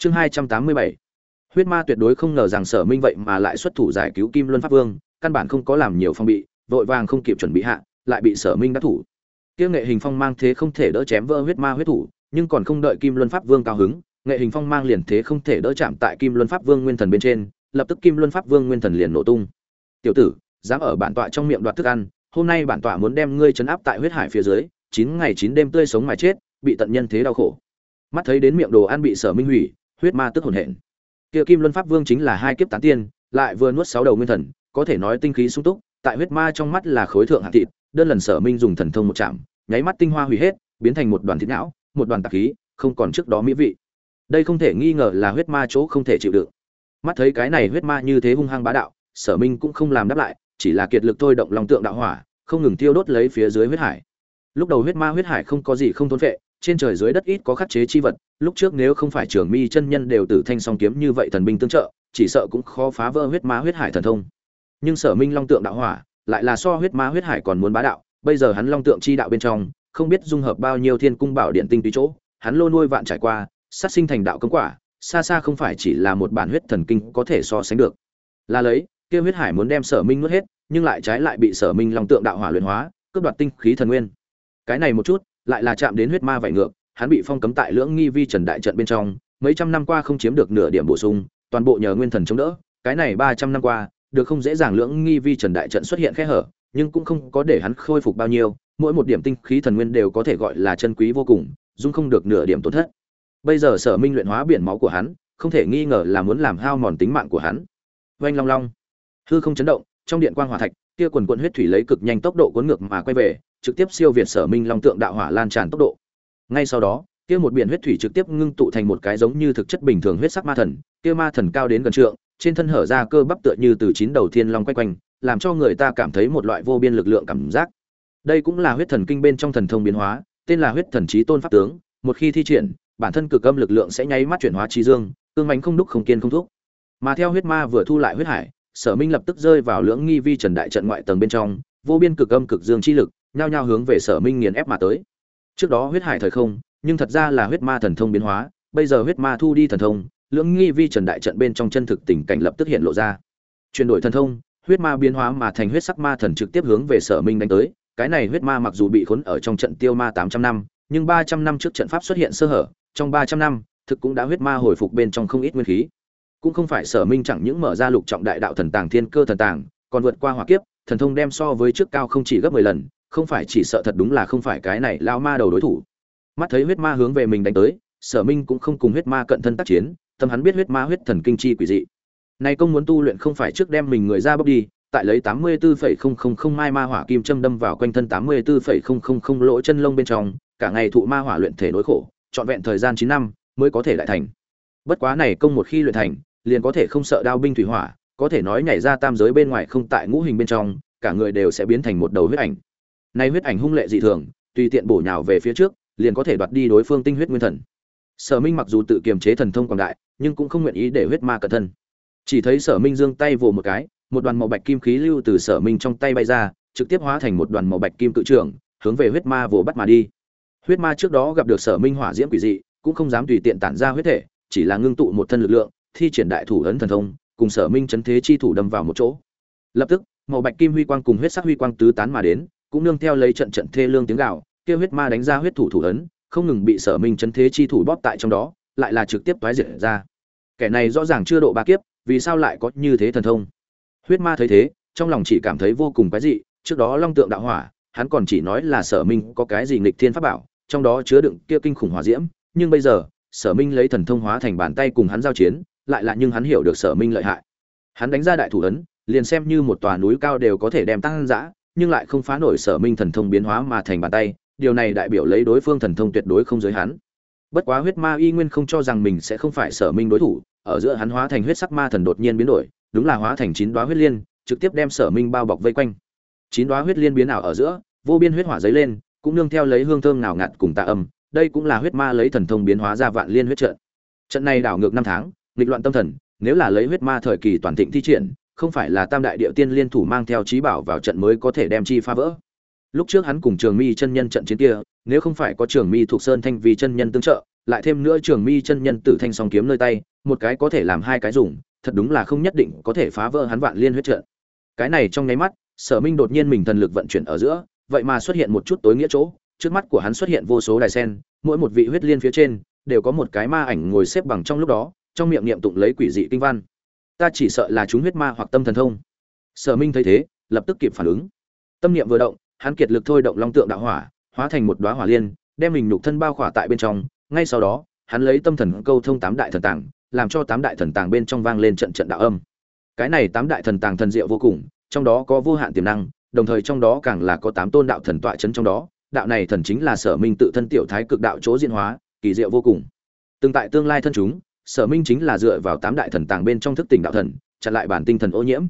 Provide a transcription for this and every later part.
chương hai trăm tám mươi bảy. Huyết ma tuyệt đối không ngờ rằng sở minh vậy mà lại xuất thủ giải cứu kim luân pháp vương, căn bản không có làm nhiều phong bị, vội vàng không kịp chuẩn bị hạ, lại bị sở minh đắc thủ. Kia nghệ hình phong mang thế không thể đỡ chém vỡ huyết ma huyết thủ, nhưng còn không đợi kim luân pháp vương cao hứng, nghệ hình phong mang liền thế không thể đỡ chạm tại kim luân pháp vương nguyên thần bên trên, lập tức kim luân pháp vương nguyên thần liền nổ tung. Tiểu tử, dám ở bản tọa trong miệng đoạt thức ăn, hôm nay bản tọa muốn đem ngươi chấn áp tại huyết hải phía dưới, chín ngày chín đêm tươi sống mà chết, bị tận nhân thế đau khổ. Mắt thấy đến miệng đồ ăn bị sở minh hủy huyết ma tức hồn hển. Kia kim luân pháp vương chính là hai kiếp tán tiên, lại vừa nuốt sáu đầu nguyên thần, có thể nói tinh khí sung túc, tại huyết ma trong mắt là khối thượng hạng thịt, đơn lần sở minh dùng thần thông một chạm, nháy mắt tinh hoa hủy hết, biến thành một đoàn thịt não, một đoàn tạp khí, không còn trước đó mỹ vị. Đây không thể nghi ngờ là huyết ma chỗ không thể chịu đựng. Mắt thấy cái này huyết ma như thế hung hăng bá đạo, sở minh cũng không làm đáp lại, chỉ là kiệt lực thôi động lòng tượng đạo hỏa, không ngừng tiêu đốt lấy phía dưới huyết hải. Lúc đầu huyết ma huyết hải không có gì không thốn phệ trên trời dưới đất ít có khắc chế chi vật, lúc trước nếu không phải trưởng mi chân nhân đều tử thanh song kiếm như vậy thần binh tương trợ, chỉ sợ cũng khó phá vỡ huyết ma huyết hải thần thông. Nhưng sở minh long tượng đạo hỏa, lại là so huyết ma huyết hải còn muốn bá đạo, bây giờ hắn long tượng chi đạo bên trong, không biết dung hợp bao nhiêu thiên cung bảo điện tinh túy chỗ, hắn lô nuôi vạn trải qua, sát sinh thành đạo cấm quả, xa xa không phải chỉ là một bản huyết thần kinh có thể so sánh được. Là lấy, kia huyết hải muốn đem sở minh nuốt hết, nhưng lại trái lại bị sở minh long tượng đạo hỏa luyện hóa, cướp đoạt tinh khí thần nguyên. Cái này một chút lại là chạm đến huyết ma vảy ngược, hắn bị phong cấm tại lưỡng nghi vi trần đại trận bên trong, mấy trăm năm qua không chiếm được nửa điểm bổ sung, toàn bộ nhờ nguyên thần chống đỡ. Cái này ba trăm năm qua, được không dễ dàng lưỡng nghi vi trần đại trận xuất hiện khe hở, nhưng cũng không có để hắn khôi phục bao nhiêu, mỗi một điểm tinh khí thần nguyên đều có thể gọi là chân quý vô cùng, dung không được nửa điểm tổn thất. Bây giờ sở minh luyện hóa biển máu của hắn, không thể nghi ngờ là muốn làm hao mòn tính mạng của hắn. Oanh long long. Hư không chấn động, trong điện quang hỏa thạch, kia quần quần huyết thủy lấy cực nhanh tốc độ cuốn ngược mà quay về trực tiếp siêu việt sở minh long tượng đạo hỏa lan tràn tốc độ. Ngay sau đó, kia một biển huyết thủy trực tiếp ngưng tụ thành một cái giống như thực chất bình thường huyết sắc ma thần, kia ma thần cao đến gần trượng, trên thân hở ra cơ bắp tựa như từ chín đầu thiên long quay quanh, làm cho người ta cảm thấy một loại vô biên lực lượng cảm giác. Đây cũng là huyết thần kinh bên trong thần thông biến hóa, tên là huyết thần trí tôn pháp tướng, một khi thi triển, bản thân cực âm lực lượng sẽ nháy mắt chuyển hóa trí dương, cương mánh không đúc không kiên không thúc. Mà theo huyết ma vừa thu lại huyết hải, sở minh lập tức rơi vào lưỡng nghi vi trần đại trận ngoại tầng bên trong, vô biên cực âm cực dương chi lực nhao nhao hướng về sở minh nghiền ép mà tới. Trước đó huyết hải thời không, nhưng thật ra là huyết ma thần thông biến hóa, bây giờ huyết ma thu đi thần thông, lưỡng nghi vi trần đại trận bên trong chân thực tình cảnh lập tức hiện lộ ra. Chuyển đổi thần thông, huyết ma biến hóa mà thành huyết sắc ma thần trực tiếp hướng về sở minh đánh tới, cái này huyết ma mặc dù bị khốn ở trong trận tiêu ma tám trăm năm, nhưng ba trăm năm trước trận pháp xuất hiện sơ hở, trong ba trăm năm, thực cũng đã huyết ma hồi phục bên trong không ít nguyên khí. Cũng không phải sở minh chẳng những mở ra lục trọng đại đạo thần tàng thiên cơ thần tàng, còn vượt qua hỏa kiếp, thần thông đem so với trước cao không chỉ gấp mười lần không phải chỉ sợ thật đúng là không phải cái này lao ma đầu đối thủ. Mắt thấy huyết ma hướng về mình đánh tới sở minh cũng không cùng huyết ma cận thân tác chiến tâm hắn biết huyết ma huyết thần kinh chi quỷ dị. Này công muốn tu luyện không phải trước đem mình người ra bốc đi tại lấy tám mươi 84,000 mai ma hỏa kim châm đâm vào quanh thân tám mươi 84,000 lỗ chân lông bên trong cả ngày thụ ma hỏa luyện thể nỗi khổ trọn vẹn thời gian chín năm mới có thể lại thành. Bất quá này công một khi luyện thành liền có thể không sợ đao binh thủy hỏa có thể nói nhảy ra tam giới bên ngoài không tại ngũ hình bên trong cả người đều sẽ biến thành một đầu huyết ảnh nay huyết ảnh hung lệ dị thường, tùy tiện bổ nhào về phía trước, liền có thể đoạt đi đối phương tinh huyết nguyên thần. Sở minh mặc dù tự kiềm chế thần thông quảng đại, nhưng cũng không nguyện ý để huyết ma cẩn thân. Chỉ thấy sở minh giương tay vồ một cái, một đoàn màu bạch kim khí lưu từ sở minh trong tay bay ra, trực tiếp hóa thành một đoàn màu bạch kim cự trưởng, hướng về huyết ma vồ bắt mà đi. Huyết ma trước đó gặp được sở minh hỏa diễm quỷ dị, cũng không dám tùy tiện tản ra huyết thể, chỉ là ngưng tụ một thân lực lượng, thi triển đại thủ ấn thần thông, cùng sở minh chấn thế chi thủ đâm vào một chỗ. Lập tức, màu bạch kim huy quang cùng huyết sắc huy quang tứ tán mà đến cũng nương theo lấy trận trận thê lương tiếng gào, kia huyết ma đánh ra huyết thủ thủ ấn không ngừng bị sở minh chấn thế chi thủ bóp tại trong đó lại là trực tiếp toái diệt ra. Kẻ này rõ ràng chưa độ ba kiếp vì sao lại có như thế thần thông? Huyết ma thấy thế trong lòng chỉ cảm thấy vô cùng cái dị trước đó long tượng đạo hỏa hắn còn chỉ nói là sở minh có cái gì nghịch thiên pháp bảo trong đó chứa đựng kia kinh khủng hỏa diễm nhưng bây giờ sở minh lấy thần thông hóa thành bàn tay cùng hắn giao chiến lại là nhưng hắn hiểu được sở minh lợi hại. Hắn đánh ra đại thủ ấn liền xem như một tòa núi cao đều có thể đem tăng dã nhưng lại không phá nổi sở minh thần thông biến hóa mà thành bàn tay, điều này đại biểu lấy đối phương thần thông tuyệt đối không giới hắn. Bất quá huyết ma y nguyên không cho rằng mình sẽ không phải sở minh đối thủ, ở giữa hắn hóa thành huyết sắc ma thần đột nhiên biến đổi, đúng là hóa thành chín đoá huyết liên, trực tiếp đem sở minh bao bọc vây quanh. Chín đoá huyết liên biến ảo ở giữa, vô biên huyết hỏa dấy lên, cũng nương theo lấy hương thơm nào ngạt cùng tạ âm, đây cũng là huyết ma lấy thần thông biến hóa ra vạn liên huyết trận. Trận này đảo ngược năm tháng, nghịch loạn tâm thần, nếu là lấy huyết ma thời kỳ toàn thịnh thi triển không phải là tam đại địa tiên liên thủ mang theo trí bảo vào trận mới có thể đem chi phá vỡ. Lúc trước hắn cùng trường mi chân nhân trận chiến kia, nếu không phải có trường mi thuộc sơn thanh vì chân nhân tương trợ, lại thêm nữa trường mi chân nhân tử thanh song kiếm nơi tay, một cái có thể làm hai cái dùng, thật đúng là không nhất định có thể phá vỡ hắn vạn liên huyết trận. Cái này trong nháy mắt, sở minh đột nhiên mình thần lực vận chuyển ở giữa, vậy mà xuất hiện một chút tối nghĩa chỗ, trước mắt của hắn xuất hiện vô số đài sen, mỗi một vị huyết liên phía trên, đều có một cái ma ảnh ngồi xếp bằng trong lúc đó, trong miệng niệm tụng lấy quỷ dị kinh văn ta chỉ sợ là chúng huyết ma hoặc tâm thần thông. Sở minh thấy thế, lập tức kịp phản ứng. Tâm niệm vừa động, hắn kiệt lực thôi động long tượng đạo hỏa, hóa thành một đóa hỏa liên, đem mình nhục thân bao khỏa tại bên trong. Ngay sau đó, hắn lấy tâm thần câu thông tám đại thần tàng, làm cho tám đại thần tàng bên trong vang lên trận trận đạo âm. Cái này tám đại thần tàng thần diệu vô cùng, trong đó có vô hạn tiềm năng, đồng thời trong đó càng là có tám tôn đạo thần tọa chấn trong đó. Đạo này thần chính là sở minh tự thân tiểu thái cực đạo chỗ diễn hóa, kỳ diệu vô cùng. Từng tại tương lai thân chúng sở minh chính là dựa vào tám đại thần tàng bên trong thức tỉnh đạo thần, chặn lại bản tinh thần ô nhiễm.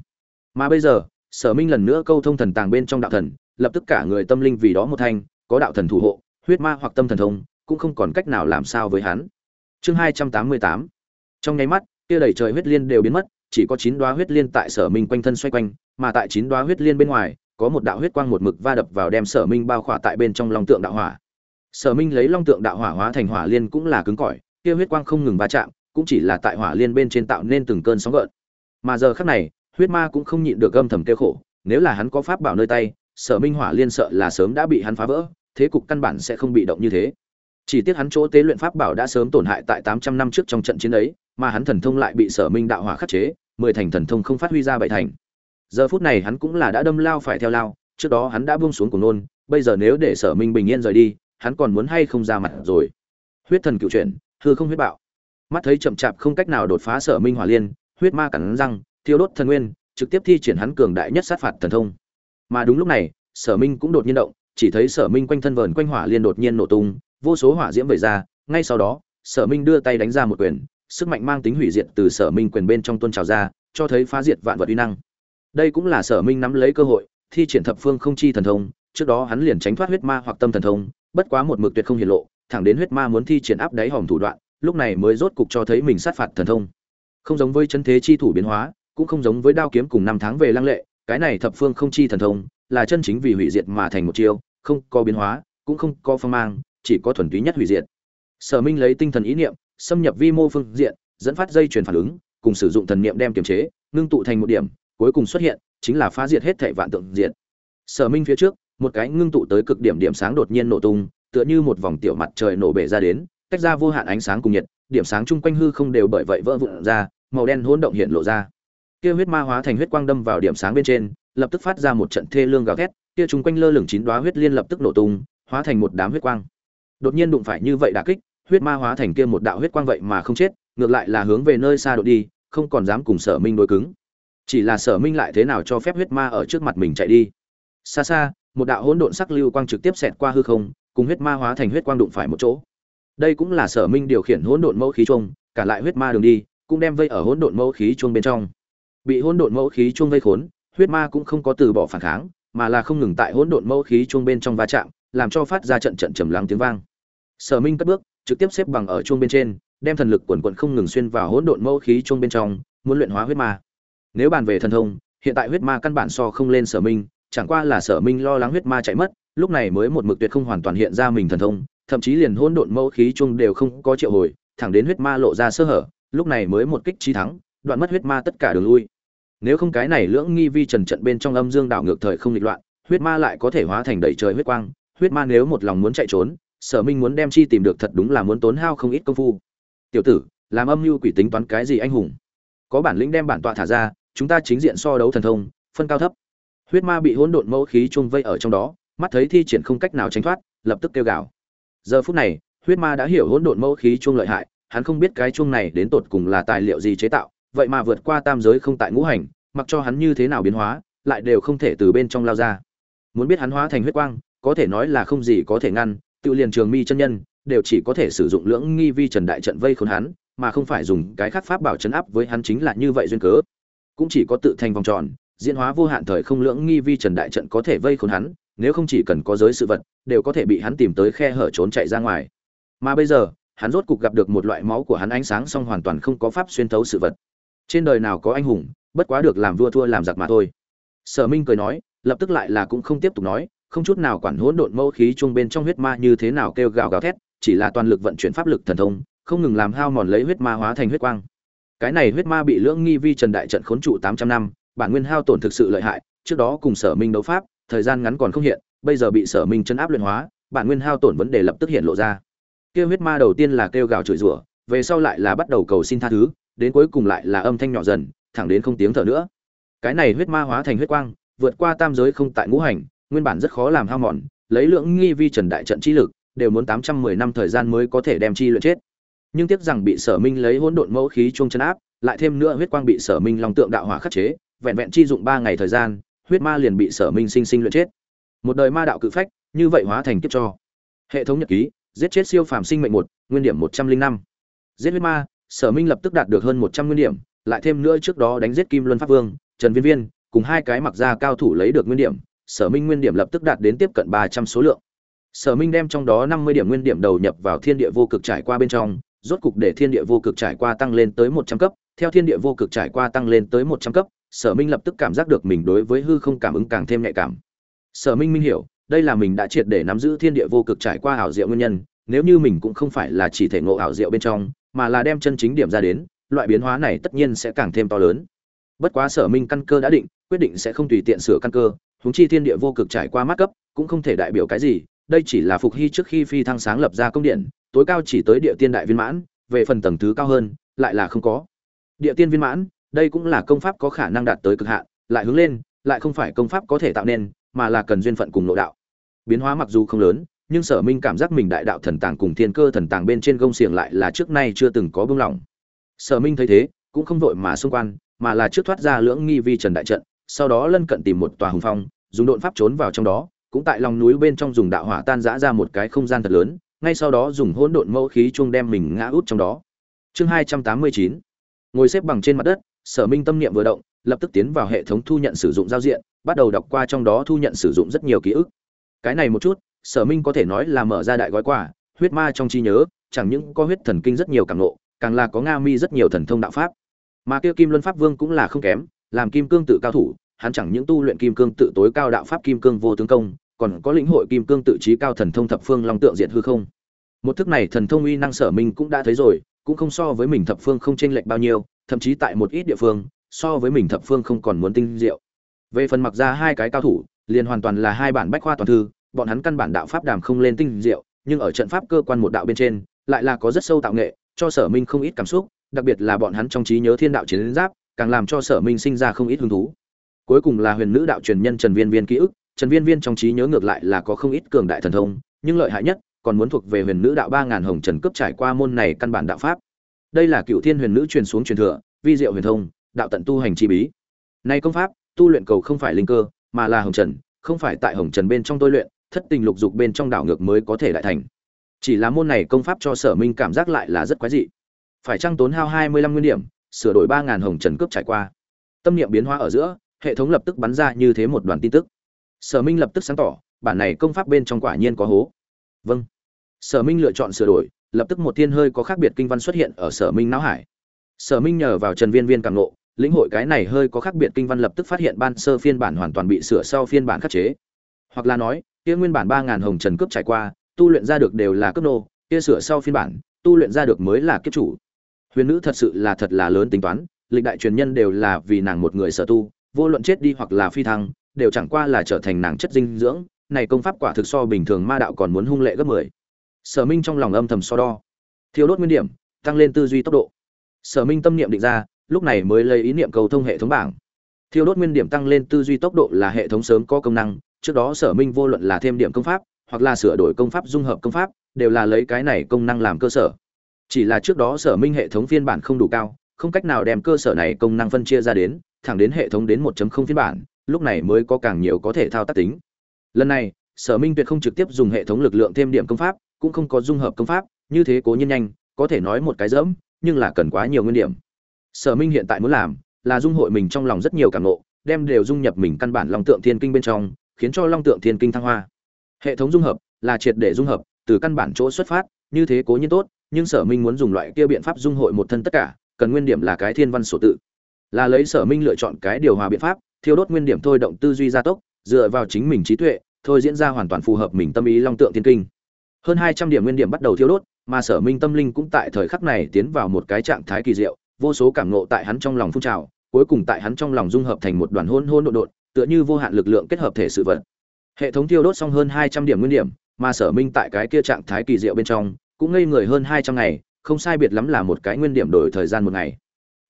Mà bây giờ, sở minh lần nữa câu thông thần tàng bên trong đạo thần, lập tức cả người tâm linh vì đó một thanh, có đạo thần thủ hộ, huyết ma hoặc tâm thần thông, cũng không còn cách nào làm sao với hắn. Chương hai trăm tám mươi tám. Trong nháy mắt, kia đầy trời huyết liên đều biến mất, chỉ có chín đoá huyết liên tại sở minh quanh thân xoay quanh, mà tại chín đoá huyết liên bên ngoài, có một đạo huyết quang một mực va đập vào đem sở minh bao khỏa tại bên trong long tượng đạo hỏa. Sở minh lấy long tượng đạo hỏa hóa thành hỏa liên cũng là cứng cỏi, kia huyết quang không ngừng va chạm cũng chỉ là tại hỏa liên bên trên tạo nên từng cơn sóng gợn. Mà giờ khắc này, huyết ma cũng không nhịn được âm thầm kêu khổ, nếu là hắn có pháp bảo nơi tay, sở minh hỏa liên sợ là sớm đã bị hắn phá vỡ, thế cục căn bản sẽ không bị động như thế. Chỉ tiếc hắn chỗ tế luyện pháp bảo đã sớm tổn hại tại tám trăm năm trước trong trận chiến ấy, mà hắn thần thông lại bị sở minh đạo hỏa khắc chế, mười thành thần thông không phát huy ra bảy thành. Giờ phút này hắn cũng là đã đâm lao phải theo lao, trước đó hắn đã buông xuống cùng nôn, bây giờ nếu để sở minh bình yên rời đi, hắn còn muốn hay không ra mặt rồi. Huyết thần cựu chuyển, hư không huyết bạo mắt thấy chậm chạp không cách nào đột phá sở minh hỏa liên, huyết ma cắn răng, thiêu đốt thần nguyên, trực tiếp thi triển hắn cường đại nhất sát phạt thần thông. Mà đúng lúc này, sở minh cũng đột nhiên động, chỉ thấy sở minh quanh thân vờn quanh hỏa liên đột nhiên nổ tung, vô số hỏa diễm vẩy ra, ngay sau đó, sở minh đưa tay đánh ra một quyền, sức mạnh mang tính hủy diệt từ sở minh quyền bên trong tuôn trào ra, cho thấy phá diệt vạn vật uy năng. Đây cũng là sở minh nắm lấy cơ hội, thi triển thập phương không chi thần thông, trước đó hắn liền tránh thoát huyết ma hoặc tâm thần thông, bất quá một mực tuyệt không hiển lộ, thẳng đến huyết ma muốn thi triển áp đáy hòm thủ đoạn lúc này mới rốt cục cho thấy mình sát phạt thần thông. Không giống với chân thế chi thủ biến hóa, cũng không giống với đao kiếm cùng năm tháng về lăng lệ, cái này thập phương không chi thần thông, là chân chính vì hủy diệt mà thành một chiêu, không có biến hóa, cũng không có phong mang, chỉ có thuần túy nhất hủy diệt. Sở minh lấy tinh thần ý niệm, xâm nhập vi mô phương diện, dẫn phát dây chuyển phản ứng, cùng sử dụng thần niệm đem kiềm chế, ngưng tụ thành một điểm, cuối cùng xuất hiện, chính là phá diệt hết thảy vạn tượng diệt. Sở minh phía trước, một cái ngưng tụ tới cực điểm điểm sáng đột nhiên nổ tung, tựa như một vòng tiểu mặt trời nổ bể ra đến tách ra vô hạn ánh sáng cùng nhiệt, điểm sáng chung quanh hư không đều bởi vậy vỡ vụn ra, màu đen hỗn động hiện lộ ra. Kia huyết ma hóa thành huyết quang đâm vào điểm sáng bên trên, lập tức phát ra một trận thê lương gào thét, kia chung quanh lơ lửng chín đóa huyết liên lập tức nổ tung, hóa thành một đám huyết quang. Đột nhiên đụng phải như vậy đả kích, huyết ma hóa thành kia một đạo huyết quang vậy mà không chết, ngược lại là hướng về nơi xa độ đi, không còn dám cùng sở minh đối cứng. Chỉ là sở minh lại thế nào cho phép huyết ma ở trước mặt mình chạy đi? Xa xa, một đạo hỗn độn sắc lưu quang trực tiếp xẹt qua hư không, cùng huyết ma hóa thành huyết quang đụng phải một chỗ đây cũng là sở minh điều khiển hỗn độn mẫu khí chuông, cả lại huyết ma đường đi, cũng đem vây ở hỗn độn mẫu khí chuông bên trong. Bị hỗn độn mẫu khí chuông vây khốn, huyết ma cũng không có từ bỏ phản kháng, mà là không ngừng tại hỗn độn mẫu khí chuông bên trong va chạm, làm cho phát ra trận trận trầm lắng tiếng vang. Sở minh cất bước, trực tiếp xếp bằng ở chuông bên trên, đem thần lực quần quận không ngừng xuyên vào hỗn độn mẫu khí chuông bên trong, muốn luyện hóa huyết ma. Nếu bàn về thần thông, hiện tại huyết ma căn bản so không lên sở minh, chẳng qua là sở minh lo lắng huyết ma chạy mất, lúc này mới một mực tuyệt không hoàn toàn hiện ra mình thần thông thậm chí liền hỗn độn mẫu khí chung đều không có triệu hồi, thẳng đến huyết ma lộ ra sơ hở, lúc này mới một kích chí thắng, đoạn mất huyết ma tất cả đường lui. Nếu không cái này lưỡng nghi vi trần trận bên trong âm dương đảo ngược thời không nghịch loạn, huyết ma lại có thể hóa thành đầy trời huyết quang, huyết ma nếu một lòng muốn chạy trốn, sở minh muốn đem chi tìm được thật đúng là muốn tốn hao không ít công phu. Tiểu tử, làm âm mưu quỷ tính toán cái gì anh hùng? Có bản lĩnh đem bản tọa thả ra, chúng ta chính diện so đấu thần thông, phân cao thấp. Huyết ma bị hỗn độn mẫu khí chung vây ở trong đó, mắt thấy thi triển không cách nào tránh thoát, lập tức kêu gào giờ phút này, huyết ma đã hiểu hỗn độn mẫu khí chuông lợi hại, hắn không biết cái chuông này đến tột cùng là tài liệu gì chế tạo, vậy mà vượt qua tam giới không tại ngũ hành, mặc cho hắn như thế nào biến hóa, lại đều không thể từ bên trong lao ra. Muốn biết hắn hóa thành huyết quang, có thể nói là không gì có thể ngăn, tự liền trường mi chân nhân, đều chỉ có thể sử dụng lưỡng nghi vi trần đại trận vây khốn hắn, mà không phải dùng cái khác pháp bảo chấn áp với hắn chính là như vậy duyên cớ. Cũng chỉ có tự thành vòng tròn, diễn hóa vô hạn thời không lưỡng nghi vi trần đại trận có thể vây khốn hắn nếu không chỉ cần có giới sự vật, đều có thể bị hắn tìm tới khe hở trốn chạy ra ngoài. Mà bây giờ, hắn rốt cục gặp được một loại máu của hắn ánh sáng song hoàn toàn không có pháp xuyên thấu sự vật. Trên đời nào có anh hùng, bất quá được làm vua thua làm giặc mà thôi. Sở minh cười nói, lập tức lại là cũng không tiếp tục nói, không chút nào quản hỗn độn mâu khí chung bên trong huyết ma như thế nào kêu gào gào thét, chỉ là toàn lực vận chuyển pháp lực thần thông, không ngừng làm hao mòn lấy huyết ma hóa thành huyết quang. Cái này huyết ma bị lưỡng nghi vi trần đại trận khốn trụ tám trăm năm, bản nguyên hao tổn thực sự lợi hại, trước đó cùng sở minh đấu pháp thời gian ngắn còn không hiện, bây giờ bị sở minh chấn áp luyện hóa, bản nguyên hao tổn vấn đề lập tức hiện lộ ra. Kêu huyết ma đầu tiên là kêu gào chửi rủa, về sau lại là bắt đầu cầu xin tha thứ, đến cuối cùng lại là âm thanh nhỏ dần, thẳng đến không tiếng thở nữa. Cái này huyết ma hóa thành huyết quang, vượt qua tam giới không tại ngũ hành, nguyên bản rất khó làm hao mòn, lấy lượng nghi vi trần đại trận chi lực, đều muốn tám trăm mười năm thời gian mới có thể đem chi luyện chết. Nhưng tiếc rằng bị sở minh lấy hỗn độn mẫu khí chuông chân áp, lại thêm nữa huyết quang bị sở minh long tượng đạo hỏa khắc chế, vẹn vẹn chi dụng ba ngày thời gian huyết ma liền bị sở minh sinh sinh luyện chết. Một đời ma đạo cự phách, như vậy hóa thành kiếp cho. Hệ thống nhật ký, giết chết siêu phàm sinh mệnh một, nguyên điểm một trăm linh năm. Giết huyết ma, sở minh lập tức đạt được hơn một trăm nguyên điểm, lại thêm nữa trước đó đánh giết kim luân pháp vương, trần viên viên, cùng hai cái mặc ra cao thủ lấy được nguyên điểm, sở minh nguyên điểm lập tức đạt đến tiếp cận ba trăm số lượng. Sở minh đem trong đó năm mươi điểm nguyên điểm đầu nhập vào thiên địa vô cực trải qua bên trong, rốt cục để thiên địa vô cực trải qua tăng lên tới một trăm cấp, theo thiên địa vô cực trải qua tăng lên tới một trăm cấp sở minh lập tức cảm giác được mình đối với hư không cảm ứng càng thêm nhạy cảm. Sở minh minh hiểu, đây là mình đã triệt để nắm giữ thiên địa vô cực trải qua ảo diệu nguyên nhân, nếu như mình cũng không phải là chỉ thể ngộ ảo diệu bên trong, mà là đem chân chính điểm ra đến, loại biến hóa này tất nhiên sẽ càng thêm to lớn. Bất quá sở minh căn cơ đã định, quyết định sẽ không tùy tiện sửa căn cơ húng chi thiên địa vô cực trải qua mắt cấp, cũng không thể đại biểu cái gì, đây chỉ là phục hy trước khi phi thăng sáng lập ra công điện, tối cao chỉ tới địa tiên đại viên mãn, về phần tầng thứ cao hơn, lại là không có. Địa tiên viên mãn đây cũng là công pháp có khả năng đạt tới cực hạn, lại hướng lên, lại không phải công pháp có thể tạo nên, mà là cần duyên phận cùng nội đạo. Biến hóa mặc dù không lớn, nhưng sở minh cảm giác mình đại đạo thần tàng cùng thiên cơ thần tàng bên trên gông xiềng lại là trước nay chưa từng có bưng lỏng sở minh thấy thế, cũng không vội mà xung quan, mà là trước thoát ra lưỡng nghi vi trần đại trận, sau đó lân cận tìm một tòa hùng phong, dùng độn pháp trốn vào trong đó, cũng tại lòng núi bên trong dùng đạo hỏa tan rã ra một cái không gian thật lớn, ngay sau đó dùng hỗn độn mẫu khí chung đem mình ngã út trong đó. Chương hai trăm tám mươi chín, ngồi xếp bằng trên mặt đất sở minh tâm niệm vừa động, lập tức tiến vào hệ thống thu nhận sử dụng giao diện, bắt đầu đọc qua trong đó thu nhận sử dụng rất nhiều ký ức. Cái này một chút, sở minh có thể nói là mở ra đại gói quà, huyết ma trong trí nhớ, chẳng những có huyết thần kinh rất nhiều càng lộ càng là có nga mi rất nhiều thần thông đạo pháp. Mà kia kim luân pháp vương cũng là không kém, làm kim cương tự cao thủ, hắn chẳng những tu luyện kim cương tự tối cao đạo pháp kim cương vô tướng công, còn có lĩnh hội kim cương tự trí cao thần thông thập phương long tượng diện hư không. Một thức này thần thông uy năng sở minh cũng đã thấy rồi, cũng không so với mình thập phương không chênh lệch bao nhiêu thậm chí tại một ít địa phương, so với mình thập phương không còn muốn tinh diệu. Về phần mặc ra hai cái cao thủ, liền hoàn toàn là hai bản bách khoa toàn thư, bọn hắn căn bản đạo pháp đàm không lên tinh diệu, nhưng ở trận pháp cơ quan một đạo bên trên, lại là có rất sâu tạo nghệ, cho sở minh không ít cảm xúc, đặc biệt là bọn hắn trong trí nhớ thiên đạo chiến giáp, càng làm cho sở minh sinh ra không ít hứng thú. Cuối cùng là huyền nữ đạo truyền nhân trần viên viên ký ức, trần viên viên trong trí nhớ ngược lại là có không ít cường đại thần thông, nhưng lợi hại nhất, còn muốn thuộc về huyền nữ đạo ba ngàn hồng trần cướp trải qua môn này căn bản đạo pháp đây là cựu thiên huyền nữ truyền xuống truyền thừa, vi diệu huyền thông, đạo tận tu hành chi bí. Nay công pháp, tu luyện cầu không phải linh cơ, mà là hồng trần, không phải tại hồng trần bên trong tôi luyện, thất tình lục dục bên trong đảo ngược mới có thể lại thành. Chỉ là môn này công pháp cho sở minh cảm giác lại là rất quái dị. Phải trăng tốn hao hai mươi lăm nguyên điểm, sửa đổi ba ngàn hồng trần cướp trải qua? Tâm niệm biến hóa ở giữa, hệ thống lập tức bắn ra như thế một đoàn tin tức. Sở minh lập tức sáng tỏ, bản này công pháp bên trong quả nhiên có hố. Vâng. Sở minh lựa chọn sửa đổi lập tức một thiên hơi có khác biệt kinh văn xuất hiện ở sở minh não hải. Sở minh nhờ vào trần viên viên càng nộ lĩnh hội cái này hơi có khác biệt kinh văn lập tức phát hiện ban sơ phiên bản hoàn toàn bị sửa sau phiên bản khắc chế. Hoặc là nói, kia nguyên bản ba ngàn hồng trần cướp trải qua, tu luyện ra được đều là cướp nô, kia sửa sau phiên bản, tu luyện ra được mới là kiếp chủ. Huyền nữ thật sự là thật là lớn tính toán, lịch đại truyền nhân đều là vì nàng một người sở tu, vô luận chết đi hoặc là phi thăng, đều chẳng qua là trở thành nàng chất dinh dưỡng, này công pháp quả thực so bình thường ma đạo còn muốn hung lệ gấp mười sở minh trong lòng âm thầm so đo. Thiếu đốt nguyên điểm, tăng lên tư duy tốc độ. Sở minh tâm niệm định ra, lúc này mới lấy ý niệm cầu thông hệ thống bảng. Thiêu đốt nguyên điểm tăng lên tư duy tốc độ là hệ thống sớm có công năng, trước đó sở minh vô luận là thêm điểm công pháp, hoặc là sửa đổi công pháp dung hợp công pháp, đều là lấy cái này công năng làm cơ sở. Chỉ là trước đó sở minh hệ thống phiên bản không đủ cao, không cách nào đem cơ sở này công năng phân chia ra đến, thẳng đến hệ thống đến 1.0 phiên bản, lúc này mới có càng nhiều có thể thao tác tính. Lần này, sở minh tuyệt không trực tiếp dùng hệ thống lực lượng thêm điểm công pháp cũng không có dung hợp công pháp, như thế cố nhiên nhanh, có thể nói một cái dẫm, nhưng là cần quá nhiều nguyên điểm. Sở minh hiện tại muốn làm là dung hội mình trong lòng rất nhiều cảm nộ đem đều dung nhập mình căn bản long tượng thiên kinh bên trong, khiến cho long tượng thiên kinh thăng hoa. Hệ thống dung hợp là triệt để dung hợp, từ căn bản chỗ xuất phát, như thế cố nhiên tốt, nhưng sở minh muốn dùng loại kia biện pháp dung hội một thân tất cả, cần nguyên điểm là cái thiên văn sổ tự. Là lấy sở minh lựa chọn cái điều hòa biện pháp, thiêu đốt nguyên điểm thôi động tư duy gia tốc, dựa vào chính mình trí tuệ, thôi diễn ra hoàn toàn phù hợp mình tâm ý long tượng thiên kinh hơn hai trăm điểm nguyên điểm bắt đầu thiêu đốt, mà sở minh tâm linh cũng tại thời khắc này tiến vào một cái trạng thái kỳ diệu, vô số cảm ngộ tại hắn trong lòng phun trào, cuối cùng tại hắn trong lòng dung hợp thành một đoàn hôn hôn độn độn, tựa như vô hạn lực lượng kết hợp thể sự vật. Hệ thống thiêu đốt xong hơn hai trăm điểm nguyên điểm, mà sở minh tại cái kia trạng thái kỳ diệu bên trong, cũng ngây người hơn hai trăm ngày, không sai biệt lắm là một cái nguyên điểm đổi thời gian một ngày.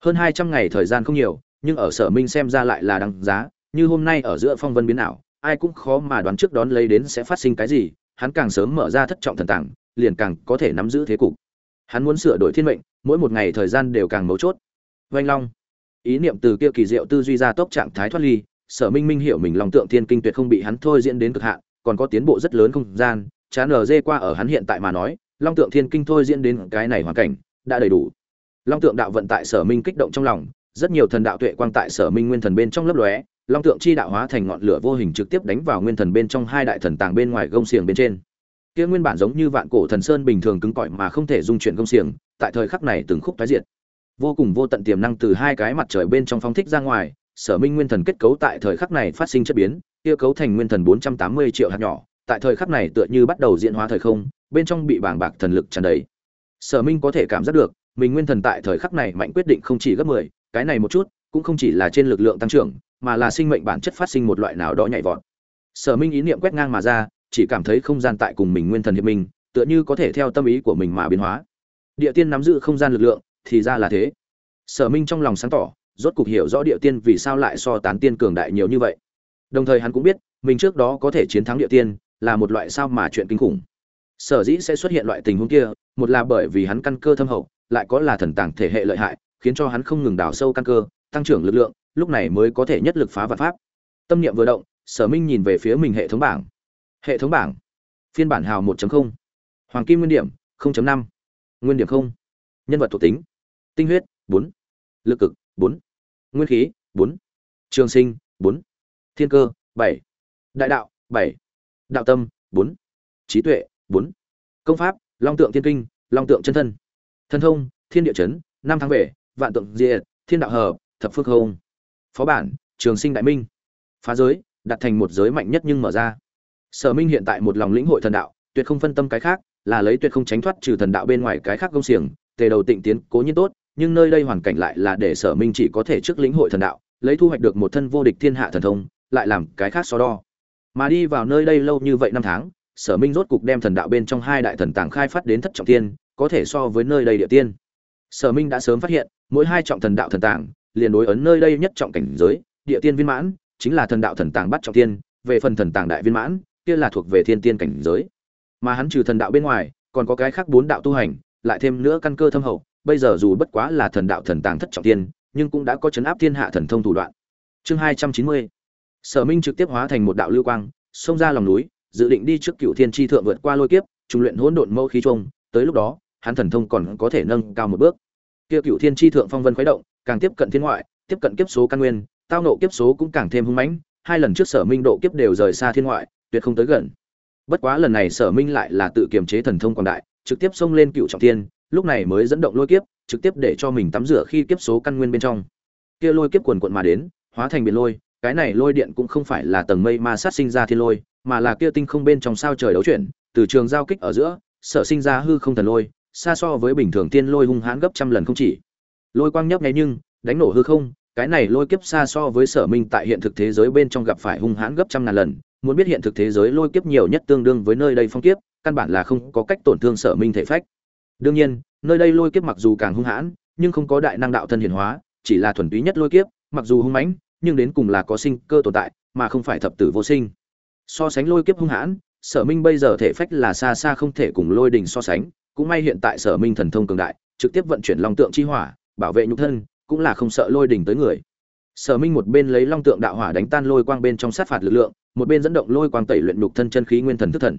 Hơn hai trăm ngày thời gian không nhiều, nhưng ở sở minh xem ra lại là đáng giá, như hôm nay ở giữa phong vân biến ảo, ai cũng khó mà đoán trước đón lấy đến sẽ phát sinh cái gì hắn càng sớm mở ra thất trọng thần tàng liền càng có thể nắm giữ thế cục. Hắn muốn sửa đổi thiên mệnh, mỗi một ngày thời gian đều càng mấu chốt. Vanh long, ý niệm từ kia kỳ diệu tư duy ra tốc trạng thái thoát ly, sở minh minh hiểu mình lòng tượng thiên kinh tuyệt không bị hắn thôi diễn đến cực hạn, còn có tiến bộ rất lớn không gian, chán ở dê qua ở hắn hiện tại mà nói, long tượng thiên kinh thôi diễn đến cái này hoàn cảnh, đã đầy đủ. Long tượng đạo vận tại sở minh kích động trong lòng, rất nhiều thần đạo tuệ quang tại sở minh nguyên thần bên trong lấp lóe long tượng chi đạo hóa thành ngọn lửa vô hình trực tiếp đánh vào nguyên thần bên trong hai đại thần tàng bên ngoài gông xiềng bên trên. Kia nguyên bản giống như vạn cổ thần sơn bình thường cứng cỏi mà không thể dung chuyển gông xiềng, tại thời khắc này từng khúc tái diệt. Vô cùng vô tận tiềm năng từ hai cái mặt trời bên trong phóng thích ra ngoài, sở minh nguyên thần kết cấu tại thời khắc này phát sinh chất biến, kia cấu thành nguyên thần bốn trăm tám mươi triệu hạt nhỏ, tại thời khắc này tựa như bắt đầu diễn hóa thời không, bên trong bị bàng bạc thần lực tràn đầy. Sở minh có thể cảm giác được, mình nguyên thần tại thời khắc này mạnh quyết định không chỉ gấp mười, cái này một chút cũng không chỉ là trên lực lượng tăng trưởng, mà là sinh mệnh bản chất phát sinh một loại nào đó nhảy vọt. Sở minh ý niệm quét ngang mà ra, chỉ cảm thấy không gian tại cùng mình nguyên thần hiệp mình tựa như có thể theo tâm ý của mình mà biến hóa. Địa tiên nắm giữ không gian lực lượng, thì ra là thế. Sở minh trong lòng sáng tỏ, rốt cục hiểu rõ địa tiên vì sao lại so tán tiên cường đại nhiều như vậy. Đồng thời hắn cũng biết, mình trước đó có thể chiến thắng địa tiên, là một loại sao mà chuyện kinh khủng. Sở dĩ sẽ xuất hiện loại tình huống kia, một là bởi vì hắn căn cơ thâm hậu, lại có là thần tàng thể hệ lợi hại, khiến cho hắn không ngừng đào sâu căn cơ tăng trưởng lực lượng, lúc này mới có thể nhất lực phá vạn pháp tâm niệm vừa động, sở minh nhìn về phía mình hệ thống bảng hệ thống bảng phiên bản hào 1.0 hoàng kim nguyên điểm 0.5 nguyên điểm 0. nhân vật thuộc tính tinh huyết 4. lực cực 4. nguyên khí 4. trường sinh 4. thiên cơ 7. đại đạo 7. đạo tâm 4. trí tuệ 4. công pháp, long tượng thiên kinh, long tượng chân thân thân thông, thiên địa chấn, năm tháng về, vạn tượng diệt, thiên đạo hợp thập phước không? Phó bản, trường sinh đại minh. Phá giới, đặt thành một giới mạnh nhất nhưng mở ra. Sở minh hiện tại một lòng lĩnh hội thần đạo, tuyệt không phân tâm cái khác, là lấy tuyệt không tránh thoát trừ thần đạo bên ngoài cái khác công xiềng, tề đầu tịnh tiến, cố nhiên tốt, nhưng nơi đây hoàn cảnh lại là để sở minh chỉ có thể trước lĩnh hội thần đạo, lấy thu hoạch được một thân vô địch thiên hạ thần thông, lại làm cái khác so đo. Mà đi vào nơi đây lâu như vậy năm tháng, sở minh rốt cục đem thần đạo bên trong hai đại thần tàng khai phát đến thất trọng tiên có thể so với nơi đây địa tiên. Sở minh đã sớm phát hiện, mỗi hai trọng thần đạo thần tàng liền đối ấn nơi đây nhất trọng cảnh giới, địa tiên viên mãn, chính là thần đạo thần tàng bắt trọng tiên, về phần thần tàng đại viên mãn, kia là thuộc về thiên tiên cảnh giới. Mà hắn trừ thần đạo bên ngoài, còn có cái khác bốn đạo tu hành, lại thêm nữa căn cơ thâm hậu, bây giờ dù bất quá là thần đạo thần tàng thất trọng tiên, nhưng cũng đã có chấn áp thiên hạ thần thông thủ đoạn. Chương hai trăm chín mươi. Sở minh trực tiếp hóa thành một đạo lưu quang, xông ra lòng núi, dự định đi trước cửu thiên chi thượng vượt qua lôi kiếp trung luyện hỗn độn mâu khí trùng, tới lúc đó, hắn thần thông còn có thể nâng cao một bước kia cựu thiên tri thượng phong vân khuấy động, càng tiếp cận thiên ngoại, tiếp cận kiếp số căn nguyên, tao nộ kiếp số cũng càng thêm hung mãnh, hai lần trước sở minh độ kiếp đều rời xa thiên ngoại, tuyệt không tới gần. Bất quá lần này sở minh lại là tự kiềm chế thần thông quảng đại, trực tiếp xông lên cựu trọng thiên, lúc này mới dẫn động lôi kiếp, trực tiếp để cho mình tắm rửa khi kiếp số căn nguyên bên trong. Kia lôi kiếp quần quận mà đến, hóa thành biển lôi, cái này lôi điện cũng không phải là tầng mây ma sát sinh ra thiên lôi, mà là kia tinh không bên trong sao trời đấu chuyển, từ trường giao kích ở giữa, sở sinh ra hư không thần lôi xa so với bình thường tiên lôi hung hãn gấp trăm lần không chỉ. Lôi quang nhấp nháy nhưng, đánh nổ hư không, cái này lôi kiếp xa so với sở minh tại hiện thực thế giới bên trong gặp phải hung hãn gấp trăm ngàn lần, muốn biết hiện thực thế giới lôi kiếp nhiều nhất tương đương với nơi đây phong kiếp, căn bản là không có cách tổn thương sở minh thể phách. Đương nhiên, nơi đây lôi kiếp mặc dù càng hung hãn, nhưng không có đại năng đạo thân hiển hóa, chỉ là thuần túy nhất lôi kiếp, mặc dù hung mãnh, nhưng đến cùng là có sinh cơ tồn tại, mà không phải thập tử vô sinh. So sánh lôi kiếp hung hãn, sở minh bây giờ thể phách là xa xa không thể cùng lôi đình so sánh cũng may hiện tại sở minh thần thông cường đại, trực tiếp vận chuyển long tượng chi hỏa, bảo vệ nhục thân, cũng là không sợ lôi đình tới người. Sở minh một bên lấy long tượng đạo hỏa đánh tan lôi quang bên trong sát phạt lực lượng, một bên dẫn động lôi quang tẩy luyện nhục thân chân khí nguyên thần thức thần.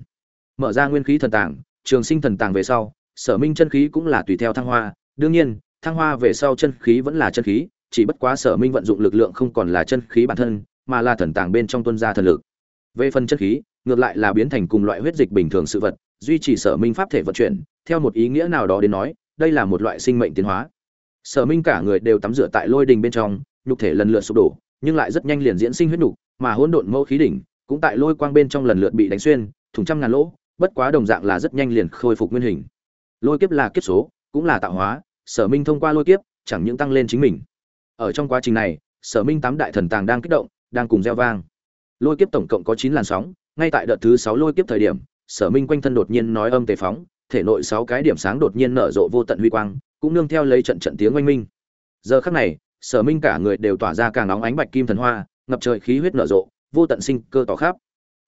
Mở ra nguyên khí thần tàng, trường sinh thần tàng về sau, sở minh chân khí cũng là tùy theo thăng hoa. Đương nhiên, thăng hoa về sau chân khí vẫn là chân khí, chỉ bất quá sở minh vận dụng lực lượng không còn là chân khí bản thân, mà là thần tàng bên trong tuân gia thần lực. Về phần chân khí, ngược lại là biến thành cùng loại huyết dịch bình thường sự vật, duy trì sở minh pháp thể vận chuyển theo một ý nghĩa nào đó đến nói, đây là một loại sinh mệnh tiến hóa. Sở minh cả người đều tắm rửa tại lôi đình bên trong, nhục thể lần lượt sụp đổ, nhưng lại rất nhanh liền diễn sinh huyết nhục mà hỗn độn mẫu khí đỉnh cũng tại lôi quang bên trong lần lượt bị đánh xuyên, thủng trăm ngàn lỗ, bất quá đồng dạng là rất nhanh liền khôi phục nguyên hình. Lôi kiếp là kiếp số, cũng là tạo hóa, sở minh thông qua lôi kiếp, chẳng những tăng lên chính mình. Ở trong quá trình này, sở minh tám đại thần tàng đang kích động, đang cùng gieo vang. Lôi kiếp tổng cộng có chín làn sóng, ngay tại đợt thứ sáu lôi kiếp thời điểm, sở minh quanh thân đột nhiên nói âm tề phóng thể nội sáu cái điểm sáng đột nhiên nở rộ vô tận huy quang, cũng nương theo lấy trận trận tiếng oanh minh. Giờ khắc này, sở minh cả người đều tỏa ra càng nóng ánh bạch kim thần hoa, ngập trời khí huyết nở rộ, vô tận sinh cơ tỏ khắp.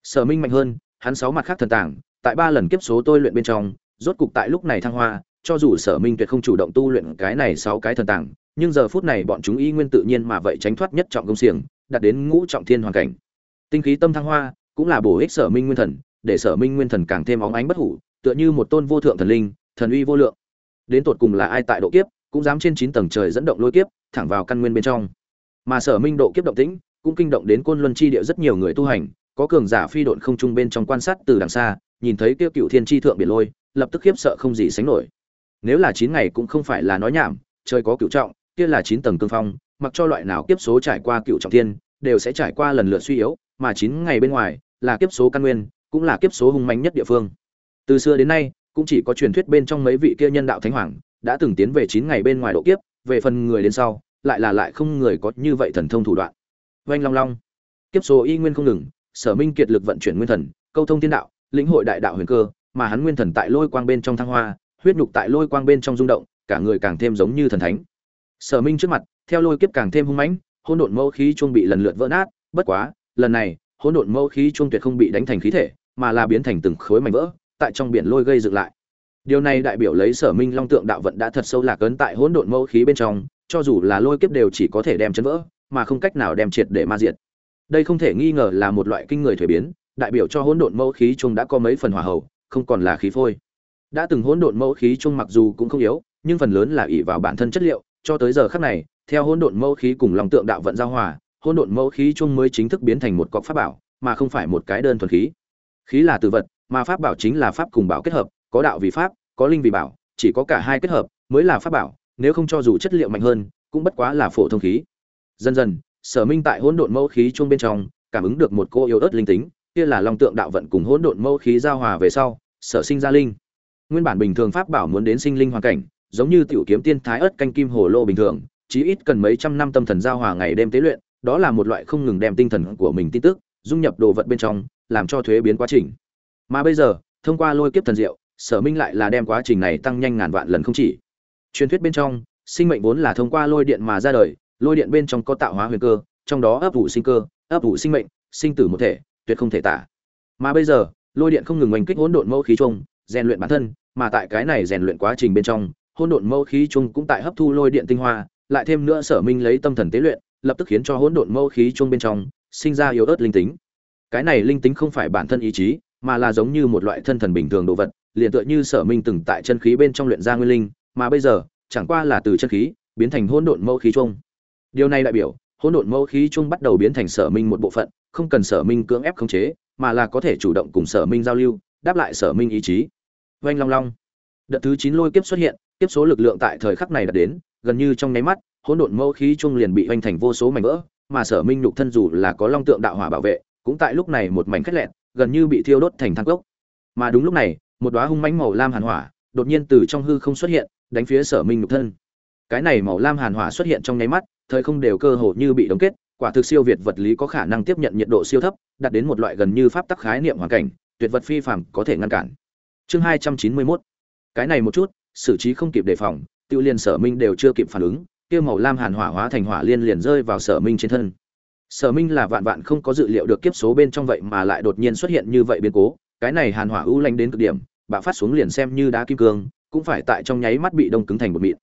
Sở minh mạnh hơn, hắn sáu mặt khác thần tàng, tại ba lần kiếp số tôi luyện bên trong, rốt cục tại lúc này thăng hoa, cho dù sở minh tuyệt không chủ động tu luyện cái này sáu cái thần tàng, nhưng giờ phút này bọn chúng y nguyên tự nhiên mà vậy tránh thoát nhất trọng công xiềng, đạt đến ngũ trọng thiên hoàn cảnh. Tinh khí tâm thăng hoa, cũng là bổ ích sở minh nguyên thần, để sở minh nguyên thần càng thêm óng ánh bất hủ tựa như một tôn vô thượng thần linh, thần uy vô lượng. Đến tột cùng là ai tại độ kiếp, cũng dám trên chín tầng trời dẫn động lôi kiếp, thẳng vào căn nguyên bên trong. Mà sở minh độ kiếp động tĩnh, cũng kinh động đến côn luân chi địa rất nhiều người tu hành, có cường giả phi độn không trung bên trong quan sát từ đằng xa, nhìn thấy kia cựu thiên chi thượng biển lôi, lập tức khiếp sợ không gì sánh nổi. Nếu là chín ngày cũng không phải là nói nhảm, trời có cựu trọng, kia là chín tầng cương phong, mặc cho loại nào kiếp số trải qua cựu trọng thiên, đều sẽ trải qua lần lượt suy yếu, mà chín ngày bên ngoài là kiếp số căn nguyên, cũng là kiếp số hung mạnh nhất địa phương từ xưa đến nay, cũng chỉ có truyền thuyết bên trong mấy vị kia nhân đạo thánh hoàng, đã từng tiến về chín ngày bên ngoài độ kiếp, về phần người đến sau, lại là lại không người có như vậy thần thông thủ đoạn. Oanh long long. Kiếp số y nguyên không ngừng, sở minh kiệt lực vận chuyển nguyên thần, câu thông thiên đạo, lĩnh hội đại đạo huyền cơ, mà hắn nguyên thần tại lôi quang bên trong thăng hoa, huyết nhục tại lôi quang bên trong rung động, cả người càng thêm giống như thần thánh. Sở minh trước mặt, theo lôi kiếp càng thêm hung mãnh, hỗn độn mâu khí chuông bị lần lượt vỡ nát, bất quá, lần này, hỗn độn mâu khí chuông tuyệt không bị đánh thành khí thể, mà là biến thành từng khối mảnh vỡ tại trong biển lôi gây dựng lại. Điều này đại biểu lấy sở minh long tượng đạo vận đã thật sâu lạc ấn tại hỗn độn mâu khí bên trong, cho dù là lôi kiếp đều chỉ có thể đem chấn vỡ, mà không cách nào đem triệt để ma diệt. Đây không thể nghi ngờ là một loại kinh người thuế biến, đại biểu cho hỗn độn mâu khí chung đã có mấy phần hòa hậu không còn là khí phôi. Đã từng hỗn độn mâu khí chung mặc dù cũng không yếu, nhưng phần lớn là ỷ vào bản thân chất liệu, cho tới giờ khắc này, theo hỗn độn mâu khí cùng lòng tượng đạo vận giao hòa, hỗn độn mâu khí chung mới chính thức biến thành một cọc pháp bảo, mà không phải một cái đơn thuần khí. Khí là từ vật mà pháp bảo chính là pháp cùng bảo kết hợp, có đạo vì pháp, có linh vì bảo, chỉ có cả hai kết hợp mới là pháp bảo, nếu không cho dù chất liệu mạnh hơn, cũng bất quá là phổ thông khí. Dần dần, sở minh tại hỗn độn mâu khí chung bên trong, cảm ứng được một cô yếu ớt linh tính, kia là long tượng đạo vận cùng hỗn độn mâu khí giao hòa về sau, sở sinh ra linh. Nguyên bản bình thường pháp bảo muốn đến sinh linh hoàn cảnh, giống như tiểu kiếm tiên thái ớt canh kim hồ lô bình thường, chí ít cần mấy trăm năm tâm thần giao hòa ngày đêm tế luyện, đó là một loại không ngừng đem tinh thần của mình tin tức, dung nhập đồ vật bên trong, làm cho thuế biến quá trình mà bây giờ, thông qua lôi kiếp thần diệu, sở minh lại là đem quá trình này tăng nhanh ngàn vạn lần không chỉ. Truyền thuyết bên trong, sinh mệnh vốn là thông qua lôi điện mà ra đời, lôi điện bên trong có tạo hóa huyền cơ, trong đó ấp ủ sinh cơ, ấp ủ sinh mệnh, sinh tử một thể, tuyệt không thể tả. Mà bây giờ, lôi điện không ngừng oanh kích hỗn độn mẫu khí chung, rèn luyện bản thân, mà tại cái này rèn luyện quá trình bên trong, hỗn độn mẫu khí chung cũng tại hấp thu lôi điện tinh hoa, lại thêm nữa sở minh lấy tâm thần tế luyện, lập tức khiến cho hỗn độn mẫu khí chung bên trong sinh ra yếu ớt linh tính. Cái này linh tính không phải bản thân ý chí mà là giống như một loại thân thần bình thường đồ vật, liền tựa như sở minh từng tại chân khí bên trong luyện ra nguyên linh, mà bây giờ, chẳng qua là từ chân khí, biến thành hỗn độn mẫu khí chung. Điều này đại biểu, hỗn độn mẫu khí chung bắt đầu biến thành sở minh một bộ phận, không cần sở minh cưỡng ép khống chế, mà là có thể chủ động cùng sở minh giao lưu, đáp lại sở minh ý chí. Oanh long long. Đợt thứ chín lôi kiếp xuất hiện, kiếp số lực lượng tại thời khắc này đã đến, gần như trong nháy mắt, hỗn độn mẫu khí chung liền bị oanh thành vô số mảnh vỡ, mà sở minh nhục thân dù là có long tượng đạo hỏa bảo vệ, cũng tại lúc này một mảnh khét lẹn gần như bị thiêu đốt thành thang cốc. Mà đúng lúc này, một đóa hung mãnh màu lam hàn hỏa đột nhiên từ trong hư không xuất hiện, đánh phía sở minh nhục thân. Cái này màu lam hàn hỏa xuất hiện trong nháy mắt, thời không đều cơ hồ như bị đóng kết, quả thực siêu việt vật lý có khả năng tiếp nhận nhiệt độ siêu thấp, đạt đến một loại gần như pháp tắc khái niệm hoàn cảnh, tuyệt vật phi phàm có thể ngăn cản. Chương hai trăm chín mươi 291 cái này một chút, xử trí không kịp đề phòng, tiêu liên sở minh đều chưa kịp phản ứng, kia màu lam hàn hỏa hóa thành hỏa liên liền rơi vào sở minh trên thân sở minh là vạn vạn không có dự liệu được kiếp số bên trong vậy mà lại đột nhiên xuất hiện như vậy biến cố, cái này hàn hỏa ưu lanh đến cực điểm bạo phát xuống liền xem như đá kim cương, cũng phải tại trong nháy mắt bị đông cứng thành một mịn.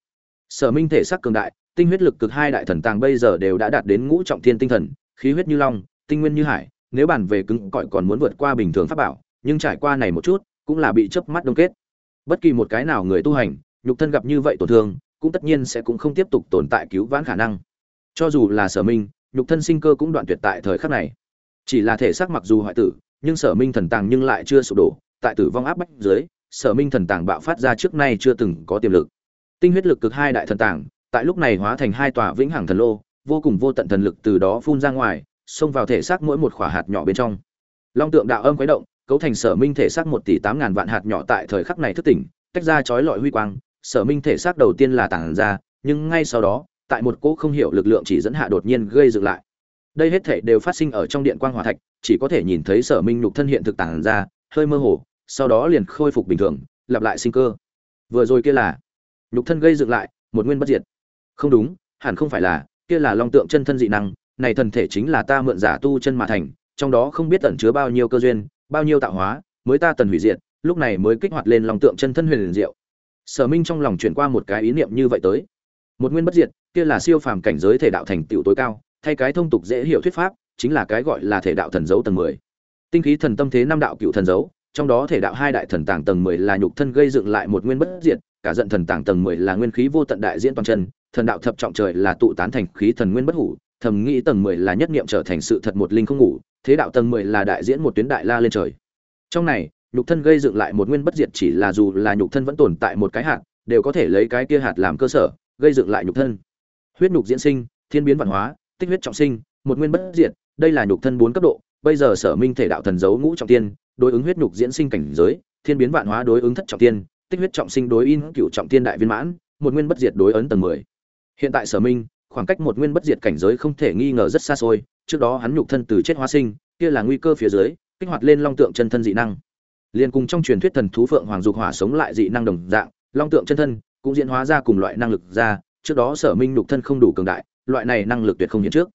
Sở minh thể sắc cường đại, tinh huyết lực cực hai đại thần tàng bây giờ đều đã đạt đến ngũ trọng thiên tinh thần, khí huyết như long, tinh nguyên như hải, nếu bàn về cứng cỏi còn muốn vượt qua bình thường pháp bảo, nhưng trải qua này một chút, cũng là bị chớp mắt đông kết. Bất kỳ một cái nào người tu hành, nhục thân gặp như vậy tổn thương, cũng tất nhiên sẽ cũng không tiếp tục tồn tại cứu vãn khả năng. Cho dù là sở minh nhục thân sinh cơ cũng đoạn tuyệt tại thời khắc này. Chỉ là thể xác mặc dù hoại tử, nhưng sở minh thần tàng nhưng lại chưa sụp đổ. Tại tử vong áp bách dưới, sở minh thần tàng bạo phát ra trước nay chưa từng có tiềm lực. Tinh huyết lực cực hai đại thần tàng, tại lúc này hóa thành hai tòa vĩnh hằng thần lô, vô cùng vô tận thần lực từ đó phun ra ngoài, xông vào thể xác mỗi một khỏa hạt nhỏ bên trong. Long tượng đạo âm quấy động, cấu thành sở minh thể xác một tỷ tám ngàn vạn hạt nhỏ tại thời khắc này thức tỉnh, tách ra chói lọi huy quang, sở minh thể xác đầu tiên là tản ra, nhưng ngay sau đó tại một cỗ không hiểu lực lượng chỉ dẫn hạ đột nhiên gây dựng lại. Đây hết thể đều phát sinh ở trong điện quang hỏa thạch, chỉ có thể nhìn thấy sở minh nhục thân hiện thực tản ra, hơi mơ hồ, sau đó liền khôi phục bình thường, lặp lại sinh cơ. Vừa rồi kia là nhục thân gây dựng lại, một nguyên bất diệt. Không đúng, hẳn không phải là, kia là long tượng chân thân dị năng, này thần thể chính là ta mượn giả tu chân mà thành, trong đó không biết tẩn chứa bao nhiêu cơ duyên, bao nhiêu tạo hóa, mới ta tần hủy diệt, lúc này mới kích hoạt lên long tượng chân thân huyền diệu. Sở minh trong lòng chuyển qua một cái ý niệm như vậy tới. Một nguyên bất diệt kia là siêu phàm cảnh giới thể đạo thành tựu tối cao, thay cái thông tục dễ hiểu thuyết pháp, chính là cái gọi là thể đạo thần dấu tầng mười. Tinh khí thần tâm thế năm đạo cựu thần dấu, trong đó thể đạo hai đại thần tàng tầng mười là nhục thân gây dựng lại một nguyên bất diệt, cả giận thần tàng tầng mười là nguyên khí vô tận đại diễn toàn chân, thần đạo thập trọng trời là tụ tán thành khí thần nguyên bất hủ, thầm nghĩ tầng mười là nhất niệm trở thành sự thật một linh không ngủ, thế đạo tầng mười là đại diễn một tuyến đại la lên trời. Trong này, nhục thân gây dựng lại một nguyên bất diệt chỉ là dù là nhục thân vẫn tồn tại một cái hạt, đều có thể lấy cái kia hạt làm cơ sở, gây dựng lại nhục thân huyết nhục diễn sinh, thiên biến văn hóa, tích huyết trọng sinh, một nguyên bất diệt, đây là nhục thân bốn cấp độ, bây giờ sở minh thể đạo thần dấu ngũ trọng tiên, đối ứng huyết nhục diễn sinh cảnh giới, thiên biến vạn hóa đối ứng thất trọng tiên, tích huyết trọng sinh đối in cựu trọng tiên đại viên mãn, một nguyên bất diệt đối ấn tầng mười. Hiện tại sở minh, khoảng cách một nguyên bất diệt cảnh giới không thể nghi ngờ rất xa xôi, trước đó hắn nhục thân từ chết hóa sinh, kia là nguy cơ phía dưới, kích hoạt lên long tượng chân thân dị năng. Liền cùng trong truyền thuyết thần thú phượng hoàng dục hỏa sống lại dị năng đồng dạng, long tượng chân thân cũng diễn hóa ra cùng loại năng lực ra trước đó sở minh nhục thân không đủ cường đại, loại này năng lực tuyệt không hiện trước.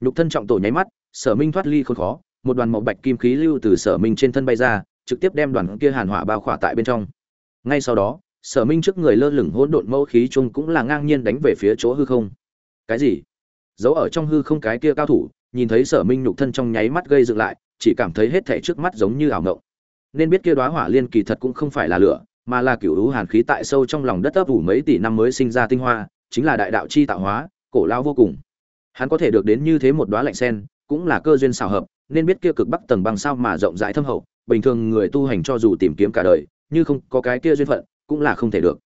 Nhục thân trọng tổ nháy mắt, sở minh thoát ly khốn khó, một đoàn màu bạch kim khí lưu từ sở minh trên thân bay ra, trực tiếp đem đoàn kia hàn hỏa bao khỏa tại bên trong. Ngay sau đó, sở minh trước người lơ lửng hỗn độn mẫu khí chung cũng là ngang nhiên đánh về phía chỗ hư không. Cái gì? Giấu ở trong hư không cái kia cao thủ, nhìn thấy sở minh nhục thân trong nháy mắt gây dựng lại, chỉ cảm thấy hết thảy trước mắt giống như ảo ngộng. Nên biết kia đóa hỏa liên kỳ thật cũng không phải là lửa, mà là cựu hữu hàn khí tại sâu trong lòng đất ấp ủ mấy tỷ năm mới sinh ra tinh hoa chính là đại đạo chi tạo hóa, cổ lao vô cùng. Hắn có thể được đến như thế một đóa lạnh sen, cũng là cơ duyên xảo hợp, nên biết kia cực bắc tầng băng sao mà rộng rãi thâm hậu, bình thường người tu hành cho dù tìm kiếm cả đời, như không có cái kia duyên phận, cũng là không thể được.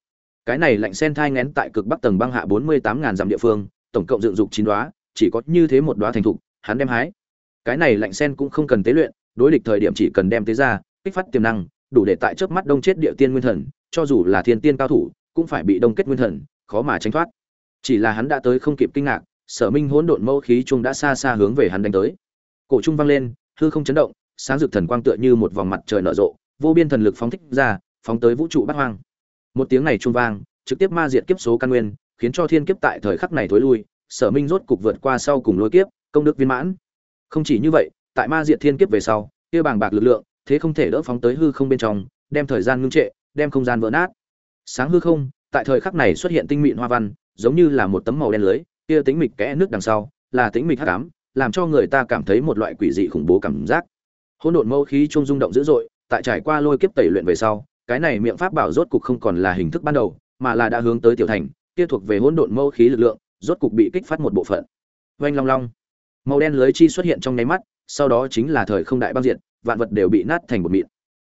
Cái này lạnh sen thai ngén tại cực bắc tầng băng hạ bốn mươi tám ngàn dặm địa phương, tổng cộng dựng dục chín đóa, chỉ có như thế một đóa thành thục, hắn đem hái. Cái này lạnh sen cũng không cần tế luyện, đối địch thời điểm chỉ cần đem tế ra, kích phát tiềm năng, đủ để tại chớp mắt đông chết địa tiên nguyên thần, cho dù là thiên tiên cao thủ, cũng phải bị đông kết nguyên thần khó mà tránh thoát. Chỉ là hắn đã tới không kịp kinh ngạc, sở minh hỗn độn mâu khí trung đã xa xa hướng về hắn đánh tới. Cổ trung vang lên, hư không chấn động, sáng rực thần quang tựa như một vòng mặt trời nở rộ, vô biên thần lực phóng thích ra, phóng tới vũ trụ bát hoang. Một tiếng này trung vang, trực tiếp ma diệt kiếp số căn nguyên, khiến cho thiên kiếp tại thời khắc này thối lui, sở minh rốt cục vượt qua sau cùng lôi kiếp, công đức viên mãn. Không chỉ như vậy, tại ma diệt thiên kiếp về sau, kia bàng bạc lực lượng, thế không thể đỡ phóng tới hư không bên trong, đem thời gian ngưng trệ, đem không gian vỡ nát. Sáng hư không tại thời khắc này xuất hiện tinh mịn hoa văn, giống như là một tấm màu đen lưới, kia tính mịch kẽ nước đằng sau, là tính mịch hắc ám, làm cho người ta cảm thấy một loại quỷ dị khủng bố cảm giác. Hỗn độn mâu khí trung rung động dữ dội, tại trải qua lôi kiếp tẩy luyện về sau, cái này miệng pháp bảo rốt cục không còn là hình thức ban đầu, mà là đã hướng tới tiểu thành, kia thuộc về hỗn độn mâu khí lực lượng, rốt cục bị kích phát một bộ phận. Oanh long long. Màu đen lưới chi xuất hiện trong nháy mắt, sau đó chính là thời không đại băng diện vạn vật đều bị nát thành một mịn.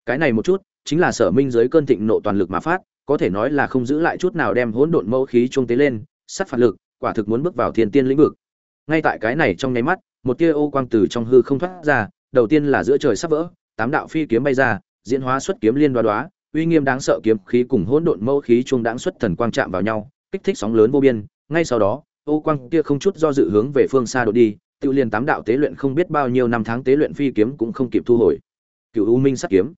Cái này một chút, chính là sở minh dưới cơn thịnh nộ toàn lực mà phát có thể nói là không giữ lại chút nào đem hỗn độn mâu khí trung tế lên sát phạt lực, quả thực muốn bước vào thiên tiên lĩnh vực. Ngay tại cái này trong nháy mắt, một tia ô quang từ trong hư không thoát ra, đầu tiên là giữa trời sắp vỡ, tám đạo phi kiếm bay ra, diễn hóa xuất kiếm liên đoá đoá, uy nghiêm đáng sợ kiếm khí cùng hỗn độn mâu khí trung đáng xuất thần quang chạm vào nhau, kích thích sóng lớn vô biên. Ngay sau đó, ô quang kia không chút do dự hướng về phương xa đột đi, tự liền tám đạo tế luyện không biết bao nhiêu năm tháng tế luyện phi kiếm cũng không kịp thu hồi. Cựu u minh sát kiếm.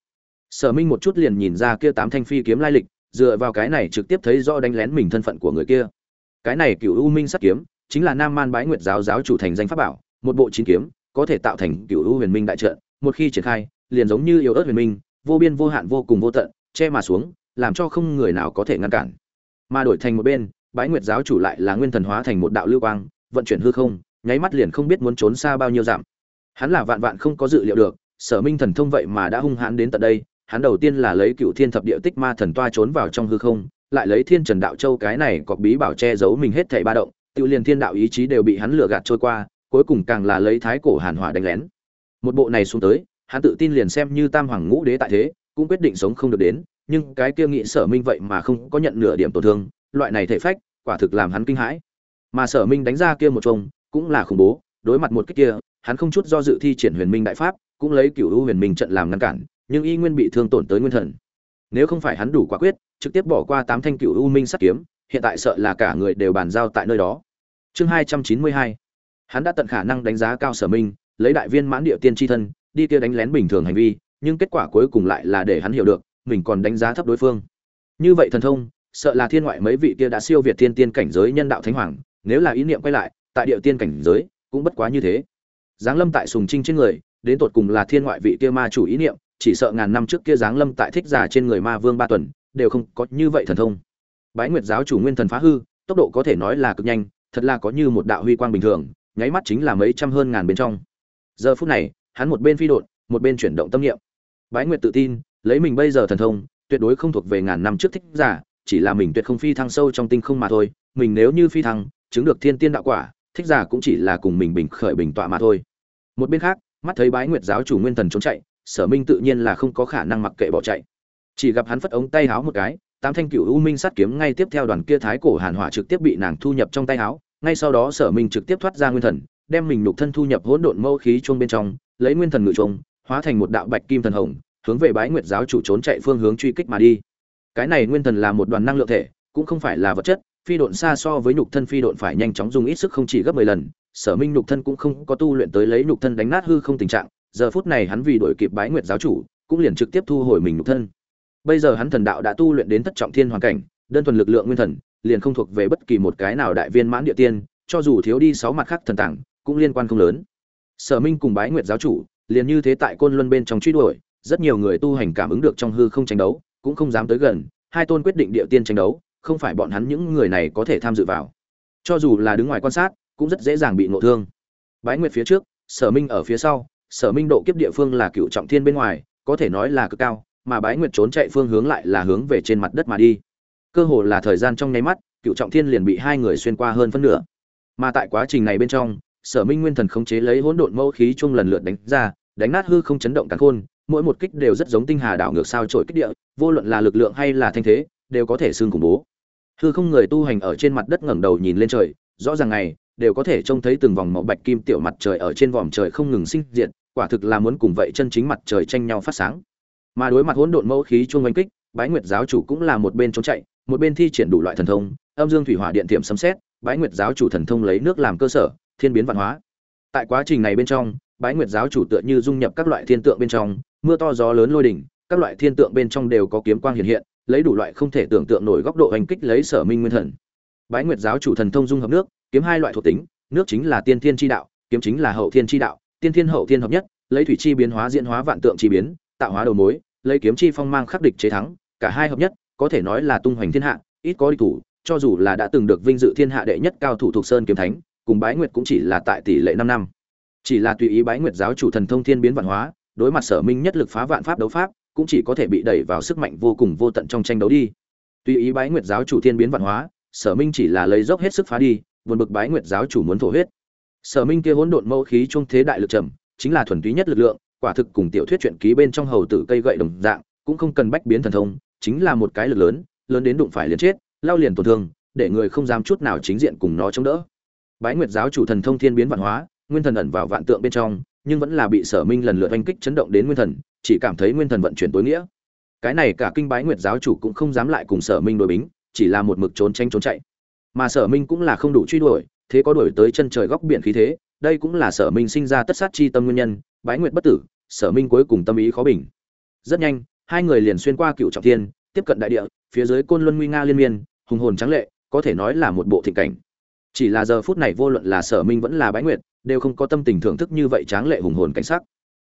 Sở minh một chút liền nhìn ra kia tám thanh phi kiếm lai lịch dựa vào cái này trực tiếp thấy rõ đánh lén mình thân phận của người kia. Cái này cựu u minh sắt kiếm, chính là nam man bái nguyệt giáo giáo chủ thành danh pháp bảo, một bộ chín kiếm, có thể tạo thành cựu u huyền minh đại trận, một khi triển khai, liền giống như yếu ớt huyền minh, vô biên vô hạn vô cùng vô tận, che mà xuống, làm cho không người nào có thể ngăn cản. Mà đổi thành một bên, bái nguyệt giáo chủ lại là nguyên thần hóa thành một đạo lưu quang, vận chuyển hư không, nháy mắt liền không biết muốn trốn xa bao nhiêu dặm. Hắn là vạn vạn không có dự liệu được, sở minh thần thông vậy mà đã hung hãn đến tận đây hắn đầu tiên là lấy cựu thiên thập địa tích ma thần toa trốn vào trong hư không, lại lấy thiên trần đạo châu cái này có bí bảo che giấu mình hết thảy ba động, tự liền thiên đạo ý chí đều bị hắn lừa gạt trôi qua, cuối cùng càng là lấy thái cổ hàn hỏa đánh lén. Một bộ này xuống tới, hắn tự tin liền xem như tam hoàng ngũ đế tại thế, cũng quyết định sống không được đến, nhưng cái kia nghị sở minh vậy mà không có nhận nửa điểm tổn thương, loại này thể phách, quả thực làm hắn kinh hãi. Mà sở minh đánh ra kia một trông cũng là khủng bố, đối mặt một cái kia, hắn không chút do dự thi triển huyền minh đại pháp, cũng lấy cựu huyền minh trận làm ngăn cản nhưng y nguyên bị thương tổn tới nguyên thần. Nếu không phải hắn đủ quả quyết, trực tiếp bỏ qua tám thanh cựu u minh sắt kiếm, hiện tại sợ là cả người đều bàn giao tại nơi đó. Chương hai trăm chín mươi hai. Hắn đã tận khả năng đánh giá cao sở minh, lấy đại viên mãn địa tiên tri thân, đi kia đánh lén bình thường hành vi, nhưng kết quả cuối cùng lại là để hắn hiểu được, mình còn đánh giá thấp đối phương. Như vậy thần thông, sợ là thiên ngoại mấy vị kia đã siêu việt thiên tiên cảnh giới nhân đạo thánh hoàng, nếu là ý niệm quay lại, tại địa tiên cảnh giới, cũng bất quá như thế. Giáng lâm tại sùng trinh trên người, đến tột cùng là thiên ngoại vị kia ma chủ ý niệm chỉ sợ ngàn năm trước kia giáng lâm tại thích giả trên người ma vương ba tuần, đều không có như vậy thần thông. Bái nguyệt giáo chủ nguyên thần phá hư, tốc độ có thể nói là cực nhanh, thật là có như một đạo huy quang bình thường, nháy mắt chính là mấy trăm hơn ngàn bên trong. Giờ phút này, hắn một bên phi đột một bên chuyển động tâm niệm. Bái nguyệt tự tin, lấy mình bây giờ thần thông, tuyệt đối không thuộc về ngàn năm trước thích giả chỉ là mình tuyệt không phi thăng sâu trong tinh không mà thôi, mình nếu như phi thăng, chứng được thiên tiên đạo quả, thích giả cũng chỉ là cùng mình bình khởi bình tọa mà thôi. Một bên khác, mắt thấy bái nguyệt giáo chủ nguyên thần trốn chạy sở minh tự nhiên là không có khả năng mặc kệ bỏ chạy chỉ gặp hắn phất ống tay háo một cái, tám thanh cựu u minh sát kiếm ngay tiếp theo đoàn kia thái cổ hàn hỏa trực tiếp bị nàng thu nhập trong tay háo. ngay sau đó sở minh trực tiếp thoát ra nguyên thần, đem mình nhục thân thu nhập hỗn độn mâu khí chuông bên trong, lấy nguyên thần ngự chuông, hóa thành một đạo bạch kim thần hồng, hướng về bái nguyệt giáo chủ trốn chạy phương hướng truy kích mà đi cái này nguyên thần là một đoàn năng lượng thể, cũng không phải là vật chất, phi độn xa so với nhục thân phi độn phải nhanh chóng dùng ít sức không chỉ gấp mười lần, sở minh nhục thân cũng không có tu luyện tới lấy nhục thân đánh nát hư không tình trạng giờ phút này hắn vì đổi kịp bái nguyệt giáo chủ, cũng liền trực tiếp thu hồi mình nhục thân. Bây giờ hắn thần đạo đã tu luyện đến thất trọng thiên hoàn cảnh, đơn thuần lực lượng nguyên thần, liền không thuộc về bất kỳ một cái nào đại viên mãn địa tiên, cho dù thiếu đi sáu mặt khác thần tảng, cũng liên quan không lớn. Sở minh cùng bái nguyệt giáo chủ, liền như thế tại côn luân bên trong truy đuổi, rất nhiều người tu hành cảm ứng được trong hư không tranh đấu, cũng không dám tới gần, hai tôn quyết định địa tiên tranh đấu, không phải bọn hắn những người này có thể tham dự vào. Cho dù là đứng ngoài quan sát, cũng rất dễ dàng bị ngộ thương. Bái nguyệt phía trước, sở minh ở phía sau sở minh độ kiếp địa phương là cựu trọng thiên bên ngoài, có thể nói là cực cao, mà bái nguyệt trốn chạy phương hướng lại là hướng về trên mặt đất mà đi. Cơ hồ là thời gian trong nháy mắt, cựu trọng thiên liền bị hai người xuyên qua hơn phân nửa. Mà tại quá trình này bên trong, sở minh nguyên thần khống chế lấy hỗn độn mẫu khí chung lần lượt đánh ra, đánh nát hư không chấn động cắn khôn, mỗi một kích đều rất giống tinh hà đảo ngược sao trội kích địa, vô luận là lực lượng hay là thanh thế, đều có thể xương khủng bố. Hư không người tu hành ở trên mặt đất ngẩng đầu nhìn lên trời, rõ ràng ngày đều có thể trông thấy từng vòng màu bạch kim tiểu mặt trời ở trên vòm trời không ngừng sinh diệt, quả thực là muốn cùng vậy chân chính mặt trời tranh nhau phát sáng. Mà đối mặt hỗn độn mẫu khí chuông oanh kích, bái nguyệt giáo chủ cũng là một bên trốn chạy, một bên thi triển đủ loại thần thông, âm dương thủy hỏa điện tiệm sấm xét bái nguyệt giáo chủ thần thông lấy nước làm cơ sở, thiên biến văn hóa. Tại quá trình này bên trong, bái nguyệt giáo chủ tựa như dung nhập các loại thiên tượng bên trong, mưa to gió lớn lôi đỉnh, các loại thiên tượng bên trong đều có kiếm quang hiện hiện, lấy đủ loại không thể tưởng tượng nổi góc độ hành kích lấy sở minh nguyên thần. Bái nguyệt giáo chủ thần thông dung hợp nước kiếm hai loại thuộc tính, nước chính là tiên thiên chi đạo, kiếm chính là hậu thiên chi đạo, tiên thiên hậu thiên hợp nhất, lấy thủy chi biến hóa diễn hóa vạn tượng chi biến, tạo hóa đầu mối, lấy kiếm chi phong mang khắc địch chế thắng, cả hai hợp nhất, có thể nói là tung hoành thiên hạ, ít có đi thủ, cho dù là đã từng được vinh dự thiên hạ đệ nhất cao thủ thuộc sơn kiếm thánh, cùng bái nguyệt cũng chỉ là tại tỷ lệ năm năm. Chỉ là tùy ý bái nguyệt giáo chủ thần thông thiên biến vạn hóa, đối mặt sở minh nhất lực phá vạn pháp đấu pháp, cũng chỉ có thể bị đẩy vào sức mạnh vô cùng vô tận trong tranh đấu đi. Tùy ý bái nguyệt giáo chủ thiên biến vạn hóa, sở minh chỉ là lấy dốc hết sức phá đi buồn bực bái nguyệt giáo chủ muốn thổ huyết. Sở minh kia hỗn độn mâu khí trung thế đại lực trầm, chính là thuần túy nhất lực lượng, quả thực cùng tiểu thuyết truyện ký bên trong hầu tử cây gậy đồng dạng, cũng không cần bách biến thần thông, chính là một cái lực lớn lớn đến đụng phải liền chết, lao liền tổn thương, để người không dám chút nào chính diện cùng nó chống đỡ. Bái nguyệt giáo chủ thần thông thiên biến vạn hóa, nguyên thần ẩn vào vạn tượng bên trong, nhưng vẫn là bị sở minh lần lượt oanh kích chấn động đến nguyên thần, chỉ cảm thấy nguyên thần vận chuyển tối nghĩa. Cái này cả kinh bái nguyệt giáo chủ cũng không dám lại cùng sở minh đối bính, chỉ là một mực trốn tranh trốn chạy mà sở minh cũng là không đủ truy đuổi, thế có đuổi tới chân trời góc biển khí thế, đây cũng là sở minh sinh ra tất sát chi tâm nguyên nhân, bái nguyệt bất tử, sở minh cuối cùng tâm ý khó bình. Rất nhanh, hai người liền xuyên qua cựu trọng thiên, tiếp cận đại địa, phía dưới côn luân nguy nga liên miên, hùng hồn trắng lệ, có thể nói là một bộ thịnh cảnh. Chỉ là giờ phút này vô luận là sở minh vẫn là bái nguyệt, đều không có tâm tình thưởng thức như vậy tráng lệ hùng hồn cảnh sắc.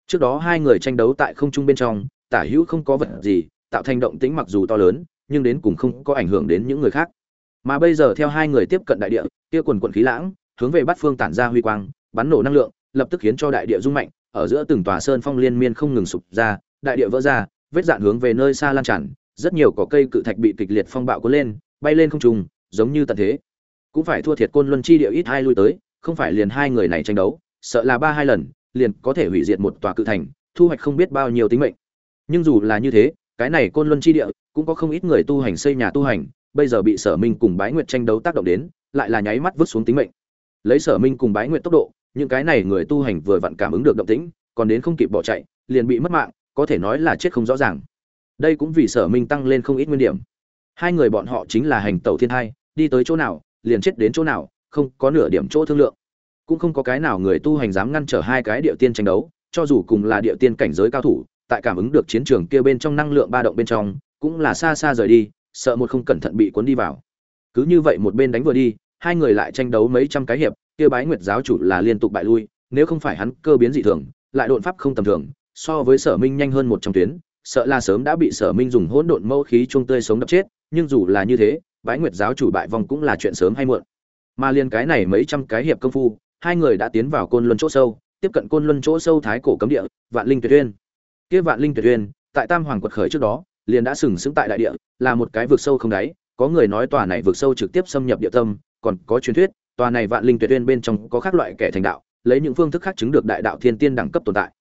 Trước đó hai người tranh đấu tại không trung bên trong, tả hữu không có vật gì, tạo thành động tĩnh mặc dù to lớn, nhưng đến cùng không có ảnh hưởng đến những người khác mà bây giờ theo hai người tiếp cận đại địa, kia quần quần khí lãng, hướng về bát phương tản ra huy quang, bắn nổ năng lượng, lập tức khiến cho đại địa rung mạnh, ở giữa từng tòa sơn phong liên miên không ngừng sụp ra, đại địa vỡ ra, vết dạn hướng về nơi xa lan tràn, rất nhiều cỏ cây cự thạch bị kịch liệt phong bạo cuốn lên, bay lên không trung, giống như tận thế. Cũng phải thua thiệt côn luân chi địa ít hai lui tới, không phải liền hai người này tranh đấu, sợ là ba hai lần, liền có thể hủy diệt một tòa cự thành, thu hoạch không biết bao nhiêu tính mệnh. Nhưng dù là như thế, cái này côn luân chi địa, cũng có không ít người tu hành xây nhà tu hành bây giờ bị sở minh cùng bái nguyệt tranh đấu tác động đến, lại là nháy mắt vứt xuống tính mệnh. Lấy sở minh cùng bái nguyệt tốc độ, những cái này người tu hành vừa vặn cảm ứng được động tĩnh, còn đến không kịp bỏ chạy, liền bị mất mạng, có thể nói là chết không rõ ràng. Đây cũng vì sở minh tăng lên không ít nguyên điểm. Hai người bọn họ chính là hành tẩu thiên hai đi tới chỗ nào, liền chết đến chỗ nào, không có nửa điểm chỗ thương lượng. Cũng không có cái nào người tu hành dám ngăn trở hai cái địa tiên tranh đấu, cho dù cùng là địa tiên cảnh giới cao thủ, tại cảm ứng được chiến trường kia bên trong năng lượng ba động bên trong, cũng là xa xa rời đi sợ một không cẩn thận bị cuốn đi vào. Cứ như vậy một bên đánh vừa đi, hai người lại tranh đấu mấy trăm cái hiệp, kia bái nguyệt giáo chủ là liên tục bại lui, nếu không phải hắn cơ biến dị thường, lại đột pháp không tầm thường, so với sở minh nhanh hơn một trong tuyến, sợ là sớm đã bị sở minh dùng hỗn độn mâu khí chuông tươi sống đập chết, nhưng dù là như thế, bái nguyệt giáo chủ bại vong cũng là chuyện sớm hay muộn. Mà liên cái này mấy trăm cái hiệp công phu, hai người đã tiến vào côn luân chỗ sâu, tiếp cận côn luân chỗ sâu thái cổ cấm địa, vạn linh tuyệt uyên. Kia vạn linh tuyệt uyên, tại tam hoàng quật khởi trước đó liền đã sừng sững tại đại địa, là một cái vực sâu không đáy, có người nói tòa này vực sâu trực tiếp xâm nhập địa tâm, còn có truyền thuyết, tòa này vạn linh tuyệt uyên bên trong có các loại kẻ thành đạo, lấy những phương thức khác chứng được đại đạo thiên tiên đẳng cấp tồn tại.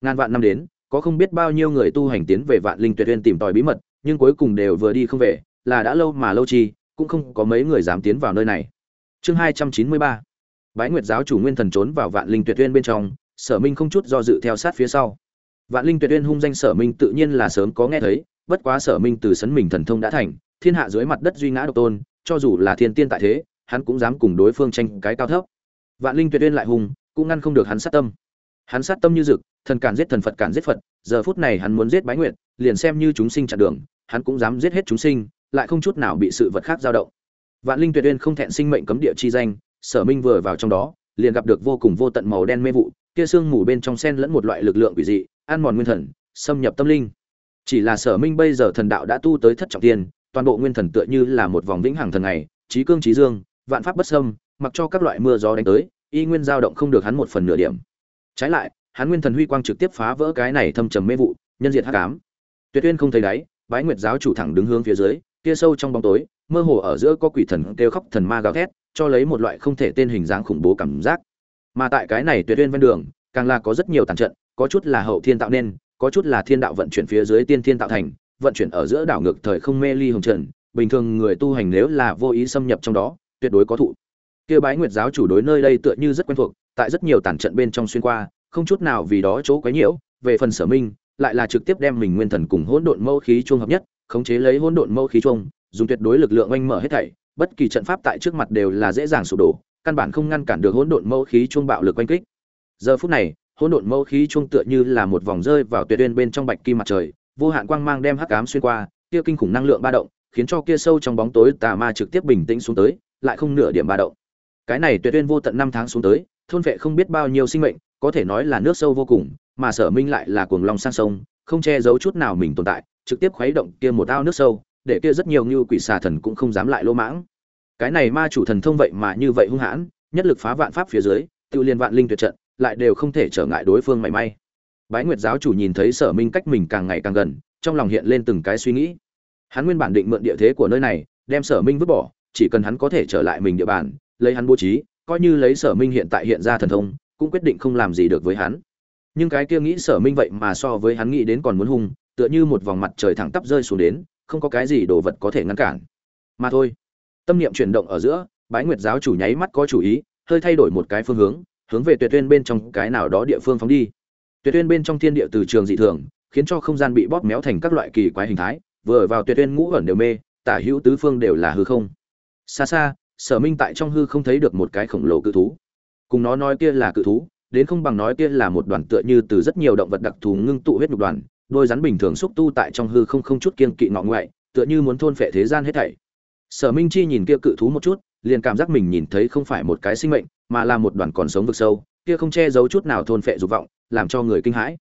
Ngàn vạn năm đến, có không biết bao nhiêu người tu hành tiến về vạn linh tuyệt uyên tìm tòi bí mật, nhưng cuối cùng đều vừa đi không về, là đã lâu mà lâu chi, cũng không có mấy người dám tiến vào nơi này. Chương hai trăm chín mươi ba. Bái nguyệt giáo chủ nguyên thần trốn vào vạn linh tuyệt uyên bên trong, sở minh không chút do dự theo sát phía sau. Vạn linh tuyệt uyên hung danh sở minh tự nhiên là sớm có nghe thấy bất quá sở minh từ sấn mình thần thông đã thành, thiên hạ dưới mặt đất duy ngã độc tôn, cho dù là thiên tiên tại thế, hắn cũng dám cùng đối phương tranh cái cao thấp. Vạn linh tuyệt uyên lại hùng, cũng ngăn không được hắn sát tâm. Hắn sát tâm như dực thần cản giết thần phật cản giết phật, giờ phút này hắn muốn giết bái nguyện liền xem như chúng sinh chặn đường, hắn cũng dám giết hết chúng sinh, lại không chút nào bị sự vật khác dao động. Vạn linh tuyệt uyên không thẹn sinh mệnh cấm địa chi danh, sở minh vừa vào trong đó, liền gặp được vô cùng vô tận màu đen mê vụ, kia sương mù bên trong sen lẫn một loại lực lượng quỷ dị, ăn mòn nguyên thần, xâm nhập tâm linh chỉ là sở minh bây giờ thần đạo đã tu tới thất trọng tiên toàn bộ nguyên thần tựa như là một vòng vĩnh hằng thần này, trí cương trí dương vạn pháp bất xâm mặc cho các loại mưa gió đánh tới y nguyên dao động không được hắn một phần nửa điểm. Trái lại hắn nguyên thần huy quang trực tiếp phá vỡ cái này thâm trầm mê vụ nhân diệt hắc ám. Tuyệt uyên không thấy đáy bái nguyệt giáo chủ thẳng đứng hướng phía dưới kia sâu trong bóng tối mơ hồ ở giữa có quỷ thần kêu khóc thần ma gào thét cho lấy một loại không thể tên hình dáng khủng bố cảm giác. Mà tại cái này tuyệt uyên ven đường càng là có rất nhiều tàn trận có chút là hậu thiên tạo nên có chút là thiên đạo vận chuyển phía dưới tiên thiên tạo thành vận chuyển ở giữa đảo ngược thời không mê ly hồng trần bình thường người tu hành nếu là vô ý xâm nhập trong đó tuyệt đối có thụ. Kia bái nguyệt giáo chủ đối nơi đây tựa như rất quen thuộc tại rất nhiều tản trận bên trong xuyên qua không chút nào vì đó chỗ quấy nhiễu về phần sở minh lại là trực tiếp đem mình nguyên thần cùng hỗn độn mâu khí trung hợp nhất khống chế lấy hỗn độn mâu khí trung, dùng tuyệt đối lực lượng oanh mở hết thảy bất kỳ trận pháp tại trước mặt đều là dễ dàng sụp đổ căn bản không ngăn cản được hỗn độn mâu khí trung bạo lực oanh kích. Giờ phút này hỗn độn mâu khí trung tựa như là một vòng rơi vào tuyệt uyên bên trong bạch kim mặt trời, vô hạn quang mang đem hắc ám xuyên qua, kia kinh khủng năng lượng ba động, khiến cho kia sâu trong bóng tối tà ma trực tiếp bình tĩnh xuống tới, lại không nửa điểm ba động. Cái này tuyệt uyên vô tận năm tháng xuống tới, thôn vệ không biết bao nhiêu sinh mệnh, có thể nói là nước sâu vô cùng, mà sở minh lại là cuồng long sang sông, không che giấu chút nào mình tồn tại, trực tiếp khuấy động kia một ao nước sâu, để kia rất nhiều như quỷ xà thần cũng không dám lại lô mãng. Cái này ma chủ thần thông vậy mà như vậy hung hãn, nhất lực phá vạn pháp phía dưới, tiêu liên vạn linh tuyệt trận lại đều không thể trở ngại đối phương mảy may. Bái nguyệt giáo chủ nhìn thấy sở minh cách mình càng ngày càng gần, trong lòng hiện lên từng cái suy nghĩ. Hắn nguyên bản định mượn địa thế của nơi này, đem sở minh vứt bỏ, chỉ cần hắn có thể trở lại mình địa bàn, lấy hắn bố trí, coi như lấy sở minh hiện tại hiện ra thần thông, cũng quyết định không làm gì được với hắn. Nhưng cái kia nghĩ sở minh vậy mà so với hắn nghĩ đến còn muốn hung, tựa như một vòng mặt trời thẳng tắp rơi xuống đến, không có cái gì đồ vật có thể ngăn cản. Mà thôi. Tâm niệm chuyển động ở giữa, bái nguyệt giáo chủ nháy mắt có chủ ý, hơi thay đổi một cái phương hướng hướng về tuyệt tuyên bên trong cái nào đó địa phương phóng đi. Tuyệt tuyên bên trong thiên địa từ trường dị thường, khiến cho không gian bị bóp méo thành các loại kỳ quái hình thái, vừa vào tuyệt tuyên ngũ ẩn đều mê, tả hữu tứ phương đều là hư không. Xa xa, sở minh tại trong hư không thấy được một cái khổng lồ cự thú. Cùng nó nói kia là cự thú, đến không bằng nói kia là một đoàn tựa như từ rất nhiều động vật đặc thù ngưng tụ huyết nhục đoàn, đôi rắn bình thường xúc tu tại trong hư không không chút kiên kỵ ngọ ngoại, tựa như muốn thôn phệ thế gian hết thảy. Sở minh chi nhìn kia cự thú một chút liền cảm giác mình nhìn thấy không phải một cái sinh mệnh, mà là một đoàn còn sống vực sâu, kia không che giấu chút nào thôn phệ dục vọng, làm cho người kinh hãi.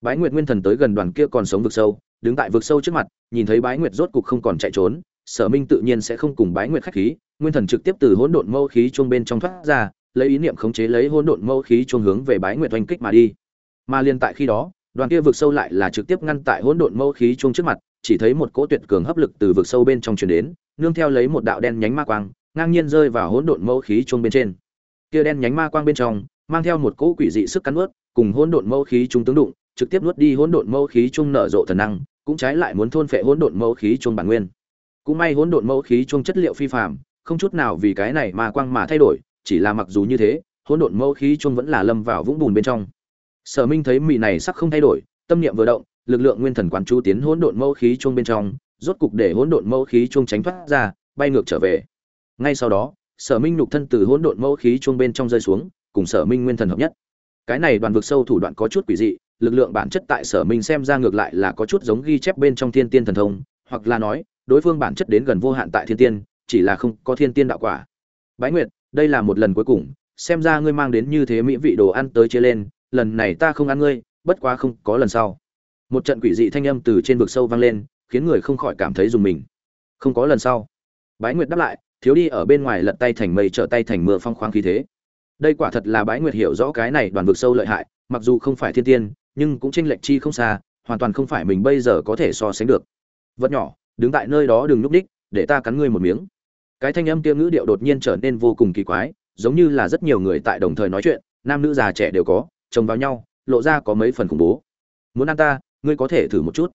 Bái nguyệt nguyên thần tới gần đoàn kia còn sống vực sâu, đứng tại vực sâu trước mặt, nhìn thấy bái nguyệt rốt cục không còn chạy trốn, sở minh tự nhiên sẽ không cùng bái nguyệt khách khí, nguyên thần trực tiếp từ hỗn độn mâu khí chuông bên trong thoát ra, lấy ý niệm khống chế lấy hỗn độn mâu khí chuông hướng về bái nguyệt oanh kích mà đi. Mà liên tại khi đó, đoàn kia vực sâu lại là trực tiếp ngăn tại hỗn độn mâu khí chuông trước mặt, chỉ thấy một cỗ tuyệt cường hấp lực từ vực sâu bên trong truyền đến, nương theo lấy một đạo đen nhánh ma quang ngang nhiên rơi vào hỗn độn mâu khí chuông bên trên. Kia đen nhánh ma quang bên trong, mang theo một cỗ quỷ dị sức cắn nuốt, cùng hỗn độn mâu khí chuông tướng đụng, trực tiếp nuốt đi hỗn độn mâu khí chuông nở rộ thần năng, cũng trái lại muốn thôn phệ hỗn độn mâu khí chuông bản nguyên. Cũng may hỗn độn mâu khí chuông chất liệu phi phàm, không chút nào vì cái này mà quang mà thay đổi, chỉ là mặc dù như thế, hỗn độn mâu khí chuông vẫn là lâm vào vũng bùn bên trong. Sở minh thấy mị này sắc không thay đổi, tâm niệm vừa động, lực lượng nguyên thần quán chú tiến hỗn độn mẫu khí chuông bên trong, rốt cục để hỗn độn mẫu khí chuông tránh thoát ra, bay ngược trở về ngay sau đó, sở minh nhục thân từ hỗn độn mẫu khí chuông bên trong rơi xuống, cùng sở minh nguyên thần hợp nhất. Cái này đoàn vực sâu thủ đoạn có chút quỷ dị, lực lượng bản chất tại sở minh xem ra ngược lại là có chút giống ghi chép bên trong thiên tiên thần thông, hoặc là nói, đối phương bản chất đến gần vô hạn tại thiên tiên, chỉ là không có thiên tiên đạo quả. Bái nguyệt, đây là một lần cuối cùng, xem ra ngươi mang đến như thế mỹ vị đồ ăn tới chia lên, lần này ta không ăn ngươi, bất quá không có lần sau. Một trận quỷ dị thanh âm từ trên vực sâu vang lên, khiến người không khỏi cảm thấy dùng mình. Không có lần sau. Bái nguyệt đáp lại thiếu đi ở bên ngoài lật tay thành mây trở tay thành mưa phong khoáng khí thế. Đây quả thật là bái nguyệt hiểu rõ cái này đoàn vực sâu lợi hại, mặc dù không phải thiên tiên, nhưng cũng tranh lệch chi không xa, hoàn toàn không phải mình bây giờ có thể so sánh được. Vật nhỏ, đứng tại nơi đó đừng núp đích, để ta cắn ngươi một miếng. Cái thanh âm kia ngữ điệu đột nhiên trở nên vô cùng kỳ quái, giống như là rất nhiều người tại đồng thời nói chuyện, nam nữ già trẻ đều có, chồng vào nhau, lộ ra có mấy phần khủng bố. Muốn ăn ta, ngươi có thể thử một chút.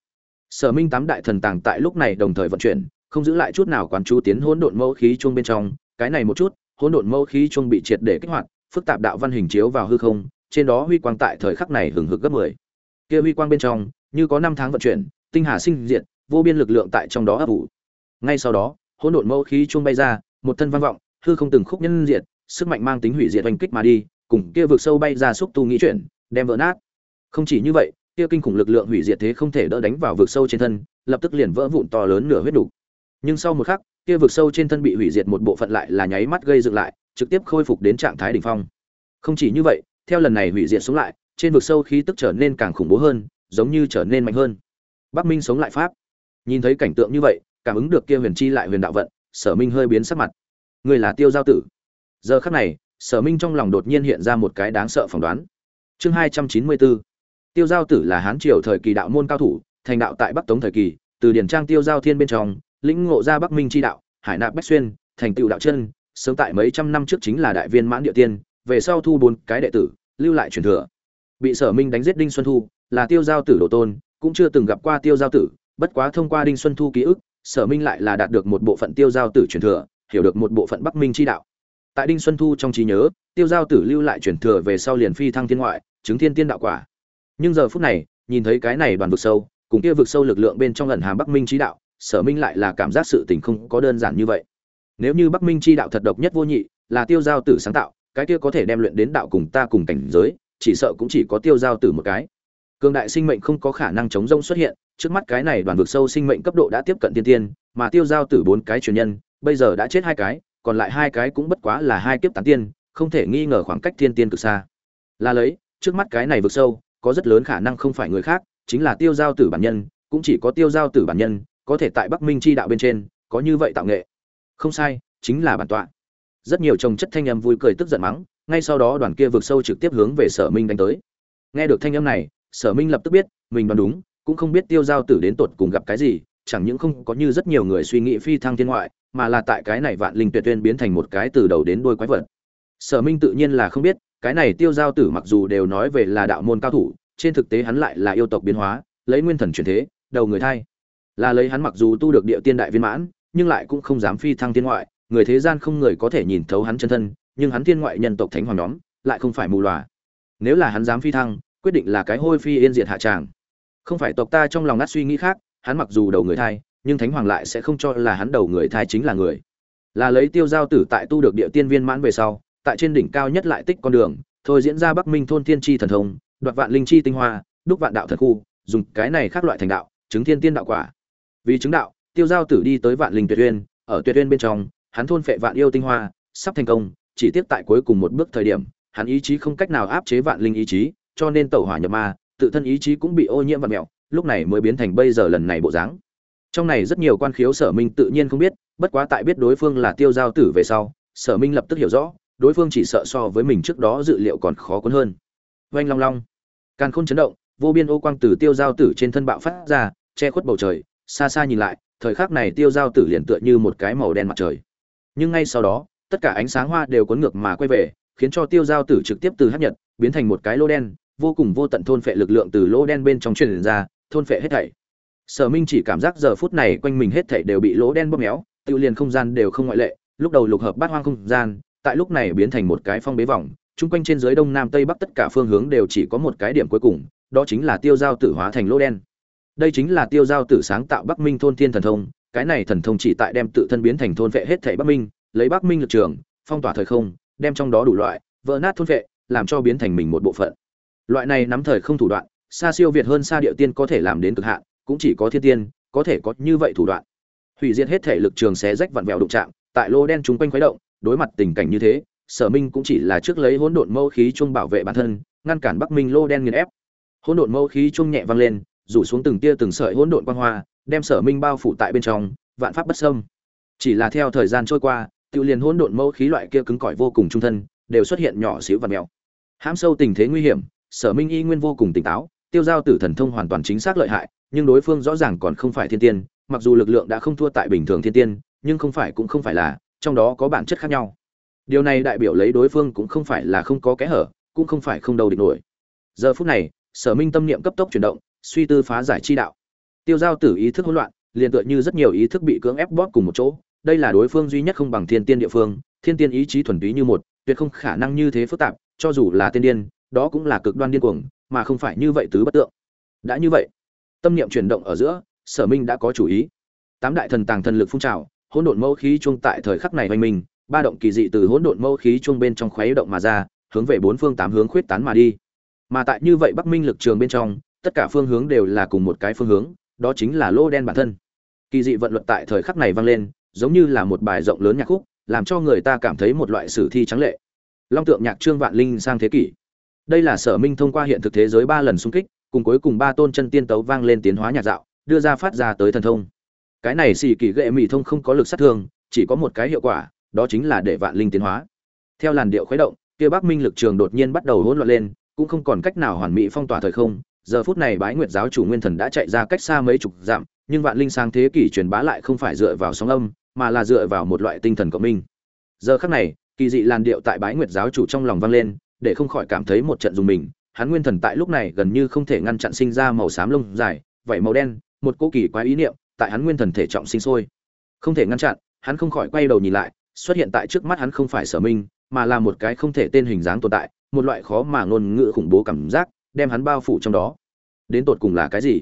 Sở minh tám đại thần tàng tại lúc này đồng thời vận chuyển không giữ lại chút nào quán chú tiến hỗn độn mẫu khí chuông bên trong, cái này một chút, hỗn độn mẫu khí chuông bị triệt để kích hoạt, phức tạp đạo văn hình chiếu vào hư không, trên đó huy quang tại thời khắc này hừng hực gấp mười. Kia huy quang bên trong, như có năm tháng vận chuyển, tinh hà sinh diệt, vô biên lực lượng tại trong đó ấp ủ. Ngay sau đó, hỗn độn mẫu khí chuông bay ra, một thân vang vọng, hư không từng khúc nhân diệt, sức mạnh mang tính hủy diệt oanh kích mà đi, cùng kia vực sâu bay ra xúc tu nghĩ chuyển, đem vỡ nát. Không chỉ như vậy, kia kinh khủng lực lượng hủy diệt thế không thể đỡ đánh vào vực sâu trên thân, lập tức liền vỡ vụn to lớn nửa huyết đủ nhưng sau một khắc, kia vực sâu trên thân bị hủy diệt một bộ phận lại là nháy mắt gây dựng lại, trực tiếp khôi phục đến trạng thái đỉnh phong. Không chỉ như vậy, theo lần này hủy diệt xuống lại, trên vực sâu khí tức trở nên càng khủng bố hơn, giống như trở nên mạnh hơn. Bắc minh sống lại pháp. Nhìn thấy cảnh tượng như vậy, cảm ứng được kia huyền chi lại huyền đạo vận, sở minh hơi biến sắc mặt. Người là tiêu giao tử. Giờ khắc này, sở minh trong lòng đột nhiên hiện ra một cái đáng sợ phỏng đoán. Chương hai trăm chín mươi bốn tiêu giao tử là hán triều thời kỳ đạo môn cao thủ, thành đạo tại bắc tống thời kỳ, từ điển trang tiêu giao thiên bên trong lĩnh ngộ ra bắc minh chi đạo, hải nạp bách xuyên, thành tựu đạo chân, sớm tại mấy trăm năm trước chính là đại viên mãn địa tiên, về sau thu bốn cái đệ tử, lưu lại truyền thừa. Bị sở minh đánh giết đinh xuân thu, là tiêu giao tử đồ tôn, cũng chưa từng gặp qua tiêu giao tử, bất quá thông qua đinh xuân thu ký ức, sở minh lại là đạt được một bộ phận tiêu giao tử truyền thừa, hiểu được một bộ phận bắc minh chi đạo. Tại đinh xuân thu trong trí nhớ, tiêu giao tử lưu lại truyền thừa về sau liền phi thăng thiên ngoại, chứng thiên tiên đạo quả. Nhưng giờ phút này, nhìn thấy cái này đoàn vực sâu, cùng kia vực sâu lực lượng bên trong ẩn hàm bắc minh chí đạo sở minh lại là cảm giác sự tình không có đơn giản như vậy. Nếu như bắc minh chi đạo thật độc nhất vô nhị, là tiêu giao tử sáng tạo, cái kia có thể đem luyện đến đạo cùng ta cùng cảnh giới, chỉ sợ cũng chỉ có tiêu giao tử một cái. Cường đại sinh mệnh không có khả năng chống rông xuất hiện, trước mắt cái này đoàn vực sâu sinh mệnh cấp độ đã tiếp cận tiên tiên, mà tiêu giao tử bốn cái truyền nhân, bây giờ đã chết hai cái, còn lại hai cái cũng bất quá là hai kiếp tán tiên, không thể nghi ngờ khoảng cách thiên tiên cực xa. Là lấy, trước mắt cái này vực sâu, có rất lớn khả năng không phải người khác, chính là tiêu giao tử bản nhân, cũng chỉ có tiêu giao tử bản nhân có thể tại bắc minh chi đạo bên trên, có như vậy tạo nghệ. Không sai, chính là bản tọa. Rất nhiều trồng chất thanh âm vui cười tức giận mắng, ngay sau đó đoàn kia vượt sâu trực tiếp hướng về sở minh đánh tới. Nghe được thanh âm này, sở minh lập tức biết, mình đoán đúng, cũng không biết tiêu giao tử đến tột cùng gặp cái gì, chẳng những không có như rất nhiều người suy nghĩ phi thăng thiên ngoại, mà là tại cái này vạn linh tuyệt tuyên biến thành một cái từ đầu đến đuôi quái vật. Sở minh tự nhiên là không biết, cái này tiêu giao tử mặc dù đều nói về là đạo môn cao thủ, trên thực tế hắn lại là yêu tộc biến hóa, lấy nguyên thần chuyển thế, đầu người thay là lấy hắn mặc dù tu được địa tiên đại viên mãn, nhưng lại cũng không dám phi thăng thiên ngoại, người thế gian không người có thể nhìn thấu hắn chân thân, nhưng hắn thiên ngoại nhân tộc thánh hoàng nhóm lại không phải mù lòa nếu là hắn dám phi thăng, quyết định là cái hôi phi yên diệt hạ tràng. Không phải tộc ta trong lòng nát suy nghĩ khác, hắn mặc dù đầu người thai, nhưng thánh hoàng lại sẽ không cho là hắn đầu người thai chính là người. Là lấy tiêu giao tử tại tu được địa tiên viên mãn về sau, tại trên đỉnh cao nhất lại tích con đường, thôi diễn ra bắc minh thôn thiên tri thần thông, đoạt vạn linh chi tinh hoa, đúc vạn đạo thật khu, dùng cái này khác loại thành đạo, chứng thiên tiên đạo quả vì chứng đạo, tiêu giao tử đi tới vạn linh tuyệt uyên, ở tuyệt uyên bên trong, hắn thôn phệ vạn yêu tinh hoa, sắp thành công, chỉ tiếp tại cuối cùng một bước thời điểm, hắn ý chí không cách nào áp chế vạn linh ý chí, cho nên tẩu hỏa nhập ma, tự thân ý chí cũng bị ô nhiễm và mẹo lúc này mới biến thành bây giờ lần này bộ dáng. Trong này rất nhiều quan khiếu sở minh tự nhiên không biết, bất quá tại biết đối phương là tiêu giao tử về sau, sở minh lập tức hiểu rõ, đối phương chỉ sợ so với mình trước đó dự liệu còn khó cuốn hơn. Oanh long long. Càn khôn chấn động, vô biên ô quang từ tiêu giao tử trên thân bạo phát ra, che khuất bầu trời xa xa nhìn lại, thời khắc này tiêu giao tử liền tựa như một cái màu đen mặt trời. Nhưng ngay sau đó, tất cả ánh sáng hoa đều cuốn ngược mà quay về, khiến cho tiêu giao tử trực tiếp từ hấp nhật biến thành một cái lô đen, vô cùng vô tận thôn phệ lực lượng từ lỗ đen bên trong truyền ra, thôn phệ hết thảy. Sở minh chỉ cảm giác giờ phút này quanh mình hết thảy đều bị lỗ đen bóp méo tiêu liền không gian đều không ngoại lệ, lúc đầu lục hợp bát hoang không gian, tại lúc này biến thành một cái phong bế vòng, chung quanh trên dưới đông nam tây bắc tất cả phương hướng đều chỉ có một cái điểm cuối cùng, đó chính là tiêu giao tử hóa thành lỗ đen đây chính là tiêu giao tử sáng tạo bắc minh thôn thiên thần thông, cái này thần thông chỉ tại đem tự thân biến thành thôn vệ hết thảy bắc minh, lấy bắc minh lực trường, phong tỏa thời không, đem trong đó đủ loại, vỡ nát thôn vệ, làm cho biến thành mình một bộ phận. Loại này nắm thời không thủ đoạn, xa siêu việt hơn xa địa tiên có thể làm đến cực hạn, cũng chỉ có thiên tiên, có thể có như vậy thủ đoạn. Hủy diệt hết thể lực trường xé rách vặn vẹo đụng chạm, tại lô đen chúng quanh khuấy động, đối mặt tình cảnh như thế, sở minh cũng chỉ là trước lấy hỗn độn mâu khí chung bảo vệ bản thân, ngăn cản bắc minh lô đen nghiền ép. Hỗn độn mâu khí chung nhẹ vang lên rủ xuống từng tia từng sợi hỗn độn quang hoa, đem sở minh bao phủ tại bên trong, vạn pháp bất xâm. chỉ là theo thời gian trôi qua, tiêu liền hỗn độn mâu khí loại kia cứng cỏi vô cùng trung thân, đều xuất hiện nhỏ xíu và mèo hãm sâu tình thế nguy hiểm, sở minh y nguyên vô cùng tỉnh táo, tiêu giao tử thần thông hoàn toàn chính xác lợi hại, nhưng đối phương rõ ràng còn không phải thiên tiên, mặc dù lực lượng đã không thua tại bình thường thiên tiên, nhưng không phải cũng không phải là, trong đó có bản chất khác nhau. Điều này đại biểu lấy đối phương cũng không phải là không có kẽ hở, cũng không phải không đầu địch nổi. Giờ phút này, sở minh tâm niệm cấp tốc chuyển động suy tư phá giải chi đạo. Tiêu giao tử ý thức hỗn loạn liền tựa như rất nhiều ý thức bị cưỡng ép bóp cùng một chỗ đây là đối phương duy nhất không bằng thiên tiên địa phương thiên tiên ý chí thuần túy như một tuyệt không khả năng như thế phức tạp cho dù là tiên điên đó cũng là cực đoan điên cuồng mà không phải như vậy tứ bất tượng. Đã như vậy tâm niệm chuyển động ở giữa sở minh đã có chủ ý. Tám đại thần tàng thần lực phun trào hỗn độn mẫu khí chung tại thời khắc này hoành mình, ba động kỳ dị từ hỗn độn mẫu khí chung bên trong khuấy động mà ra hướng về bốn phương tám hướng khuyết tán mà đi. Mà tại như vậy bắc minh lực trường bên trong tất cả phương hướng đều là cùng một cái phương hướng, đó chính là lô đen bản thân. Kỳ dị vận luật tại thời khắc này vang lên, giống như là một bài rộng lớn nhạc khúc, làm cho người ta cảm thấy một loại sử thi trắng lệ. Long tượng nhạc trương vạn linh sang thế kỷ. Đây là sở minh thông qua hiện thực thế giới ba lần xung kích, cùng cuối cùng ba tôn chân tiên tấu vang lên tiến hóa nhạc dạo, đưa ra phát ra tới thần thông. Cái này xì kỳ gệ mỹ thông không có lực sát thương, chỉ có một cái hiệu quả, đó chính là để vạn linh tiến hóa. Theo làn điệu khuấy động, kia bắc minh lực trường đột nhiên bắt đầu hỗn loạn lên, cũng không còn cách nào hoàn mỹ phong tỏa thời không giờ phút này bái nguyệt giáo chủ nguyên thần đã chạy ra cách xa mấy chục dặm, nhưng vạn linh sang thế kỷ truyền bá lại không phải dựa vào sóng âm, mà là dựa vào một loại tinh thần cộng minh. Giờ khắc này, kỳ dị làn điệu tại bái nguyệt giáo chủ trong lòng vang lên, để không khỏi cảm thấy một trận dùng mình. Hắn nguyên thần tại lúc này gần như không thể ngăn chặn sinh ra màu xám lông dài, vảy màu đen, một cỗ kỳ quái ý niệm tại hắn nguyên thần thể trọng sinh sôi. Không thể ngăn chặn, hắn không khỏi quay đầu nhìn lại, xuất hiện tại trước mắt hắn không phải sở minh, mà là một cái không thể tên hình dáng tồn tại, một loại khó mà ngôn ngữ khủng bố cảm giác đem hắn bao phủ trong đó. Đến tột cùng là cái gì?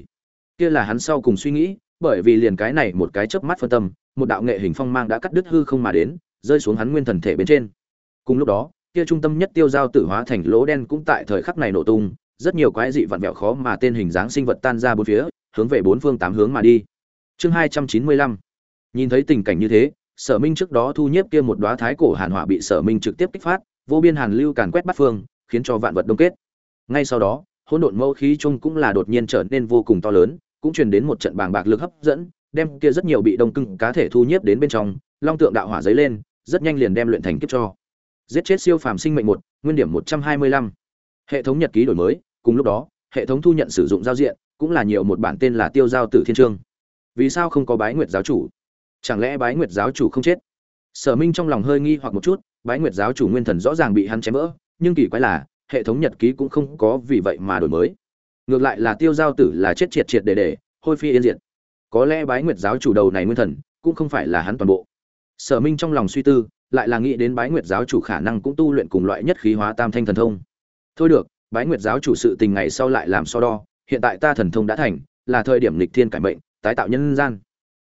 Kia là hắn sau cùng suy nghĩ, bởi vì liền cái này một cái chớp mắt phân tâm, một đạo nghệ hình phong mang đã cắt đứt hư không mà đến, rơi xuống hắn nguyên thần thể bên trên. Cùng lúc đó, kia trung tâm nhất tiêu giao tử hóa thành lỗ đen cũng tại thời khắc này nổ tung, rất nhiều quái dị vặn vẹo khó mà tên hình dáng sinh vật tan ra bốn phía, hướng về bốn phương tám hướng mà đi. Chương hai trăm chín mươi lăm. Nhìn thấy tình cảnh như thế, sở minh trước đó thu nhiếp kia một đoá thái cổ hàn hỏa bị sở minh trực tiếp kích phát, vô biên hàn lưu càn quét bắt phương, khiến cho vạn vật đông kết ngay sau đó, hỗn độn mâu khí chung cũng là đột nhiên trở nên vô cùng to lớn, cũng truyền đến một trận bàng bạc lực hấp dẫn, đem kia rất nhiều bị đông cưng cá thể thu nhiếp đến bên trong, long tượng đạo hỏa giấy lên, rất nhanh liền đem luyện thành kiếp cho. Giết chết siêu phàm sinh mệnh một, nguyên điểm một trăm hai mươi lăm. Hệ thống nhật ký đổi mới, cùng lúc đó, hệ thống thu nhận sử dụng giao diện, cũng là nhiều một bản tên là tiêu giao tử thiên trương vì sao không có bái nguyệt giáo chủ? Chẳng lẽ bái nguyệt giáo chủ không chết? Sở minh trong lòng hơi nghi hoặc một chút, bái nguyệt giáo chủ nguyên thần rõ ràng bị hắn chém vỡ, nhưng kỳ quái là hệ thống nhật ký cũng không có vì vậy mà đổi mới. Ngược lại là tiêu giao tử là chết triệt triệt để để, hôi phi yên diệt. Có lẽ bái nguyệt giáo chủ đầu này nguyên thần, cũng không phải là hắn toàn bộ. Sở minh trong lòng suy tư, lại là nghĩ đến bái nguyệt giáo chủ khả năng cũng tu luyện cùng loại nhất khí hóa tam thanh thần thông. Thôi được, bái nguyệt giáo chủ sự tình ngày sau lại làm so đo, hiện tại ta thần thông đã thành, là thời điểm lịch thiên cải mệnh, tái tạo nhân gian.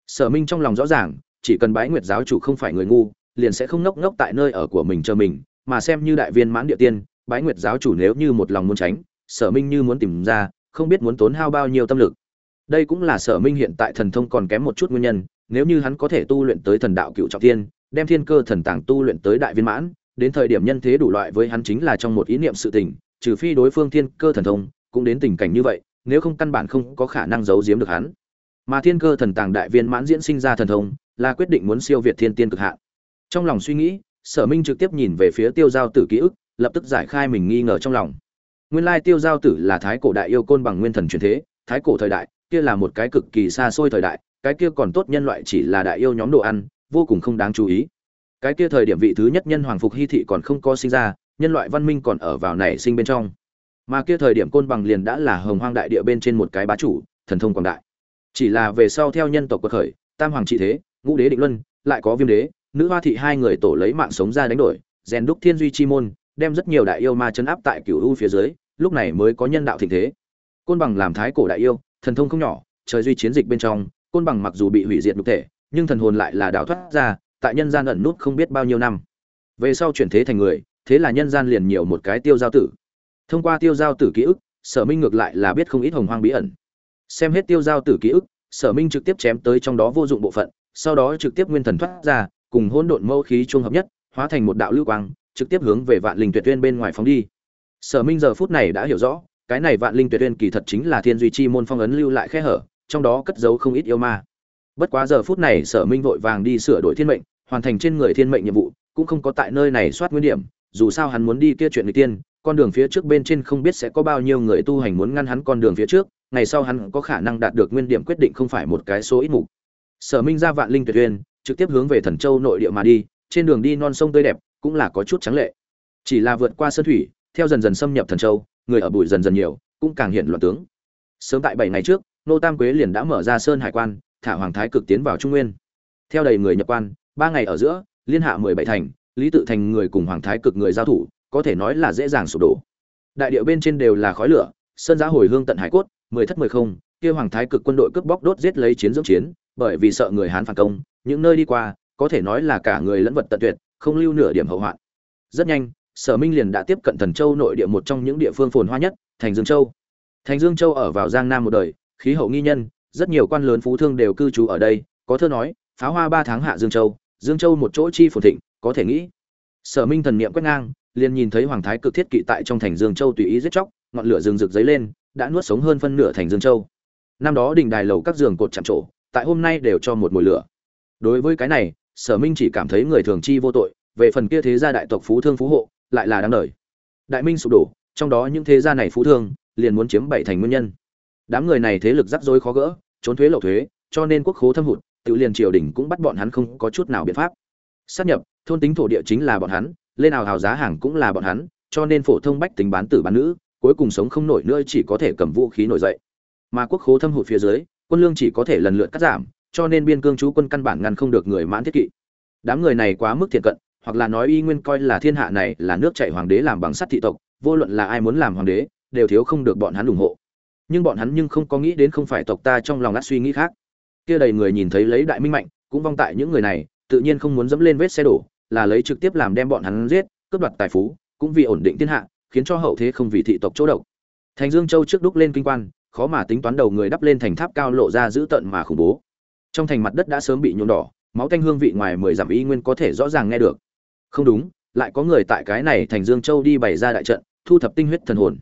Sở minh trong lòng rõ ràng, chỉ cần bái nguyệt giáo chủ không phải người ngu, liền sẽ không ngốc ngốc tại nơi ở của mình chờ mình, mà xem như đại viên mãn địa tiên bái nguyệt giáo chủ nếu như một lòng muốn tránh, sở minh như muốn tìm ra, không biết muốn tốn hao bao nhiêu tâm lực. Đây cũng là sở minh hiện tại thần thông còn kém một chút nguyên nhân, nếu như hắn có thể tu luyện tới thần đạo cựu trọng tiên đem thiên cơ thần tàng tu luyện tới đại viên mãn, đến thời điểm nhân thế đủ loại với hắn chính là trong một ý niệm sự tình, trừ phi đối phương thiên cơ thần thông, cũng đến tình cảnh như vậy, nếu không căn bản không có khả năng giấu giếm được hắn. Mà thiên cơ thần tàng đại viên mãn diễn sinh ra thần thông, là quyết định muốn siêu việt thiên tiên cực hạn. Trong lòng suy nghĩ, sở minh trực tiếp nhìn về phía tiêu giao tử ký ức lập tức giải khai mình nghi ngờ trong lòng. Nguyên lai tiêu giao tử là thái cổ đại yêu côn bằng nguyên thần truyền thế, thái cổ thời đại, kia là một cái cực kỳ xa xôi thời đại, cái kia còn tốt nhân loại chỉ là đại yêu nhóm đồ ăn, vô cùng không đáng chú ý. Cái kia thời điểm vị thứ nhất nhân hoàng phục hy thị còn không có sinh ra, nhân loại văn minh còn ở vào nảy sinh bên trong. Mà kia thời điểm côn bằng liền đã là hồng hoang đại địa bên trên một cái bá chủ, thần thông quảng đại. Chỉ là về sau theo nhân tộc quật khởi, tam hoàng trị thế, ngũ đế định luân, lại có viêm đế, nữ hoa thị hai người tổ lấy mạng sống ra đánh đổi, rèn đúc thiên duy chi môn đem rất nhiều đại yêu ma chấn áp tại cửu u phía dưới, lúc này mới có nhân đạo thịnh thế. Côn bằng làm thái cổ đại yêu, thần thông không nhỏ, trời duy chiến dịch bên trong, côn bằng mặc dù bị hủy diệt nhục thể, nhưng thần hồn lại là đào thoát ra, tại nhân gian ẩn nút không biết bao nhiêu năm. Về sau chuyển thế thành người, thế là nhân gian liền nhiều một cái tiêu giao tử. Thông qua tiêu giao tử ký ức, sở minh ngược lại là biết không ít hồng hoang bí ẩn. Xem hết tiêu giao tử ký ức, sở minh trực tiếp chém tới trong đó vô dụng bộ phận, sau đó trực tiếp nguyên thần thoát ra, cùng hỗn độn mâu khí trung hợp nhất, hóa thành một đạo lưu quang trực tiếp hướng về vạn linh tuyệt tuyên bên ngoài phóng đi. Sở minh giờ phút này đã hiểu rõ, cái này vạn linh tuyệt tuyên kỳ thật chính là thiên duy chi môn phong ấn lưu lại khe hở, trong đó cất giấu không ít yêu ma. Bất quá giờ phút này sở minh vội vàng đi sửa đổi thiên mệnh, hoàn thành trên người thiên mệnh nhiệm vụ, cũng không có tại nơi này soát nguyên điểm, dù sao hắn muốn đi kia chuyện người tiên, con đường phía trước bên trên không biết sẽ có bao nhiêu người tu hành muốn ngăn hắn con đường phía trước, ngày sau hắn có khả năng đạt được nguyên điểm quyết định không phải một cái số ít mục. Sở minh ra vạn linh tuyệt uyên, trực tiếp hướng về thần châu nội địa mà đi, trên đường đi non sông tươi đẹp cũng là có chút trắng lệ. Chỉ là vượt qua sơn thủy, theo dần dần xâm nhập thần châu, người ở bụi dần dần nhiều, cũng càng hiện loạn tướng. Sớm tại bảy ngày trước, nô tam quế liền đã mở ra sơn hải quan, thả hoàng thái cực tiến vào trung nguyên. Theo đầy người nhập quan, ba ngày ở giữa, liên hạ mười bảy thành, lý tự thành người cùng hoàng thái cực người giao thủ, có thể nói là dễ dàng sụp đổ. Đại điệu bên trên đều là khói lửa, sơn giá hồi hương tận hải cốt, mười thất mười không, kia hoàng thái cực quân đội cướp bóc đốt giết lấy chiến dưỡng chiến, bởi vì sợ người hán phản công, những nơi đi qua, có thể nói là cả người lẫn vật tận tuyệt không lưu nửa điểm hậu hoạn. Rất nhanh, sở minh liền đã tiếp cận thần châu nội địa một trong những địa phương phồn hoa nhất, thành dương châu. Thành dương châu ở vào giang nam một đời, khí hậu nghi nhân, rất nhiều quan lớn phú thương đều cư trú ở đây, có thơ nói pháo hoa ba tháng hạ dương châu dương châu một chỗ chi phồn thịnh, có thể nghĩ. Sở minh thần niệm quét ngang, liền nhìn thấy hoàng thái cực thiết kỵ tại trong thành dương châu tùy ý giết chóc, ngọn lửa rừng rực dấy lên, đã nuốt sống hơn phân nửa thành dương châu. Năm đó đình đài lầu các giường cột chạm trổ, tại hôm nay đều cho một mùi lửa. Đối với cái này sở minh chỉ cảm thấy người thường chi vô tội, về phần kia thế gia đại tộc phú thương phú hộ, lại là đáng đời. Đại minh sụp đổ, trong đó những thế gia này phú thương, liền muốn chiếm bảy thành nguyên nhân. Đám người này thế lực rắc rối khó gỡ, trốn thuế lậu thuế, cho nên quốc khố thâm hụt, tự liền triều đình cũng bắt bọn hắn không có chút nào biện pháp. Sát nhập, thôn tính thổ địa chính là bọn hắn, lên nào hào giá hàng cũng là bọn hắn, cho nên phổ thông bách tính bán tử bán nữ, cuối cùng sống không nổi nữa chỉ có thể cầm vũ khí nổi dậy. Mà quốc khố thâm hụt phía dưới, quân lương chỉ có thể lần lượt cắt giảm cho nên biên cương chú quân căn bản ngăn không được người mãn thiết kỵ. Đám người này quá mức thiện cận, hoặc là nói y nguyên coi là thiên hạ này là nước chạy hoàng đế làm bằng sắt thị tộc, vô luận là ai muốn làm hoàng đế, đều thiếu không được bọn hắn ủng hộ. Nhưng bọn hắn nhưng không có nghĩ đến không phải tộc ta trong lòng đã suy nghĩ khác. Kia đầy người nhìn thấy lấy đại minh mạnh, cũng vong tại những người này, tự nhiên không muốn dẫm lên vết xe đổ, là lấy trực tiếp làm đem bọn hắn giết, cướp đoạt tài phú, cũng vì ổn định thiên hạ, khiến cho hậu thế không vì thị tộc chỗ độc. Thành dương châu trước đúc lên kinh quan, khó mà tính toán đầu người đắp lên thành tháp cao lộ ra dữ tợn mà khủng bố trong thành mặt đất đã sớm bị nhuộm đỏ, máu tanh hương vị ngoài mười dặm y nguyên có thể rõ ràng nghe được. Không đúng, lại có người tại cái này thành dương châu đi bày ra đại trận, thu thập tinh huyết thần hồn.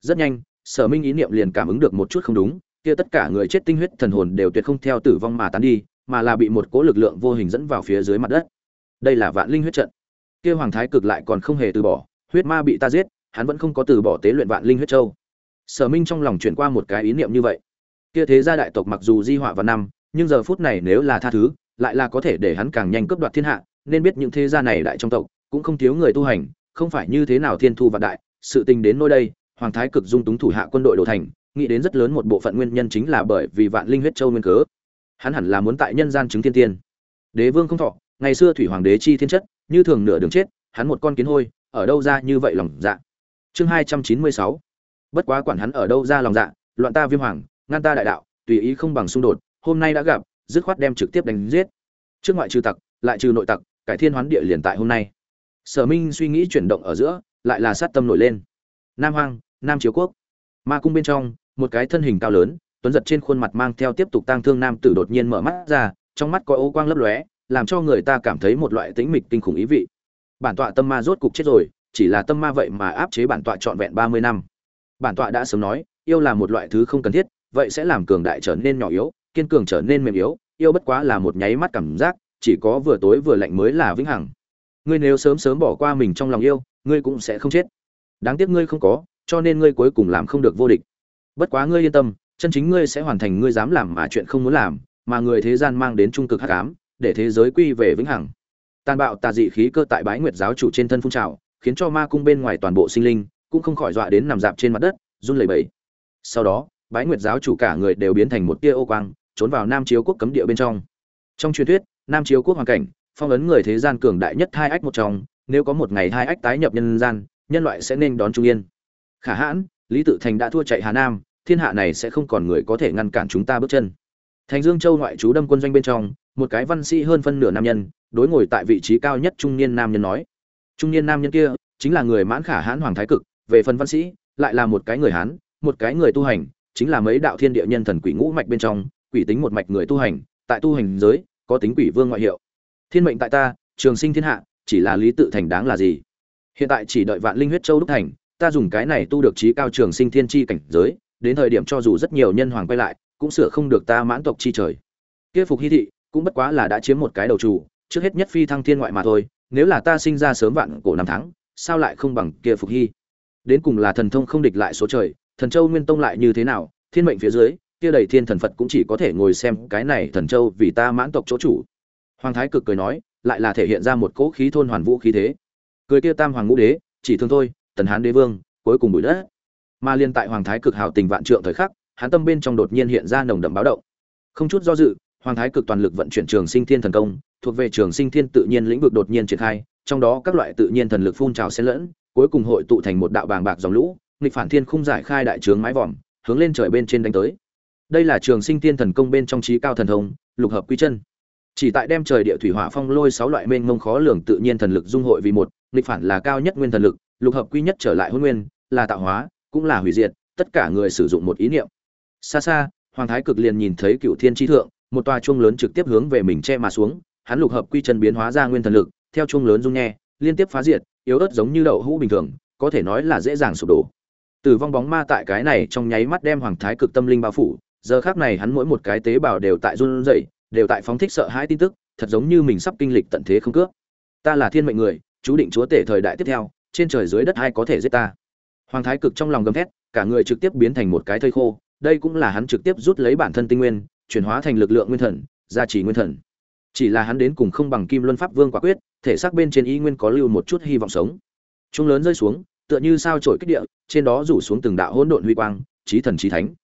Rất nhanh, sở minh ý niệm liền cảm ứng được một chút không đúng, kia tất cả người chết tinh huyết thần hồn đều tuyệt không theo tử vong mà tán đi, mà là bị một cỗ lực lượng vô hình dẫn vào phía dưới mặt đất. Đây là vạn linh huyết trận. Kia hoàng thái cực lại còn không hề từ bỏ, huyết ma bị ta giết, hắn vẫn không có từ bỏ tế luyện vạn linh huyết châu. Sở minh trong lòng chuyển qua một cái ý niệm như vậy. Kia thế gia đại tộc mặc dù di họa vào năm nhưng giờ phút này nếu là tha thứ, lại là có thể để hắn càng nhanh cướp đoạt thiên hạ, nên biết những thế gia này đại trong tộc, cũng không thiếu người tu hành, không phải như thế nào thiên thu vạn đại, sự tình đến nơi đây, hoàng thái cực dung túng thủ hạ quân đội đồ thành, nghĩ đến rất lớn một bộ phận nguyên nhân chính là bởi vì vạn linh huyết châu nguyên cớ. Hắn hẳn là muốn tại nhân gian chứng thiên tiên. Đế vương không thọ, ngày xưa thủy hoàng đế chi thiên chất, như thường nửa đường chết, hắn một con kiến hôi, ở đâu ra như vậy lòng dạ? Chương hai trăm chín mươi sáu. Bất quá quản hắn ở đâu ra lòng dạ loạn ta viêm hoàng, ngăn ta đại đạo, tùy ý không bằng xung đột hôm nay đã gặp, dứt khoát đem trực tiếp đánh giết. Trước ngoại trừ tặc, lại trừ nội tặc, cải thiên hoán địa liền tại hôm nay. Sở minh suy nghĩ chuyển động ở giữa, lại là sát tâm nổi lên. Nam hoang, nam chiếu quốc. Ma cung bên trong, một cái thân hình cao lớn, tuấn giật trên khuôn mặt mang theo tiếp tục tang thương nam tử đột nhiên mở mắt ra, trong mắt có ô quang lấp lóe, làm cho người ta cảm thấy một loại tĩnh mịch kinh khủng ý vị. Bản tọa tâm ma rốt cục chết rồi, chỉ là tâm ma vậy mà áp chế bản tọa trọn vẹn ba mươi năm. Bản tọa đã sớm nói, yêu là một loại thứ không cần thiết, vậy sẽ làm cường đại trở nên nhỏ yếu kiên cường trở nên mềm yếu, yêu bất quá là một nháy mắt cảm giác, chỉ có vừa tối vừa lạnh mới là vĩnh hằng. Ngươi nếu sớm sớm bỏ qua mình trong lòng yêu, ngươi cũng sẽ không chết. Đáng tiếc ngươi không có, cho nên ngươi cuối cùng làm không được vô địch. Bất quá ngươi yên tâm, chân chính ngươi sẽ hoàn thành ngươi dám làm mà chuyện không muốn làm, mà người thế gian mang đến trung cực hắc ám, để thế giới quy về vĩnh hằng. Tàn bạo tà dị khí cơ tại bái nguyệt giáo chủ trên thân phun trào, khiến cho ma cung bên ngoài toàn bộ sinh linh cũng không khỏi dọa đến nằm dạp trên mặt đất, run lẩy bẩy. Sau đó, bái nguyệt giáo chủ cả người đều biến thành một tia ô quang trốn vào nam chiếu quốc cấm địa bên trong. Trong truyền thuyết, nam chiếu quốc hoàn cảnh, phong ấn người thế gian cường đại nhất hai ách một trong, nếu có một ngày hai ách tái nhập nhân gian, nhân loại sẽ nên đón trung yên. Khả hãn, lý tự thành đã thua chạy hà nam, thiên hạ này sẽ không còn người có thể ngăn cản chúng ta bước chân. Thành dương châu ngoại trú đâm quân doanh bên trong, một cái văn sĩ hơn phân nửa nam nhân, đối ngồi tại vị trí cao nhất trung niên nam nhân nói, trung niên nam nhân kia, chính là người mãn khả hãn hoàng thái cực, về phần văn sĩ, lại là một cái người hán, một cái người tu hành, chính là mấy đạo thiên địa nhân thần quỷ ngũ mạch bên trong quỷ tính một mạch người tu hành, tại tu hành giới, có tính quỷ vương ngoại hiệu. Thiên mệnh tại ta, trường sinh thiên hạ, chỉ là lý tự thành đáng là gì? Hiện tại chỉ đợi vạn linh huyết châu đúc thành, ta dùng cái này tu được trí cao trường sinh thiên chi cảnh giới, đến thời điểm cho dù rất nhiều nhân hoàng quay lại, cũng sửa không được ta mãn tộc chi trời. Kia phục hy thị, cũng bất quá là đã chiếm một cái đầu chủ, trước hết nhất phi thăng thiên ngoại mà thôi, nếu là ta sinh ra sớm vạn cổ năm tháng, sao lại không bằng kia phục hy? Đến cùng là thần thông không địch lại số trời, thần châu nguyên tông lại như thế nào, thiên mệnh phía dưới kia đầy thiên thần phật cũng chỉ có thể ngồi xem cái này thần châu vì ta mãn tộc chỗ chủ. Hoàng thái cực cười nói, lại là thể hiện ra một cỗ khí thôn hoàn vũ khí thế. Cười kia tam hoàng ngũ đế, chỉ thương thôi, tần hán đế vương, cuối cùng bụi đất. Mà liên tại hoàng thái cực hào tình vạn trượng thời khắc, hắn tâm bên trong đột nhiên hiện ra nồng đậm báo động. Không chút do dự, hoàng thái cực toàn lực vận chuyển trường sinh thiên thần công, thuộc về trường sinh thiên tự nhiên lĩnh vực đột nhiên triển khai, trong đó các loại tự nhiên thần lực phun trào xen lẫn, cuối cùng hội tụ thành một đạo bàng bạc dòng lũ, nghịch phản thiên khung giải khai đại trướng mái vòm, hướng lên trời bên trên đánh tới đây là trường sinh tiên thần công bên trong trí cao thần thông, lục hợp quy chân. Chỉ tại đem trời địa thủy hỏa phong lôi sáu loại mênh mông khó lường tự nhiên thần lực dung hội vì một, nghịch phản là cao nhất nguyên thần lực, lục hợp quy nhất trở lại hôn nguyên, là tạo hóa, cũng là hủy diệt, tất cả người sử dụng một ý niệm. Xa xa, hoàng thái cực liền nhìn thấy cựu thiên tri thượng, một tòa chuông lớn trực tiếp hướng về mình che mà xuống, hắn lục hợp quy chân biến hóa ra nguyên thần lực, theo chuông lớn dung nghe liên tiếp phá diệt, yếu ớt giống như đậu hũ bình thường, có thể nói là dễ dàng sụp đổ. Tử vong bóng ma tại cái này trong nháy mắt đem hoàng thái cực tâm linh bao phủ giờ khác này hắn mỗi một cái tế bào đều tại run rẩy, đều tại phóng thích sợ hãi tin tức, thật giống như mình sắp kinh lịch tận thế không cướp. Ta là thiên mệnh người, chú định chúa tể thời đại tiếp theo, trên trời dưới đất ai có thể giết ta? Hoàng thái cực trong lòng gầm thét, cả người trực tiếp biến thành một cái thây khô, đây cũng là hắn trực tiếp rút lấy bản thân tinh nguyên, chuyển hóa thành lực lượng nguyên thần, gia trì nguyên thần. Chỉ là hắn đến cùng không bằng kim luân pháp vương quả quyết, thể xác bên trên y nguyên có lưu một chút hy vọng sống. Trung lớn rơi xuống, tựa như sao trổi kích địa, trên đó rủ xuống từng đạo hỗn độn huy quang trí thần trí thánh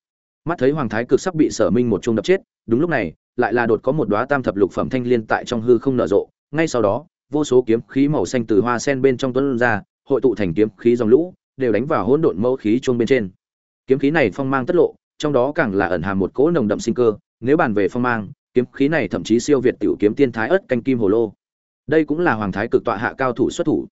mắt thấy hoàng thái cực sắp bị sở minh một chung đập chết, đúng lúc này, lại là đột có một đóa tam thập lục phẩm thanh liên tại trong hư không nở rộ. Ngay sau đó, vô số kiếm khí màu xanh từ hoa sen bên trong tuấn ra, hội tụ thành kiếm khí dòng lũ, đều đánh vào hỗn độn mẫu khí chuông bên trên. Kiếm khí này phong mang tất lộ, trong đó càng là ẩn hàm một cỗ nồng đậm sinh cơ. Nếu bàn về phong mang, kiếm khí này thậm chí siêu việt tiểu kiếm tiên thái ớt canh kim hồ lô. Đây cũng là hoàng thái cực tọa hạ cao thủ xuất thủ.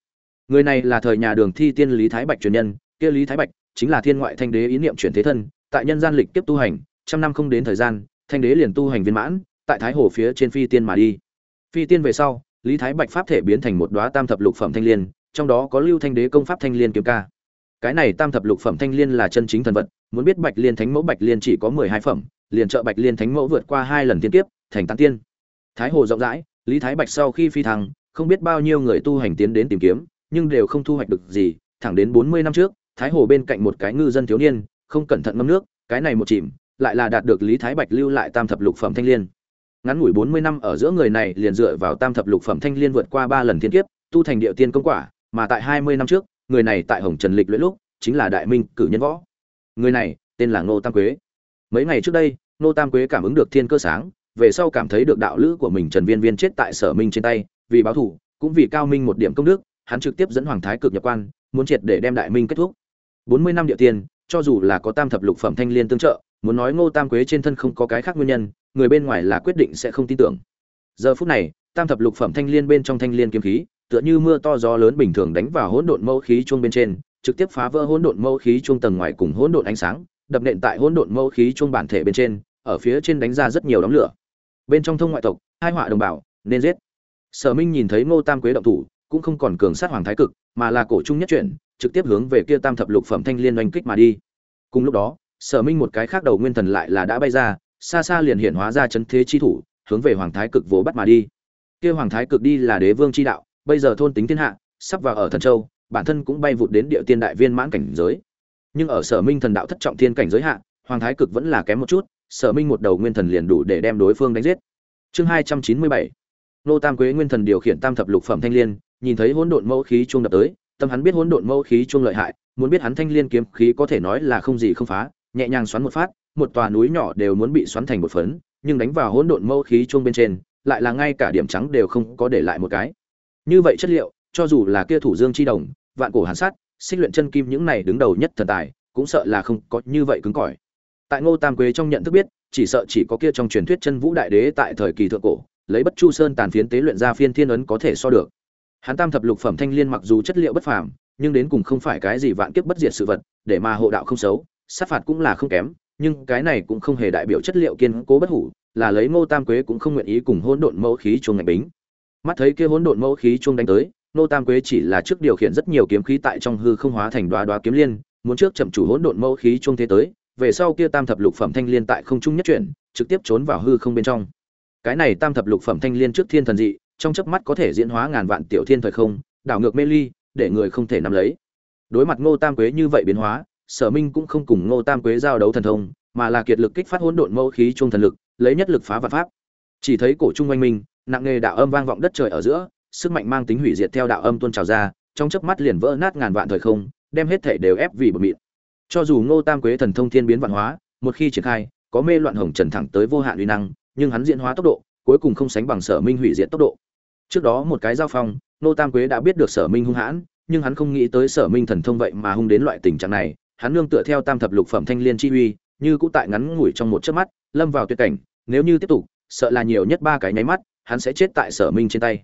Người này là thời nhà đường thi tiên lý thái bạch truyền nhân, kia lý thái bạch chính là thiên ngoại thanh đế ý niệm chuyển thế thân tại nhân gian lịch tiếp tu hành, trăm năm không đến thời gian, thanh đế liền tu hành viên mãn, tại thái hồ phía trên phi tiên mà đi. Phi tiên về sau, lý thái bạch pháp thể biến thành một đóa tam thập lục phẩm thanh liên, trong đó có lưu thanh đế công pháp thanh liên kiếm ca. Cái này tam thập lục phẩm thanh liên là chân chính thần vật, muốn biết bạch liên thánh mẫu bạch liên chỉ có mười hai phẩm, liền trợ bạch liên thánh mẫu vượt qua hai lần tiên kiếp, thành tán tiên. Thái hồ rộng rãi, lý thái bạch sau khi phi thăng, không biết bao nhiêu người tu hành tiến đến tìm kiếm, nhưng đều không thu hoạch được gì. Thẳng đến bốn mươi năm trước, thái hồ bên cạnh một cái ngư dân thiếu niên không cẩn thận ngâm nước, cái này một chìm, lại là đạt được lý thái bạch lưu lại tam thập lục phẩm thanh liên. Ngắn ngủi bốn mươi năm ở giữa người này liền dựa vào tam thập lục phẩm thanh liên vượt qua ba lần thiên kiếp, tu thành địa tiên công quả, mà tại hai mươi năm trước, người này tại hồng trần lịch luyện lúc, chính là đại minh cử nhân võ. Người này, tên là ngô tam quế. Mấy ngày trước đây, ngô tam quế cảm ứng được thiên cơ sáng, về sau cảm thấy được đạo lữ của mình trần viên viên chết tại sở minh trên tay, vì báo thù, cũng vì cao minh một điểm công đức, hắn trực tiếp dẫn hoàng thái cực nhập quan, muốn triệt để đem đại minh kết thúc. Bốn mươi năm địa tiên cho dù là có tam thập lục phẩm thanh liên tương trợ, muốn nói ngô tam quế trên thân không có cái khác nguyên nhân, người bên ngoài là quyết định sẽ không tin tưởng. Giờ phút này, tam thập lục phẩm thanh liên bên trong thanh liên kiếm khí, tựa như mưa to gió lớn bình thường đánh vào hỗn độn mâu khí chuông bên trên, trực tiếp phá vỡ hỗn độn mâu khí chuông tầng ngoài cùng hỗn độn ánh sáng, đập nện tại hỗn độn mâu khí chuông bản thể bên trên, ở phía trên đánh ra rất nhiều đống lửa. Bên trong thông ngoại tộc, hai họa đồng bào, nên giết. Sở minh nhìn thấy ngô tam quế động thủ, cũng không còn cường sát hoàng thái cực, mà là cổ trung nhất chuyển trực tiếp hướng về kia tam thập lục phẩm thanh liên oanh kích mà đi. Cùng lúc đó, sở minh một cái khác đầu nguyên thần lại là đã bay ra, xa xa liền hiện hóa ra chấn thế chi thủ, hướng về hoàng thái cực vồ bắt mà đi. Kia hoàng thái cực đi là đế vương chi đạo, bây giờ thôn tính thiên hạ, sắp vào ở thần châu, bản thân cũng bay vụt đến địa tiên đại viên mãn cảnh giới. Nhưng ở sở minh thần đạo thất trọng thiên cảnh giới hạ, hoàng thái cực vẫn là kém một chút, sở minh một đầu nguyên thần liền đủ để đem đối phương đánh giết. Chương hai trăm chín mươi bảy, nô tam quế nguyên thần điều khiển tam thập lục phẩm thanh liên, nhìn thấy hỗn độn mẫu khí chuông đập tới tâm hắn biết hỗn độn mâu khí chuông lợi hại, muốn biết hắn thanh liên kiếm khí có thể nói là không gì không phá, nhẹ nhàng xoắn một phát, một tòa núi nhỏ đều muốn bị xoắn thành một phấn, nhưng đánh vào hỗn độn mâu khí chuông bên trên, lại là ngay cả điểm trắng đều không có để lại một cái. Như vậy chất liệu, cho dù là kia thủ dương chi đồng, vạn cổ hàn sát xích luyện chân kim những này đứng đầu nhất thần tài, cũng sợ là không có như vậy cứng cỏi. Tại ngô tam quế trong nhận thức biết, chỉ sợ chỉ có kia trong truyền thuyết chân vũ đại đế tại thời kỳ thượng cổ, lấy bất chu sơn tàn phiến tế luyện ra phiên thiên ấn có thể so được hắn tam thập lục phẩm thanh liên mặc dù chất liệu bất phàm, nhưng đến cùng không phải cái gì vạn kiếp bất diệt sự vật, để mà hộ đạo không xấu, sát phạt cũng là không kém, nhưng cái này cũng không hề đại biểu chất liệu kiên cố bất hủ, là lấy ngô tam quế cũng không nguyện ý cùng hỗn độn mẫu khí chuông ngạch bính. Mắt thấy kia hỗn độn mẫu khí chuông đánh tới, ngô tam quế chỉ là trước điều khiển rất nhiều kiếm khí tại trong hư không hóa thành đoá đoá kiếm liên, muốn trước chậm chủ hỗn độn mẫu khí chuông thế tới, về sau kia tam thập lục phẩm thanh liên tại không trung nhất chuyển, trực tiếp trốn vào hư không bên trong. Cái này tam thập lục phẩm thanh liên trước thiên thần dị trong chớp mắt có thể diễn hóa ngàn vạn tiểu thiên thời không đảo ngược mê ly để người không thể nắm lấy. Đối mặt ngô tam quế như vậy biến hóa sở minh cũng không cùng ngô tam quế giao đấu thần thông mà là kiệt lực kích phát hỗn độn mâu khí trung thần lực lấy nhất lực phá vạn pháp. Chỉ thấy cổ trung quanh mình, nặng nghề đạo âm vang vọng đất trời ở giữa sức mạnh mang tính hủy diệt theo đạo âm tuôn trào ra trong chớp mắt liền vỡ nát ngàn vạn thời không đem hết thể đều ép vì bờ mịn. Cho dù ngô tam quế thần thông thiên biến vạn hóa một khi triển khai có mê loạn hồng trần thẳng tới vô hạn uy năng nhưng hắn diễn hóa tốc độ cuối cùng không sánh bằng sở minh hủy diệt tốc độ trước đó một cái giao phong, Nô tam quế đã biết được sở minh hung hãn, nhưng hắn không nghĩ tới sở minh thần thông vậy mà hung đến loại tình trạng này. Hắn nương tựa theo tam thập lục phẩm thanh liên chi uy, như cũ tại ngắn ngủi trong một chớp mắt, lâm vào tuyệt cảnh. Nếu như tiếp tục, sợ là nhiều nhất ba cái nháy mắt, hắn sẽ chết tại sở minh trên tay.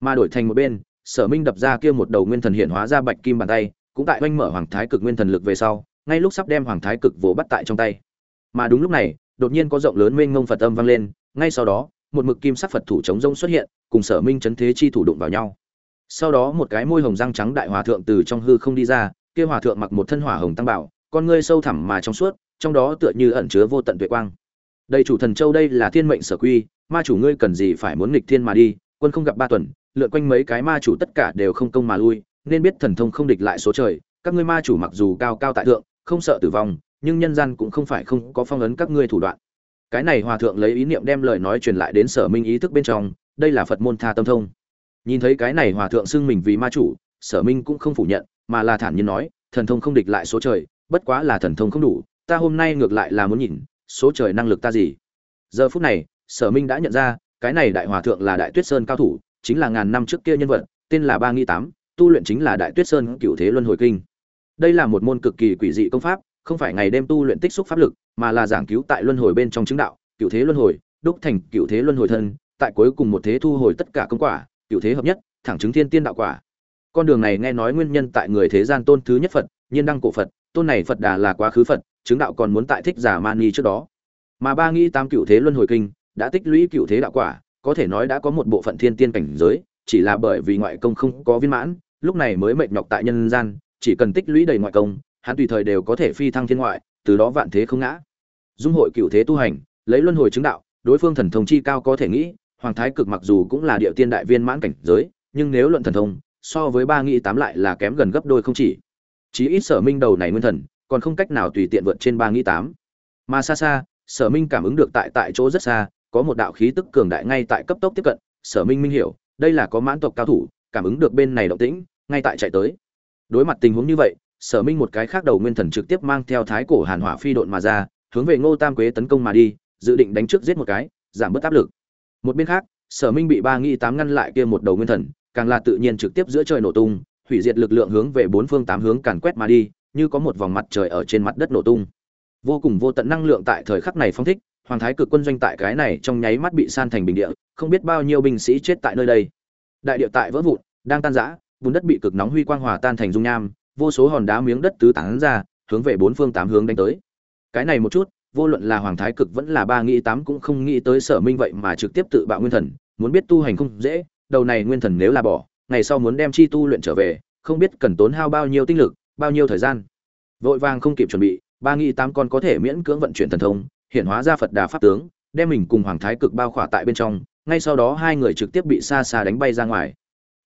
Mà đổi thành một bên, sở minh đập ra kia một đầu nguyên thần hiện hóa ra bạch kim bàn tay, cũng tại oanh mở hoàng thái cực nguyên thần lực về sau, ngay lúc sắp đem hoàng thái cực vồ bắt tại trong tay. Mà đúng lúc này, đột nhiên có rộng lớn mênh ngông phật âm vang lên, ngay sau đó một mực kim sắc phật thủ chống rông xuất hiện, cùng sở minh chấn thế chi thủ đụng vào nhau. Sau đó một cái môi hồng răng trắng đại hòa thượng từ trong hư không đi ra, kia hòa thượng mặc một thân hỏa hồng tăng bảo, con ngươi sâu thẳm mà trong suốt, trong đó tựa như ẩn chứa vô tận tuệ quang. Đây chủ thần châu đây là thiên mệnh sở quy, ma chủ ngươi cần gì phải muốn nghịch thiên mà đi, quân không gặp ba tuần, lượn quanh mấy cái ma chủ tất cả đều không công mà lui, nên biết thần thông không địch lại số trời, các ngươi ma chủ mặc dù cao cao tại thượng, không sợ tử vong, nhưng nhân gian cũng không phải không có phong ấn các ngươi thủ đoạn cái này hòa thượng lấy ý niệm đem lời nói truyền lại đến sở minh ý thức bên trong, đây là phật môn tha tâm thông. Nhìn thấy cái này hòa thượng xưng mình vì ma chủ, sở minh cũng không phủ nhận, mà là thản nhiên nói, thần thông không địch lại số trời, bất quá là thần thông không đủ, ta hôm nay ngược lại là muốn nhìn, số trời năng lực ta gì. Giờ phút này, sở minh đã nhận ra, cái này đại hòa thượng là đại tuyết sơn cao thủ, chính là ngàn năm trước kia nhân vật, tên là ba nghi tám, tu luyện chính là đại tuyết sơn cựu thế luân hồi kinh. Đây là một môn cực kỳ quỷ dị công pháp, không phải ngày đêm tu luyện tích xúc pháp lực mà là giảng cứu tại luân hồi bên trong chứng đạo, cựu thế luân hồi, đúc thành cựu thế luân hồi thân, tại cuối cùng một thế thu hồi tất cả công quả, cựu thế hợp nhất, thẳng chứng thiên tiên đạo quả. Con đường này nghe nói nguyên nhân tại người thế gian tôn thứ nhất phật, nhiên đăng cổ phật, tôn này phật đà là quá khứ phật, chứng đạo còn muốn tại thích giả mani trước đó. Mà ba nghĩ tam cựu thế luân hồi kinh, đã tích lũy cựu thế đạo quả, có thể nói đã có một bộ phận thiên tiên cảnh giới, chỉ là bởi vì ngoại công không có viên mãn, lúc này mới mệt nhọc tại nhân gian, chỉ cần tích lũy đầy ngoại công, hắn tùy thời đều có thể phi thăng thiên ngoại từ đó vạn thế không ngã. Dung hội cựu thế tu hành, lấy luân hồi chứng đạo, đối phương thần thông chi cao có thể nghĩ, hoàng thái cực mặc dù cũng là địa tiên đại viên mãn cảnh giới, nhưng nếu luận thần thông, so với ba nghĩ tám lại là kém gần gấp đôi không chỉ. Chí ít sở minh đầu này nguyên thần, còn không cách nào tùy tiện vượt trên ba nghĩ tám. Mà xa xa, sở minh cảm ứng được tại tại chỗ rất xa, có một đạo khí tức cường đại ngay tại cấp tốc tiếp cận, sở minh minh hiểu, đây là có mãn tộc cao thủ, cảm ứng được bên này động tĩnh, ngay tại chạy tới. Đối mặt tình huống như vậy sở minh một cái khác đầu nguyên thần trực tiếp mang theo thái cổ hàn hỏa phi độn mà ra, hướng về ngô tam quế tấn công mà đi, dự định đánh trước giết một cái, giảm bớt áp lực. Một bên khác, sở minh bị ba nghi tám ngăn lại kia một đầu nguyên thần, càng là tự nhiên trực tiếp giữa trời nổ tung, hủy diệt lực lượng hướng về bốn phương tám hướng càn quét mà đi, như có một vòng mặt trời ở trên mặt đất nổ tung. Vô cùng vô tận năng lượng tại thời khắc này phong thích, hoàng thái cực quân doanh tại cái này trong nháy mắt bị san thành bình địa, không biết bao nhiêu binh sĩ chết tại nơi đây. Đại địa tại vỡ vụn, đang tan rã, bùn đất bị cực nóng huy quang hòa tan thành dung nham vô số hòn đá miếng đất tứ tán ra, hướng về bốn phương tám hướng đánh tới. Cái này một chút, vô luận là hoàng thái cực vẫn là ba nghĩ tám cũng không nghĩ tới sở minh vậy mà trực tiếp tự bạo nguyên thần, muốn biết tu hành không dễ, đầu này nguyên thần nếu là bỏ, ngày sau muốn đem chi tu luyện trở về, không biết cần tốn hao bao nhiêu tinh lực, bao nhiêu thời gian. Vội vàng không kịp chuẩn bị, ba nghĩ tám con có thể miễn cưỡng vận chuyển thần thông, hiện hóa ra phật đà pháp tướng, đem mình cùng hoàng thái cực bao khỏa tại bên trong, ngay sau đó hai người trực tiếp bị xa xa đánh bay ra ngoài.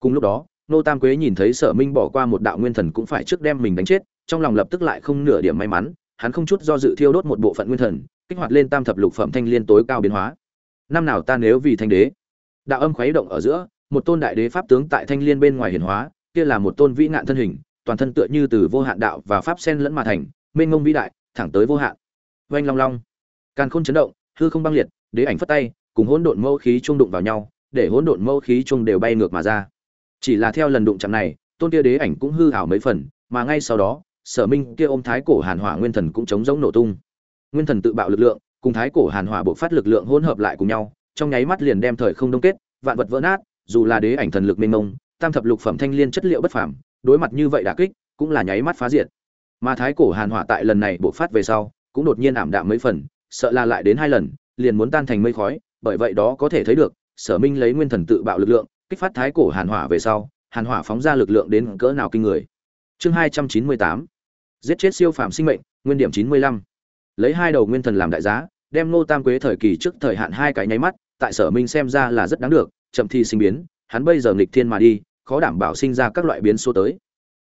Cùng lúc đó nô tam quế nhìn thấy sở minh bỏ qua một đạo nguyên thần cũng phải trước đem mình đánh chết, trong lòng lập tức lại không nửa điểm may mắn, hắn không chút do dự thiêu đốt một bộ phận nguyên thần, kích hoạt lên tam thập lục phẩm thanh liên tối cao biến hóa. Năm nào ta nếu vì thanh đế? Đạo âm khuấy động ở giữa, một tôn đại đế pháp tướng tại thanh liên bên ngoài hiển hóa, kia là một tôn vĩ ngạn thân hình, toàn thân tựa như từ vô hạn đạo và pháp sen lẫn mà thành, mênh mông vĩ đại, thẳng tới vô hạn. Oanh long long. Càn khôn chấn động, hư không băng liệt, đế ảnh phất tay, cùng hỗn độn mâu khí trung đụng vào nhau, để hỗn độn mâu khí trung đều bay ngược mà ra chỉ là theo lần đụng chạm này, tôn kia đế ảnh cũng hư hảo mấy phần, mà ngay sau đó, sở minh kia ôm thái cổ hàn hỏa nguyên thần cũng chống giống nổ tung. Nguyên thần tự bạo lực lượng, cùng thái cổ hàn hỏa bộc phát lực lượng hỗn hợp lại cùng nhau, trong nháy mắt liền đem thời không đông kết, vạn vật vỡ nát, dù là đế ảnh thần lực mênh mông, tam thập lục phẩm thanh liên chất liệu bất phàm, đối mặt như vậy đả kích, cũng là nháy mắt phá diệt. Mà thái cổ hàn hỏa tại lần này bộc phát về sau, cũng đột nhiên ảm đạm mấy phần, sợ là lại đến hai lần, liền muốn tan thành mây khói, bởi vậy đó có thể thấy được, sở minh lấy nguyên thần tự bạo lực lượng kích phát thái cổ hàn hỏa về sau, hàn hỏa phóng ra lực lượng đến cỡ nào kinh người. Chương hai trăm chín mươi tám. Giết chết siêu phạm sinh mệnh, nguyên điểm chín mươi lăm. Lấy hai đầu nguyên thần làm đại giá, đem ngô tam quế thời kỳ trước thời hạn hai cái nháy mắt, tại sở minh xem ra là rất đáng được, chậm thi sinh biến, hắn bây giờ nghịch thiên mà đi, khó đảm bảo sinh ra các loại biến số tới.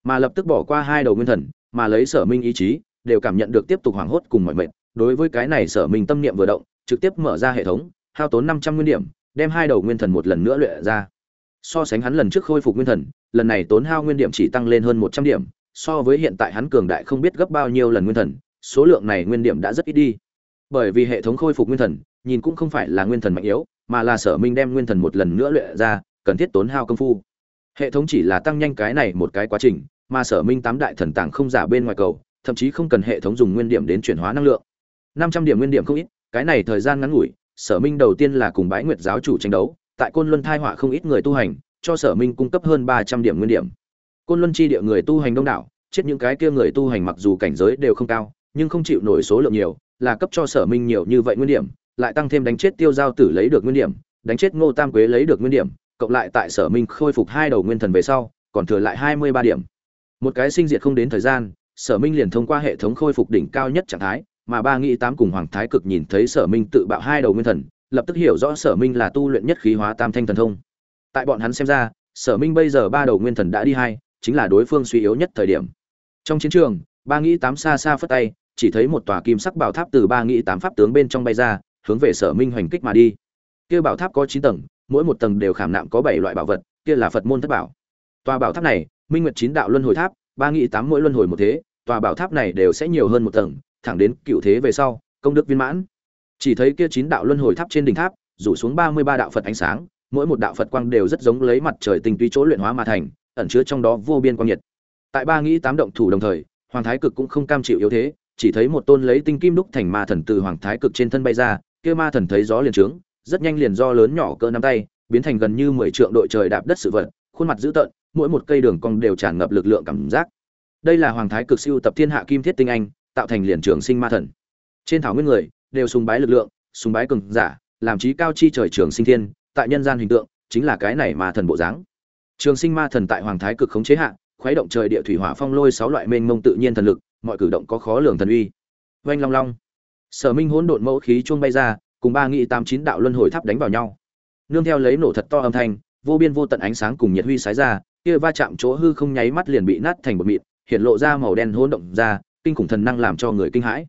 Mà lập tức bỏ qua hai đầu nguyên thần, mà lấy sở minh ý chí, đều cảm nhận được tiếp tục hoảng hốt cùng mọi mệnh đối với cái này sở minh tâm niệm vừa động, trực tiếp mở ra hệ thống, hao tốn năm trăm nguyên điểm, đem hai đầu nguyên thần một lần nữa luyện ra so sánh hắn lần trước khôi phục nguyên thần, lần này tốn hao nguyên điểm chỉ tăng lên hơn một trăm điểm, so với hiện tại hắn cường đại không biết gấp bao nhiêu lần nguyên thần, số lượng này nguyên điểm đã rất ít đi. Bởi vì hệ thống khôi phục nguyên thần, nhìn cũng không phải là nguyên thần mạnh yếu, mà là sở minh đem nguyên thần một lần nữa luyện ra, cần thiết tốn hao công phu. Hệ thống chỉ là tăng nhanh cái này một cái quá trình, mà sở minh tám đại thần tàng không giả bên ngoài cầu, thậm chí không cần hệ thống dùng nguyên điểm đến chuyển hóa năng lượng. năm trăm điểm nguyên điểm không ít, cái này thời gian ngắn ngủi, sở minh đầu tiên là cùng bái nguyệt giáo chủ tranh đấu tại côn luân thai họa không ít người tu hành, cho sở minh cung cấp hơn ba trăm điểm nguyên điểm. Côn luân chi địa người tu hành đông đảo, chết những cái kia người tu hành mặc dù cảnh giới đều không cao, nhưng không chịu nổi số lượng nhiều, là cấp cho sở minh nhiều như vậy nguyên điểm, lại tăng thêm đánh chết tiêu giao tử lấy được nguyên điểm, đánh chết ngô tam quế lấy được nguyên điểm, cộng lại tại sở minh khôi phục hai đầu nguyên thần về sau, còn thừa lại hai mươi ba điểm. Một cái sinh diệt không đến thời gian, sở minh liền thông qua hệ thống khôi phục đỉnh cao nhất trạng thái, mà ba nghĩ tám cùng hoàng thái cực nhìn thấy sở minh tự bạo hai đầu nguyên thần lập tức hiểu rõ sở minh là tu luyện nhất khí hóa tam thanh thần thông. Tại bọn hắn xem ra, sở minh bây giờ ba đầu nguyên thần đã đi hai, chính là đối phương suy yếu nhất thời điểm. Trong chiến trường, ba nghĩ tám xa xa phất tay, chỉ thấy một tòa kim sắc bảo tháp từ ba nghĩ tám pháp tướng bên trong bay ra, hướng về sở minh hoành kích mà đi. Kia bảo tháp có chín tầng, mỗi một tầng đều khảm nạm có bảy loại bảo vật, kia là phật môn thất bảo. Tòa bảo tháp này, minh nguyệt chín đạo luân hồi tháp, ba nghĩ tám mỗi luân hồi một thế, tòa bảo tháp này đều sẽ nhiều hơn một tầng, thẳng đến cựu thế về sau, công đức viên mãn chỉ thấy kia chín đạo luân hồi tháp trên đỉnh tháp, rủ xuống ba mươi ba đạo phật ánh sáng, mỗi một đạo phật quang đều rất giống lấy mặt trời tinh túy chỗ luyện hóa mà thành, ẩn chứa trong đó vô biên quang nhiệt. Tại ba nghĩ tám động thủ đồng thời, hoàng thái cực cũng không cam chịu yếu thế, chỉ thấy một tôn lấy tinh kim đúc thành ma thần từ hoàng thái cực trên thân bay ra, kia ma thần thấy gió liền trướng, rất nhanh liền do lớn nhỏ cỡ nắm tay, biến thành gần như mười trượng đội trời đạp đất sự vật, khuôn mặt dữ tợn, mỗi một cây đường cong đều tràn ngập lực lượng cảm giác. Đây là hoàng thái cực siêu tập thiên hạ kim thiết tinh anh, tạo thành liền trường sinh ma thần. Trên thảo nguyên người đều sùng bái lực lượng, sùng bái cường giả, làm trí cao chi trời trường sinh thiên, tại nhân gian hình tượng, chính là cái này mà thần bộ dáng. Trường sinh ma thần tại hoàng thái cực khống chế hạ, khuấy động trời địa thủy hỏa phong lôi sáu loại mênh mông tự nhiên thần lực, mọi cử động có khó lường thần uy. Oanh long long. Sở minh hỗn độn mẫu khí chuông bay ra, cùng ba nghị tám chín đạo luân hồi tháp đánh vào nhau. Nương theo lấy nổ thật to âm thanh, vô biên vô tận ánh sáng cùng nhiệt huy sái ra, kia va chạm chỗ hư không nháy mắt liền bị nát thành một mịn, hiện lộ ra màu đen hỗn động ra, kinh khủng thần năng làm cho người kinh hãi.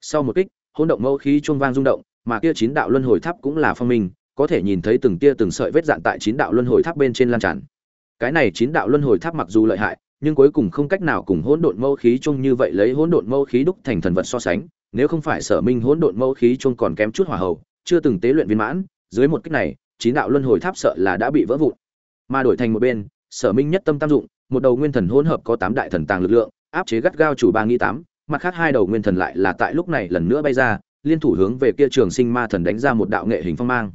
Sau một kích hỗn động mẫu khí chuông vang rung động mà kia chín đạo luân hồi tháp cũng là phong minh có thể nhìn thấy từng tia từng sợi vết dạn tại chín đạo luân hồi tháp bên trên lan tràn cái này chín đạo luân hồi tháp mặc dù lợi hại nhưng cuối cùng không cách nào cùng hỗn độn mâu khí chung như vậy lấy hỗn độn mâu khí đúc thành thần vật so sánh, nếu không phải Sở Minh hỗn độn mâu khí chung còn kém chút hỏa hầu, chưa từng tế luyện viên mãn, dưới một kích này, chín đạo luân hồi tháp sợ là đã bị vỡ vụn. Mà đổi thành một bên, Sở Minh nhất tâm tam dụng, một đầu nguyên thần hỗn hợp có tám đại thần tàng lực lượng, áp chế gắt gao chủ ba nghi tám, mặt khác hai đầu nguyên thần lại là tại lúc này lần nữa bay ra, liên thủ hướng về kia Trường Sinh Ma Thần đánh ra một đạo nghệ hình phong mang.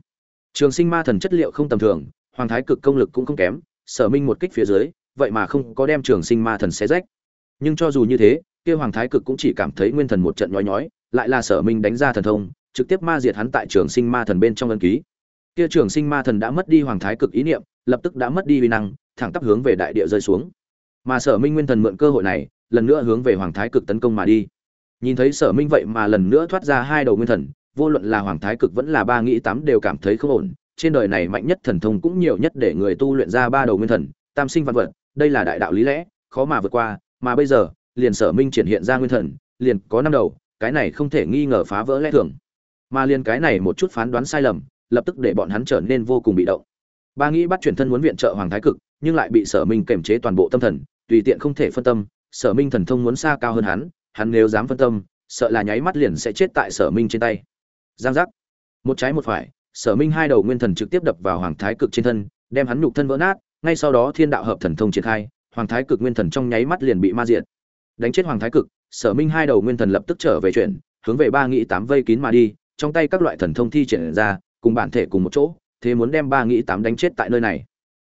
Trường Sinh Ma Thần chất liệu không tầm thường, hoàng thái cực công lực cũng không kém, Sở Minh một kích phía dưới, vậy mà không có đem trường sinh ma thần xé rách. Nhưng cho dù như thế kia hoàng thái cực cũng chỉ cảm thấy nguyên thần một trận nhói nhói lại là sở minh đánh ra thần thông trực tiếp ma diệt hắn tại trường sinh ma thần bên trong ân ký. Kia trường sinh ma thần đã mất đi hoàng thái cực ý niệm lập tức đã mất đi uy năng thẳng tắp hướng về đại địa rơi xuống. Mà sở minh nguyên thần mượn cơ hội này lần nữa hướng về hoàng thái cực tấn công mà đi. Nhìn thấy sở minh vậy mà lần nữa thoát ra hai đầu nguyên thần, vô luận là hoàng thái cực vẫn là ba nghĩ tám đều cảm thấy không ổn. Trên đời này mạnh nhất thần thông cũng nhiều nhất để người tu luyện ra ba đầu nguyên thần, tam sinh văn vật, đây là đại đạo lý lẽ, khó mà vượt qua. Mà bây giờ, liền sở minh triển hiện ra nguyên thần, liền có năm đầu, cái này không thể nghi ngờ phá vỡ lẽ thường. Mà liền cái này một chút phán đoán sai lầm, lập tức để bọn hắn trở nên vô cùng bị động. Ba nghĩ bắt chuyển thân muốn viện trợ hoàng thái cực, nhưng lại bị sở minh kềm chế toàn bộ tâm thần, tùy tiện không thể phân tâm sở minh thần thông muốn xa cao hơn hắn hắn nếu dám phân tâm sợ là nháy mắt liền sẽ chết tại sở minh trên tay. Giang giác. Một trái một phải sở minh hai đầu nguyên thần trực tiếp đập vào hoàng thái cực trên thân đem hắn nhục thân vỡ nát ngay sau đó thiên đạo hợp thần thông triển khai hoàng thái cực nguyên thần trong nháy mắt liền bị ma diện, đánh chết hoàng thái cực sở minh hai đầu nguyên thần lập tức trở về chuyển hướng về ba nghĩ tám vây kín mà đi trong tay các loại thần thông thi triển ra cùng bản thể cùng một chỗ thế muốn đem ba nghĩ tám đánh chết tại nơi này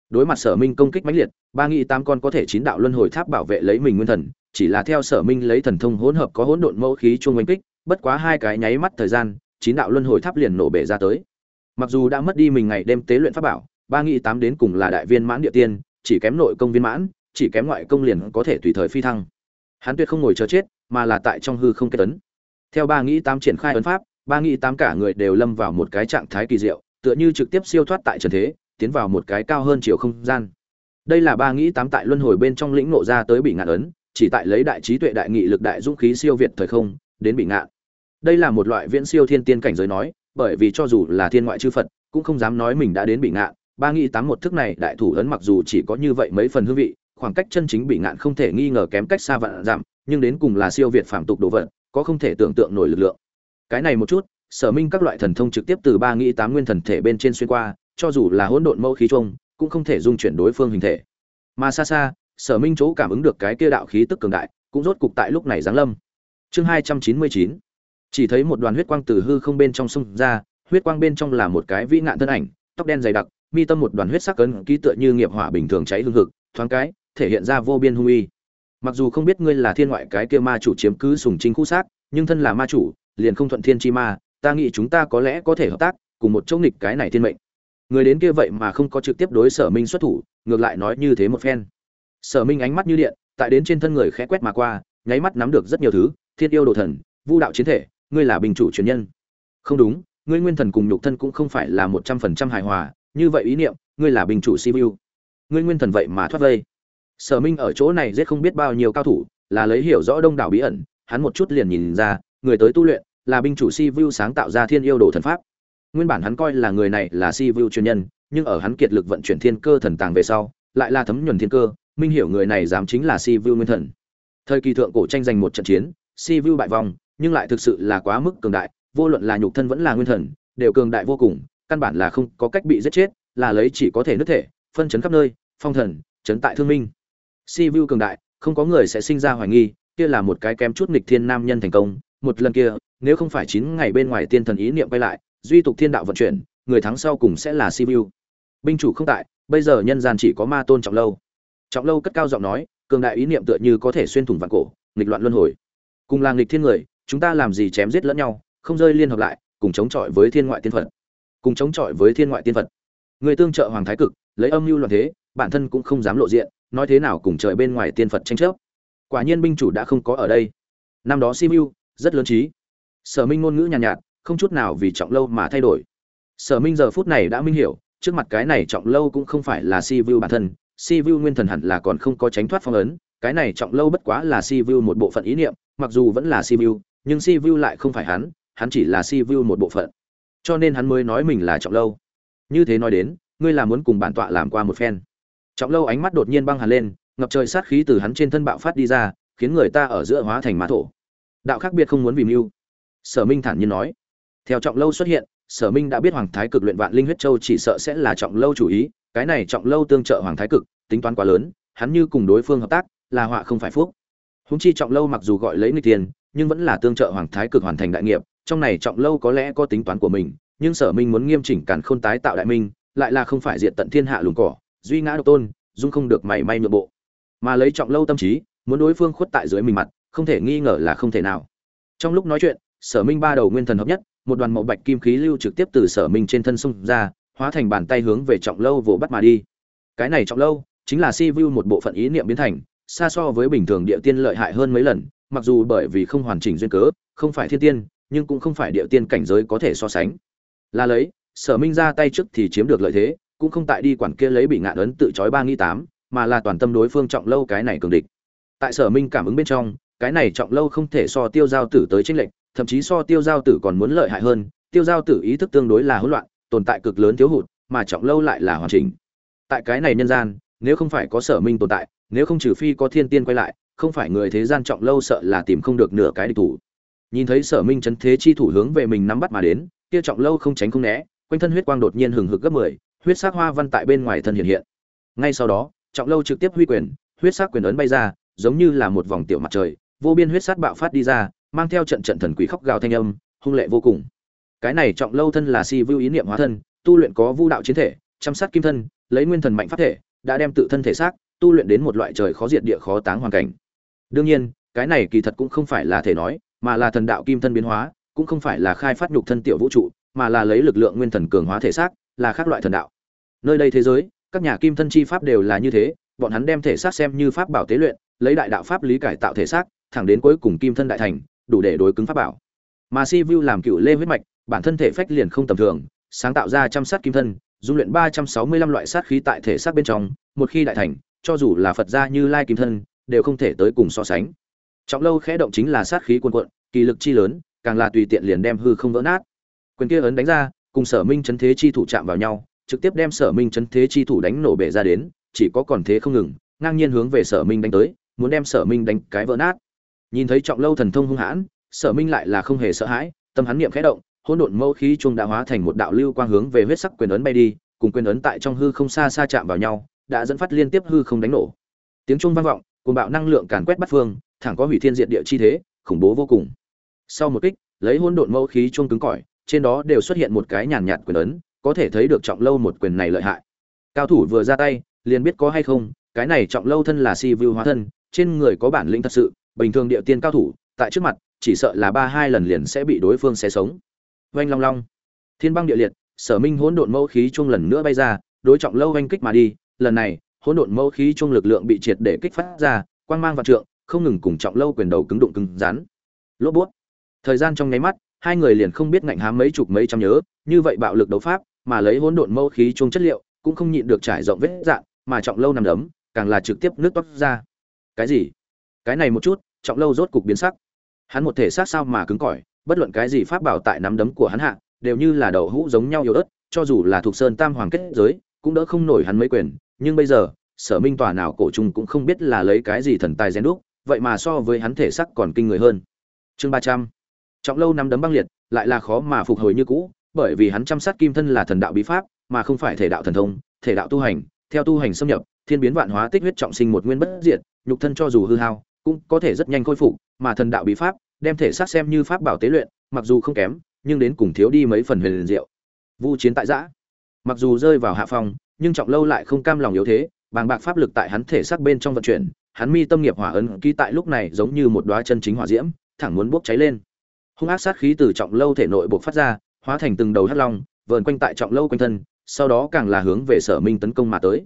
đối mặt sở minh công kích mãnh liệt, ba nghĩ tám con có thể chín đạo luân hồi tháp bảo vệ lấy mình nguyên thần, chỉ là theo sở minh lấy thần thông hỗn hợp có hỗn độn mẫu khí chuông oanh kích, bất quá hai cái nháy mắt thời gian, chín đạo luân hồi tháp liền nổ bể ra tới. Mặc dù đã mất đi mình ngày đêm tế luyện pháp bảo, ba nghĩ tám đến cùng là đại viên mãn địa tiên, chỉ kém nội công viên mãn, chỉ kém ngoại công liền có thể tùy thời phi thăng. Hắn tuyệt không ngồi chờ chết, mà là tại trong hư không kết tấn. Theo ba nghĩ tám triển khai ấn pháp, ba nghĩ tám cả người đều lâm vào một cái trạng thái kỳ diệu, tựa như trực tiếp siêu thoát tại trần thế tiến vào một cái cao hơn chiều không gian. Đây là ba nghĩ tám tại luân hồi bên trong lĩnh nộ ra tới bị ngạn ấn, chỉ tại lấy đại trí tuệ đại nghị lực đại dũng khí siêu việt thời không, đến bị ngạn. Đây là một loại viễn siêu thiên tiên cảnh giới nói, bởi vì cho dù là thiên ngoại chư phật, cũng không dám nói mình đã đến bị ngạn. Ba nghĩ tám một thức này đại thủ ấn mặc dù chỉ có như vậy mấy phần hương vị, khoảng cách chân chính bị ngạn không thể nghi ngờ kém cách xa vạn giảm, nhưng đến cùng là siêu việt phạm tục đồ vật, có không thể tưởng tượng nổi lực lượng. Cái này một chút, sở minh các loại thần thông trực tiếp từ ba nghĩ tám nguyên thần thể bên trên xuyên qua cho dù là hỗn độn mẫu khí chung, cũng không thể dung chuyển đối phương hình thể. Mà xa xa sở minh chỗ cảm ứng được cái kia đạo khí tức cường đại cũng rốt cục tại lúc này giáng lâm. Chương hai trăm chín mươi chín. Chỉ thấy một đoàn huyết quang từ hư không bên trong xung ra huyết quang bên trong là một cái vĩ ngạn thân ảnh tóc đen dày đặc mi tâm một đoàn huyết sắc cấn ký tựa như nghiệp hỏa bình thường cháy hương hực thoáng cái thể hiện ra vô biên hung uy. Mặc dù không biết ngươi là thiên ngoại cái kia ma chủ chiếm cứ sùng trinh khu xác nhưng thân là ma chủ liền không thuận thiên chi ma ta nghĩ chúng ta có lẽ có thể hợp tác cùng một chỗ nghịch cái này thiên mệnh người đến kia vậy mà không có trực tiếp đối sở minh xuất thủ, ngược lại nói như thế một phen. Sở minh ánh mắt như điện, tại đến trên thân người khẽ quét mà qua, nháy mắt nắm được rất nhiều thứ, thiên yêu đồ thần, vu đạo chiến thể, ngươi là bình chủ truyền nhân. Không đúng, ngươi nguyên thần cùng nhục thân cũng không phải là một trăm phần trăm hài hòa, như vậy ý niệm, ngươi là bình chủ siêu ngươi nguyên thần vậy mà thoát vây. Sở minh ở chỗ này giết không biết bao nhiêu cao thủ, là lấy hiểu rõ đông đảo bí ẩn, hắn một chút liền nhìn ra, người tới tu luyện, là binh chủ si vu sáng tạo ra thiên yêu đồ thần pháp nguyên bản hắn coi là người này là si vu chuyên nhân, nhưng ở hắn kiệt lực vận chuyển thiên cơ thần tàng về sau, lại là thấm nhuần thiên cơ, minh hiểu người này dám chính là si vu nguyên thần. Thời kỳ thượng cổ tranh giành một trận chiến, si vu bại vong, nhưng lại thực sự là quá mức cường đại, vô luận là nhục thân vẫn là nguyên thần, đều cường đại vô cùng, căn bản là không có cách bị giết chết, là lấy chỉ có thể nứt thể, phân chấn khắp nơi, phong thần, chấn tại thương minh. Si vu cường đại, không có người sẽ sinh ra hoài nghi, kia là một cái kém chút nghịch thiên nam nhân thành công, một lần kia, nếu không phải chín ngày bên ngoài tiên thần ý niệm quay lại duy tục thiên đạo vận chuyển người thắng sau cùng sẽ là si binh chủ không tại bây giờ nhân gian chỉ có ma tôn trọng lâu. Trọng lâu cất cao giọng nói cường đại ý niệm tựa như có thể xuyên thủng vạn cổ nghịch loạn luân hồi. Cùng là nghịch thiên người chúng ta làm gì chém giết lẫn nhau không rơi liên hợp lại cùng chống chọi với thiên ngoại tiên phật. Cùng chống chọi với thiên ngoại tiên phật. Người tương trợ hoàng thái cực lấy âm mưu loạn thế bản thân cũng không dám lộ diện nói thế nào cùng trời bên ngoài tiên phật tranh chấp. Quả nhiên binh chủ đã không có ở đây. Năm đó simu rất lớn trí. Sở minh ngôn ngữ nhàn nhạt, nhạt không chút nào vì trọng lâu mà thay đổi. Sở minh giờ phút này đã minh hiểu, trước mặt cái này trọng lâu cũng không phải là si vu bản thân, si vu nguyên thần hẳn là còn không có tránh thoát phong ấn, cái này trọng lâu bất quá là si vu một bộ phận ý niệm, mặc dù vẫn là si vu nhưng si vu lại không phải hắn hắn chỉ là si vu một bộ phận. Cho nên hắn mới nói mình là trọng lâu. Như thế nói đến, ngươi là muốn cùng bản tọa làm qua một phen. Trọng lâu ánh mắt đột nhiên băng hẳn lên, ngập trời sát khí từ hắn trên thân bạo phát đi ra, khiến người ta ở giữa hóa thành mã thổ. Đạo khác biệt không muốn vì mưu. Sở minh thản nhiên nói theo trọng lâu xuất hiện, sở minh đã biết hoàng thái cực luyện vạn linh huyết châu chỉ sợ sẽ là trọng lâu chủ ý, cái này trọng lâu tương trợ hoàng thái cực, tính toán quá lớn, hắn như cùng đối phương hợp tác, là họa không phải phúc. Húng chi trọng lâu mặc dù gọi lấy người tiền, nhưng vẫn là tương trợ hoàng thái cực hoàn thành đại nghiệp, trong này trọng lâu có lẽ có tính toán của mình, nhưng sở minh muốn nghiêm chỉnh càn khôn tái tạo đại minh, lại là không phải diện tận thiên hạ lùn cỏ, duy ngã độc tôn, dung không được mảy may nội bộ. Mà lấy trọng lâu tâm trí, muốn đối phương khuất tại dưới mình mặt, không thể nghi ngờ là không thể nào. Trong lúc nói chuyện, sở minh ba đầu nguyên thần hợp nhất một đoàn màu bạch kim khí lưu trực tiếp từ sở minh trên thân xung ra, hóa thành bàn tay hướng về trọng lâu vỗ bắt mà đi. Cái này trọng lâu chính là si vu một bộ phận ý niệm biến thành, xa so với bình thường địa tiên lợi hại hơn mấy lần, mặc dù bởi vì không hoàn chỉnh duyên cớ, không phải thiên tiên, nhưng cũng không phải địa tiên cảnh giới có thể so sánh. Là lấy, sở minh ra tay trước thì chiếm được lợi thế, cũng không tại đi quản kia lấy bị ngạn ấn tự trói ba nghi tám, mà là toàn tâm đối phương trọng lâu cái này cường địch. Tại sở minh cảm ứng bên trong, cái này trọng lâu không thể so tiêu giao tử tới tranh lệnh thậm chí so tiêu giao tử còn muốn lợi hại hơn, tiêu giao tử ý thức tương đối là hỗn loạn, tồn tại cực lớn thiếu hụt, mà trọng lâu lại là hoàn chỉnh. Tại cái này nhân gian, nếu không phải có sở minh tồn tại, nếu không trừ phi có thiên tiên quay lại, không phải người thế gian trọng lâu sợ là tìm không được nửa cái địch thủ. Nhìn thấy sở minh chấn thế chi thủ hướng về mình nắm bắt mà đến, kia trọng lâu không tránh không né, quanh thân huyết quang đột nhiên hừng hực gấp mười, huyết sắc hoa văn tại bên ngoài thân hiện hiện. Ngay sau đó, trọng lâu trực tiếp huy quyền, huyết sắc quyền ấn bay ra, giống như là một vòng tiểu mặt trời, vô biên huyết sắc bạo phát đi ra mang theo trận trận thần quỷ khóc gào thanh âm, hung lệ vô cùng. Cái này trọng lâu thân là si vưu ý niệm hóa thân, tu luyện có vu đạo chiến thể, chăm sát kim thân, lấy nguyên thần mạnh pháp thể, đã đem tự thân thể xác, tu luyện đến một loại trời khó diệt địa khó táng hoàn cảnh. Đương nhiên, cái này kỳ thật cũng không phải là thể nói, mà là thần đạo kim thân biến hóa, cũng không phải là khai phát nhục thân tiểu vũ trụ, mà là lấy lực lượng nguyên thần cường hóa thể xác, là khác loại thần đạo. Nơi đây thế giới, các nhà kim thân chi pháp đều là như thế, bọn hắn đem thể xác xem như pháp bảo tế luyện, lấy đại đạo pháp lý cải tạo thể xác, thẳng đến cuối cùng kim thân đại thành đủ để đối cứng pháp bảo. Mà si vu làm cựu lê huyết mạch, bản thân thể phách liền không tầm thường, sáng tạo ra trăm sát kim thân, dung luyện ba trăm sáu mươi lăm loại sát khí tại thể xác bên trong, một khi đại thành, cho dù là phật gia như lai kim thân, đều không thể tới cùng so sánh. Trọng lâu khẽ động chính là sát khí cuồn cuộn, kỳ lực chi lớn, càng là tùy tiện liền đem hư không vỡ nát. Quyền kia ấn đánh ra, cùng sở minh chấn thế chi thủ chạm vào nhau, trực tiếp đem sở minh chấn thế chi thủ đánh nổ bể ra đến, chỉ có còn thế không ngừng, ngang nhiên hướng về sở minh đánh tới, muốn đem sở minh đánh cái vỡ nát nhìn thấy trọng lâu thần thông hung hãn, sở minh lại là không hề sợ hãi, tâm hắn niệm khẽ động, hỗn độn mâu khí trung đã hóa thành một đạo lưu quang hướng về huyết sắc quyền ấn bay đi, cùng quyền ấn tại trong hư không xa xa chạm vào nhau, đã dẫn phát liên tiếp hư không đánh nổ. Tiếng trung vang vọng cùng bạo năng lượng càn quét bắt phương, thẳng có hủy thiên diệt địa chi thế, khủng bố vô cùng. Sau một kích, lấy hỗn độn mâu khí trung cứng cỏi, trên đó đều xuất hiện một cái nhàn nhạt quyền ấn, có thể thấy được trọng lâu một quyền này lợi hại. Cao thủ vừa ra tay, liền biết có hay không, cái này trọng lâu thân là si vu hóa thân, trên người có bản lĩnh thật sự bình thường địa tiên cao thủ, tại trước mặt, chỉ sợ là ba hai lần liền sẽ bị đối phương xé sống. Oanh long long. Thiên băng địa liệt, sở minh hỗn độn mẫu khí chung lần nữa bay ra, đối trọng lâu oanh kích mà đi, lần này, hỗn độn mẫu khí chung lực lượng bị triệt để kích phát ra, quang mang vạn trượng, không ngừng cùng trọng lâu quyền đầu cứng đụng cứng rắn. Lốp bút. Thời gian trong nháy mắt, hai người liền không biết ngạnh hám mấy chục mấy trăm nhớ, như vậy bạo lực đấu pháp, mà lấy hỗn độn mẫu khí chung chất liệu, cũng không nhịn được trải rộng vết dạn, mà trọng lâu nằm đấm, càng là trực tiếp nước toát ra. Cái gì? Cái này một chút trọng lâu rốt cục biến sắc. Hắn một thể xác sao mà cứng cỏi, bất luận cái gì pháp bảo tại nắm đấm của hắn hạ, đều như là đậu hũ giống nhau yếu ớt, cho dù là thuộc sơn tam hoàng kết giới, cũng đỡ không nổi hắn mấy quyền. Nhưng bây giờ, sở minh tòa nào cổ trùng cũng không biết là lấy cái gì thần tài rèn đúc, vậy mà so với hắn thể sắc còn kinh người hơn. Chương ba trăm. Trọng lâu nắm đấm băng liệt, lại là khó mà phục hồi như cũ, bởi vì hắn chăm sát kim thân là thần đạo bí pháp, mà không phải thể đạo thần thông, thể đạo tu hành. Theo tu hành xâm nhập, thiên biến vạn hóa tích huyết trọng sinh một nguyên bất diệt, nhục thân cho dù hư hao cũng có thể rất nhanh khôi phục, mà thần đạo bí pháp, đem thể xác xem như pháp bảo tế luyện, mặc dù không kém, nhưng đến cùng thiếu đi mấy phần huyền diệu. Vu chiến tại giã. Mặc dù rơi vào hạ phòng nhưng trọng lâu lại không cam lòng yếu thế, bàng bạc pháp lực tại hắn thể xác bên trong vận chuyển, hắn mi tâm nghiệp hỏa ấn ký tại lúc này giống như một đóa chân chính hỏa diễm, thẳng muốn bốc cháy lên. Hung ác sát khí từ trọng lâu thể nội bộc phát ra, hóa thành từng đầu hắc long, vờn quanh tại trọng lâu quanh thân, sau đó càng là hướng về sở minh tấn công mà tới.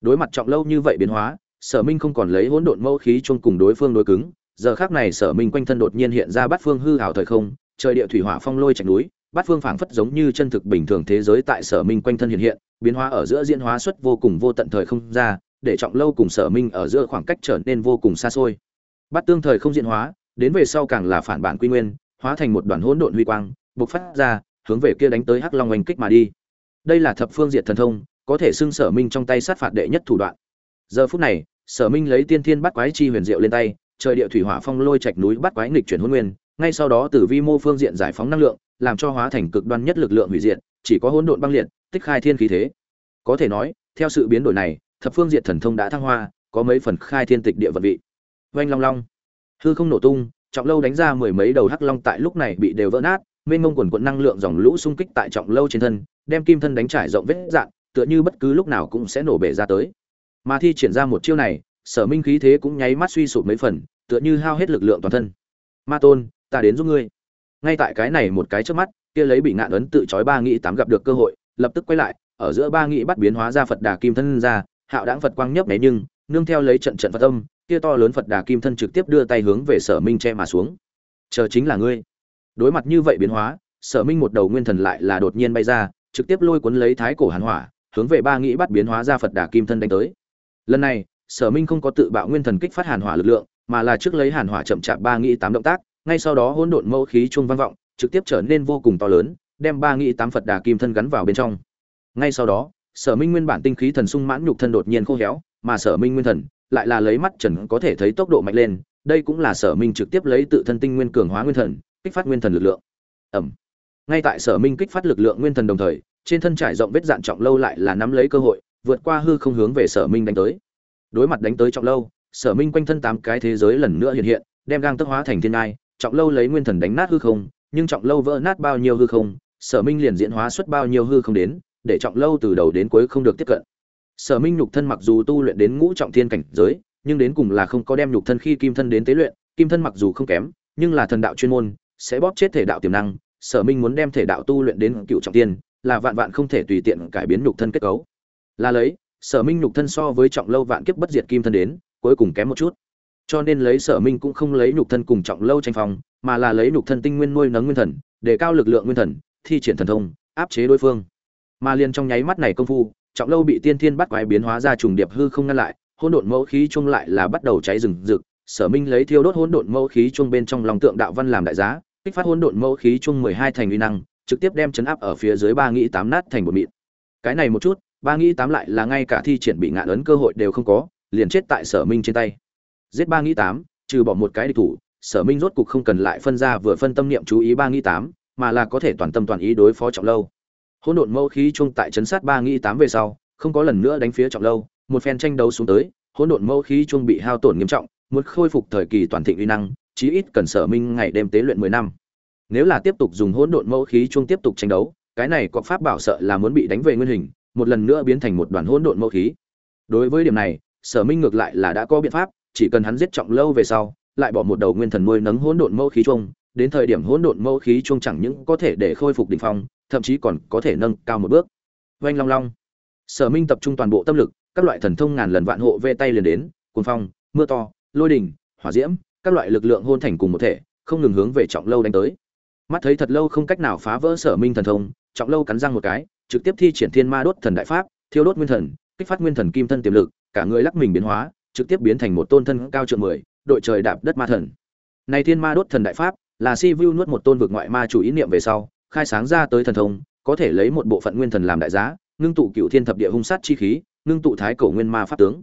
Đối mặt trọng lâu như vậy biến hóa sở minh không còn lấy hỗn độn mâu khí chung cùng đối phương đối cứng, giờ khác này sở minh quanh thân đột nhiên hiện ra bát phương hư hảo thời không, trời địa thủy hỏa phong lôi chạch núi, bát phương phảng phất giống như chân thực bình thường thế giới tại sở minh quanh thân hiện hiện, biến hóa ở giữa diễn hóa xuất vô cùng vô tận thời không ra, để trọng lâu cùng sở minh ở giữa khoảng cách trở nên vô cùng xa xôi. Bát tương thời không diễn hóa, đến về sau càng là phản bản quy nguyên, hóa thành một đoàn hỗn độn huy quang, bộc phát ra, hướng về kia đánh tới hắc long oanh kích mà đi. Đây là thập phương diệt thần thông, có thể xưng sở minh trong tay sát phạt đệ nhất thủ đoạn. Giờ phút này sở minh lấy tiên thiên bắt quái chi huyền diệu lên tay, trời địa thủy hỏa phong lôi trạch núi bắt quái nghịch chuyển hôn nguyên, ngay sau đó từ vi mô phương diện giải phóng năng lượng, làm cho hóa thành cực đoan nhất lực lượng hủy diệt, chỉ có hỗn độn băng liệt, tích khai thiên khí thế. Có thể nói, theo sự biến đổi này, thập phương diệt thần thông đã thăng hoa, có mấy phần khai thiên tịch địa vật vị. Oanh long long. Hư không nổ tung, trọng lâu đánh ra mười mấy đầu hắc long tại lúc này bị đều vỡ nát, mênh mông quần quận năng lượng dòng lũ xung kích tại trọng lâu trên thân, đem kim thân đánh trải rộng vết dạn tựa như bất cứ lúc nào cũng sẽ nổ bể ra tới mà thi triển ra một chiêu này, sở minh khí thế cũng nháy mắt suy sụp mấy phần, tựa như hao hết lực lượng toàn thân. Ma tôn, ta đến giúp ngươi. Ngay tại cái này một cái trước mắt, kia lấy bị ngạn ấn tự trói ba nghị tám gặp được cơ hội, lập tức quay lại, ở giữa ba nghị bắt biến hóa ra phật đà kim thân ra, hạo đáng phật quang nhấp nháy nhưng, nương theo lấy trận trận phật âm, kia to lớn phật đà kim thân trực tiếp đưa tay hướng về sở minh che mà xuống. Chờ chính là ngươi. Đối mặt như vậy biến hóa, sở minh một đầu nguyên thần lại là đột nhiên bay ra, trực tiếp lôi cuốn lấy thái cổ hàn hỏa, hướng về ba nghĩ bắt biến hóa ra phật đà kim thân đánh tới lần này, sở minh không có tự bạo nguyên thần kích phát hàn hỏa lực lượng, mà là trước lấy hàn hỏa chậm chạp ba nghĩ tám động tác, ngay sau đó hỗn độn mẫu khí chuông vang vọng, trực tiếp trở nên vô cùng to lớn, đem ba nghĩ tám phật đà kim thân gắn vào bên trong. Ngay sau đó, sở minh nguyên bản tinh khí thần sung mãn nhục thân đột nhiên khô héo, mà sở minh nguyên thần lại là lấy mắt trần có thể thấy tốc độ mạnh lên, đây cũng là sở minh trực tiếp lấy tự thân tinh nguyên cường hóa nguyên thần, kích phát nguyên thần lực lượng. Ẩm ngay tại sở minh kích phát lực lượng nguyên thần đồng thời, trên thân trải rộng vết dạn trọng lâu lại là nắm lấy cơ hội vượt qua hư không hướng về sở minh đánh tới. Đối mặt đánh tới trọng lâu, sở minh quanh thân tám cái thế giới lần nữa hiện hiện, đem gang tức hóa thành thiên ngai. Trọng lâu lấy nguyên thần đánh nát hư không, nhưng trọng lâu vỡ nát bao nhiêu hư không, sở minh liền diễn hóa xuất bao nhiêu hư không đến, để trọng lâu từ đầu đến cuối không được tiếp cận. Sở minh nhục thân mặc dù tu luyện đến ngũ trọng thiên cảnh giới, nhưng đến cùng là không có đem nhục thân khi kim thân đến tế luyện, kim thân mặc dù không kém, nhưng là thần đạo chuyên môn, sẽ bóp chết thể đạo tiềm năng, sở minh muốn đem thể đạo tu luyện đến cựu trọng tiên là vạn vạn không thể tùy tiện cải biến nhục thân kết cấu là lấy, sở minh nhục thân so với trọng lâu vạn kiếp bất diệt kim thân đến, cuối cùng kém một chút. Cho nên lấy sở minh cũng không lấy nhục thân cùng trọng lâu tranh phòng mà là lấy nhục thân tinh nguyên nuôi nấng nguyên thần, để cao lực lượng nguyên thần, thi triển thần thông, áp chế đối phương. Mà liền trong nháy mắt này công phu, trọng lâu bị tiên thiên bắt quái biến hóa ra trùng điệp hư không ngăn lại, hỗn độn mẫu khí chung lại là bắt đầu cháy rừng rực. Sở minh lấy thiêu đốt hỗn độn mẫu khí chung bên trong lòng tượng đạo văn làm đại giá, kích phát hỗn độn mẫu khí chung mười hai thành uy năng, trực tiếp đem chấn áp ở phía dưới ba nghĩ tám nát thành một mịn. Cái này một chút ba nghĩ tám lại là ngay cả thi triển bị ngạn ấn cơ hội đều không có, liền chết tại sở minh trên tay. Giết ba nghĩ tám, trừ bỏ một cái địch thủ, sở minh rốt cục không cần lại phân ra vừa phân tâm niệm chú ý ba nghĩ tám, mà là có thể toàn tâm toàn ý đối phó trọng lâu. Hỗn độn mẫu khí chung tại chấn sát ba nghĩ tám về sau, không có lần nữa đánh phía trọng lâu, một phen tranh đấu xuống tới, hỗn độn mẫu khí chung bị hao tổn nghiêm trọng, muốn khôi phục thời kỳ toàn thịnh uy năng, chí ít cần sở minh ngày đêm tế luyện mười năm. Nếu là tiếp tục dùng hỗn độn mẫu khí chung tiếp tục tranh đấu, cái này có pháp bảo sợ là muốn bị đánh về nguyên hình một lần nữa biến thành một đoàn hỗn độn mẫu khí. Đối với điểm này, sở minh ngược lại là đã có biện pháp, chỉ cần hắn giết trọng lâu về sau, lại bỏ một đầu nguyên thần nuôi nấng hỗn độn mẫu khí chung, đến thời điểm hỗn độn mẫu khí chung chẳng những có thể để khôi phục đỉnh phong, thậm chí còn có thể nâng cao một bước. Oanh long long. Sở minh tập trung toàn bộ tâm lực, các loại thần thông ngàn lần vạn hộ vê tay liền đến, cuồng phong, mưa to, lôi đình, hỏa diễm, các loại lực lượng hôn thành cùng một thể, không ngừng hướng về trọng lâu đánh tới. Mắt thấy thật lâu không cách nào phá vỡ sở minh thần thông, trọng lâu cắn răng một cái trực tiếp thi triển thiên ma đốt thần đại pháp, thiêu đốt nguyên thần, kích phát nguyên thần kim thân tiềm lực, cả người lắc mình biến hóa, trực tiếp biến thành một tôn thân cao trượng mười, đội trời đạp đất ma thần. Này thiên ma đốt thần đại pháp, là si vu nuốt một tôn vực ngoại ma chủ ý niệm về sau, khai sáng ra tới thần thông, có thể lấy một bộ phận nguyên thần làm đại giá, ngưng tụ cựu thiên thập địa hung sát chi khí, ngưng tụ thái cổ nguyên ma pháp tướng.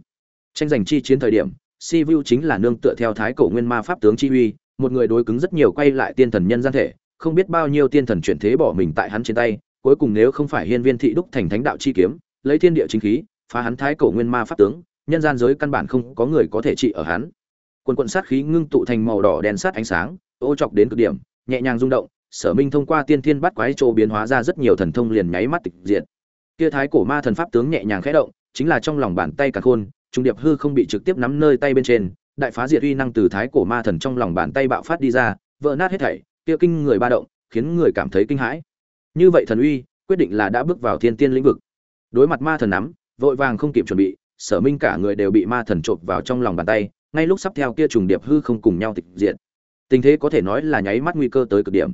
Tranh giành chi chiến thời điểm, si vu chính là nương tựa theo thái cổ nguyên ma pháp tướng chi uy, một người đối cứng rất nhiều quay lại tiên thần nhân gian thể, không biết bao nhiêu tiên thần chuyển thế bỏ mình tại hắn trên tay cuối cùng nếu không phải hiên viên thị đúc thành thánh đạo chi kiếm, lấy thiên địa chính khí, phá hắn thái cổ nguyên ma pháp tướng, nhân gian giới căn bản không có người có thể trị ở hắn. Quần quận sát khí ngưng tụ thành màu đỏ đen sát ánh sáng, ô chọc đến cực điểm, nhẹ nhàng rung động, sở minh thông qua tiên thiên bắt quái chỗ biến hóa ra rất nhiều thần thông liền nháy mắt tịch diện kia thái cổ ma thần pháp tướng nhẹ nhàng khẽ động, chính là trong lòng bàn tay cả khôn, trung điệp hư không bị trực tiếp nắm nơi tay bên trên, đại phá diệt uy năng từ thái cổ ma thần trong lòng bàn tay bạo phát đi ra, vỡ nát hết thảy, kia kinh người ba động, khiến người cảm thấy kinh hãi như vậy thần uy, quyết định là đã bước vào thiên tiên lĩnh vực. Đối mặt ma thần nắm, vội vàng không kịp chuẩn bị, sở minh cả người đều bị ma thần trộm vào trong lòng bàn tay, ngay lúc sắp theo kia trùng điệp hư không cùng nhau tịch diện tình thế có thể nói là nháy mắt nguy cơ tới cực điểm.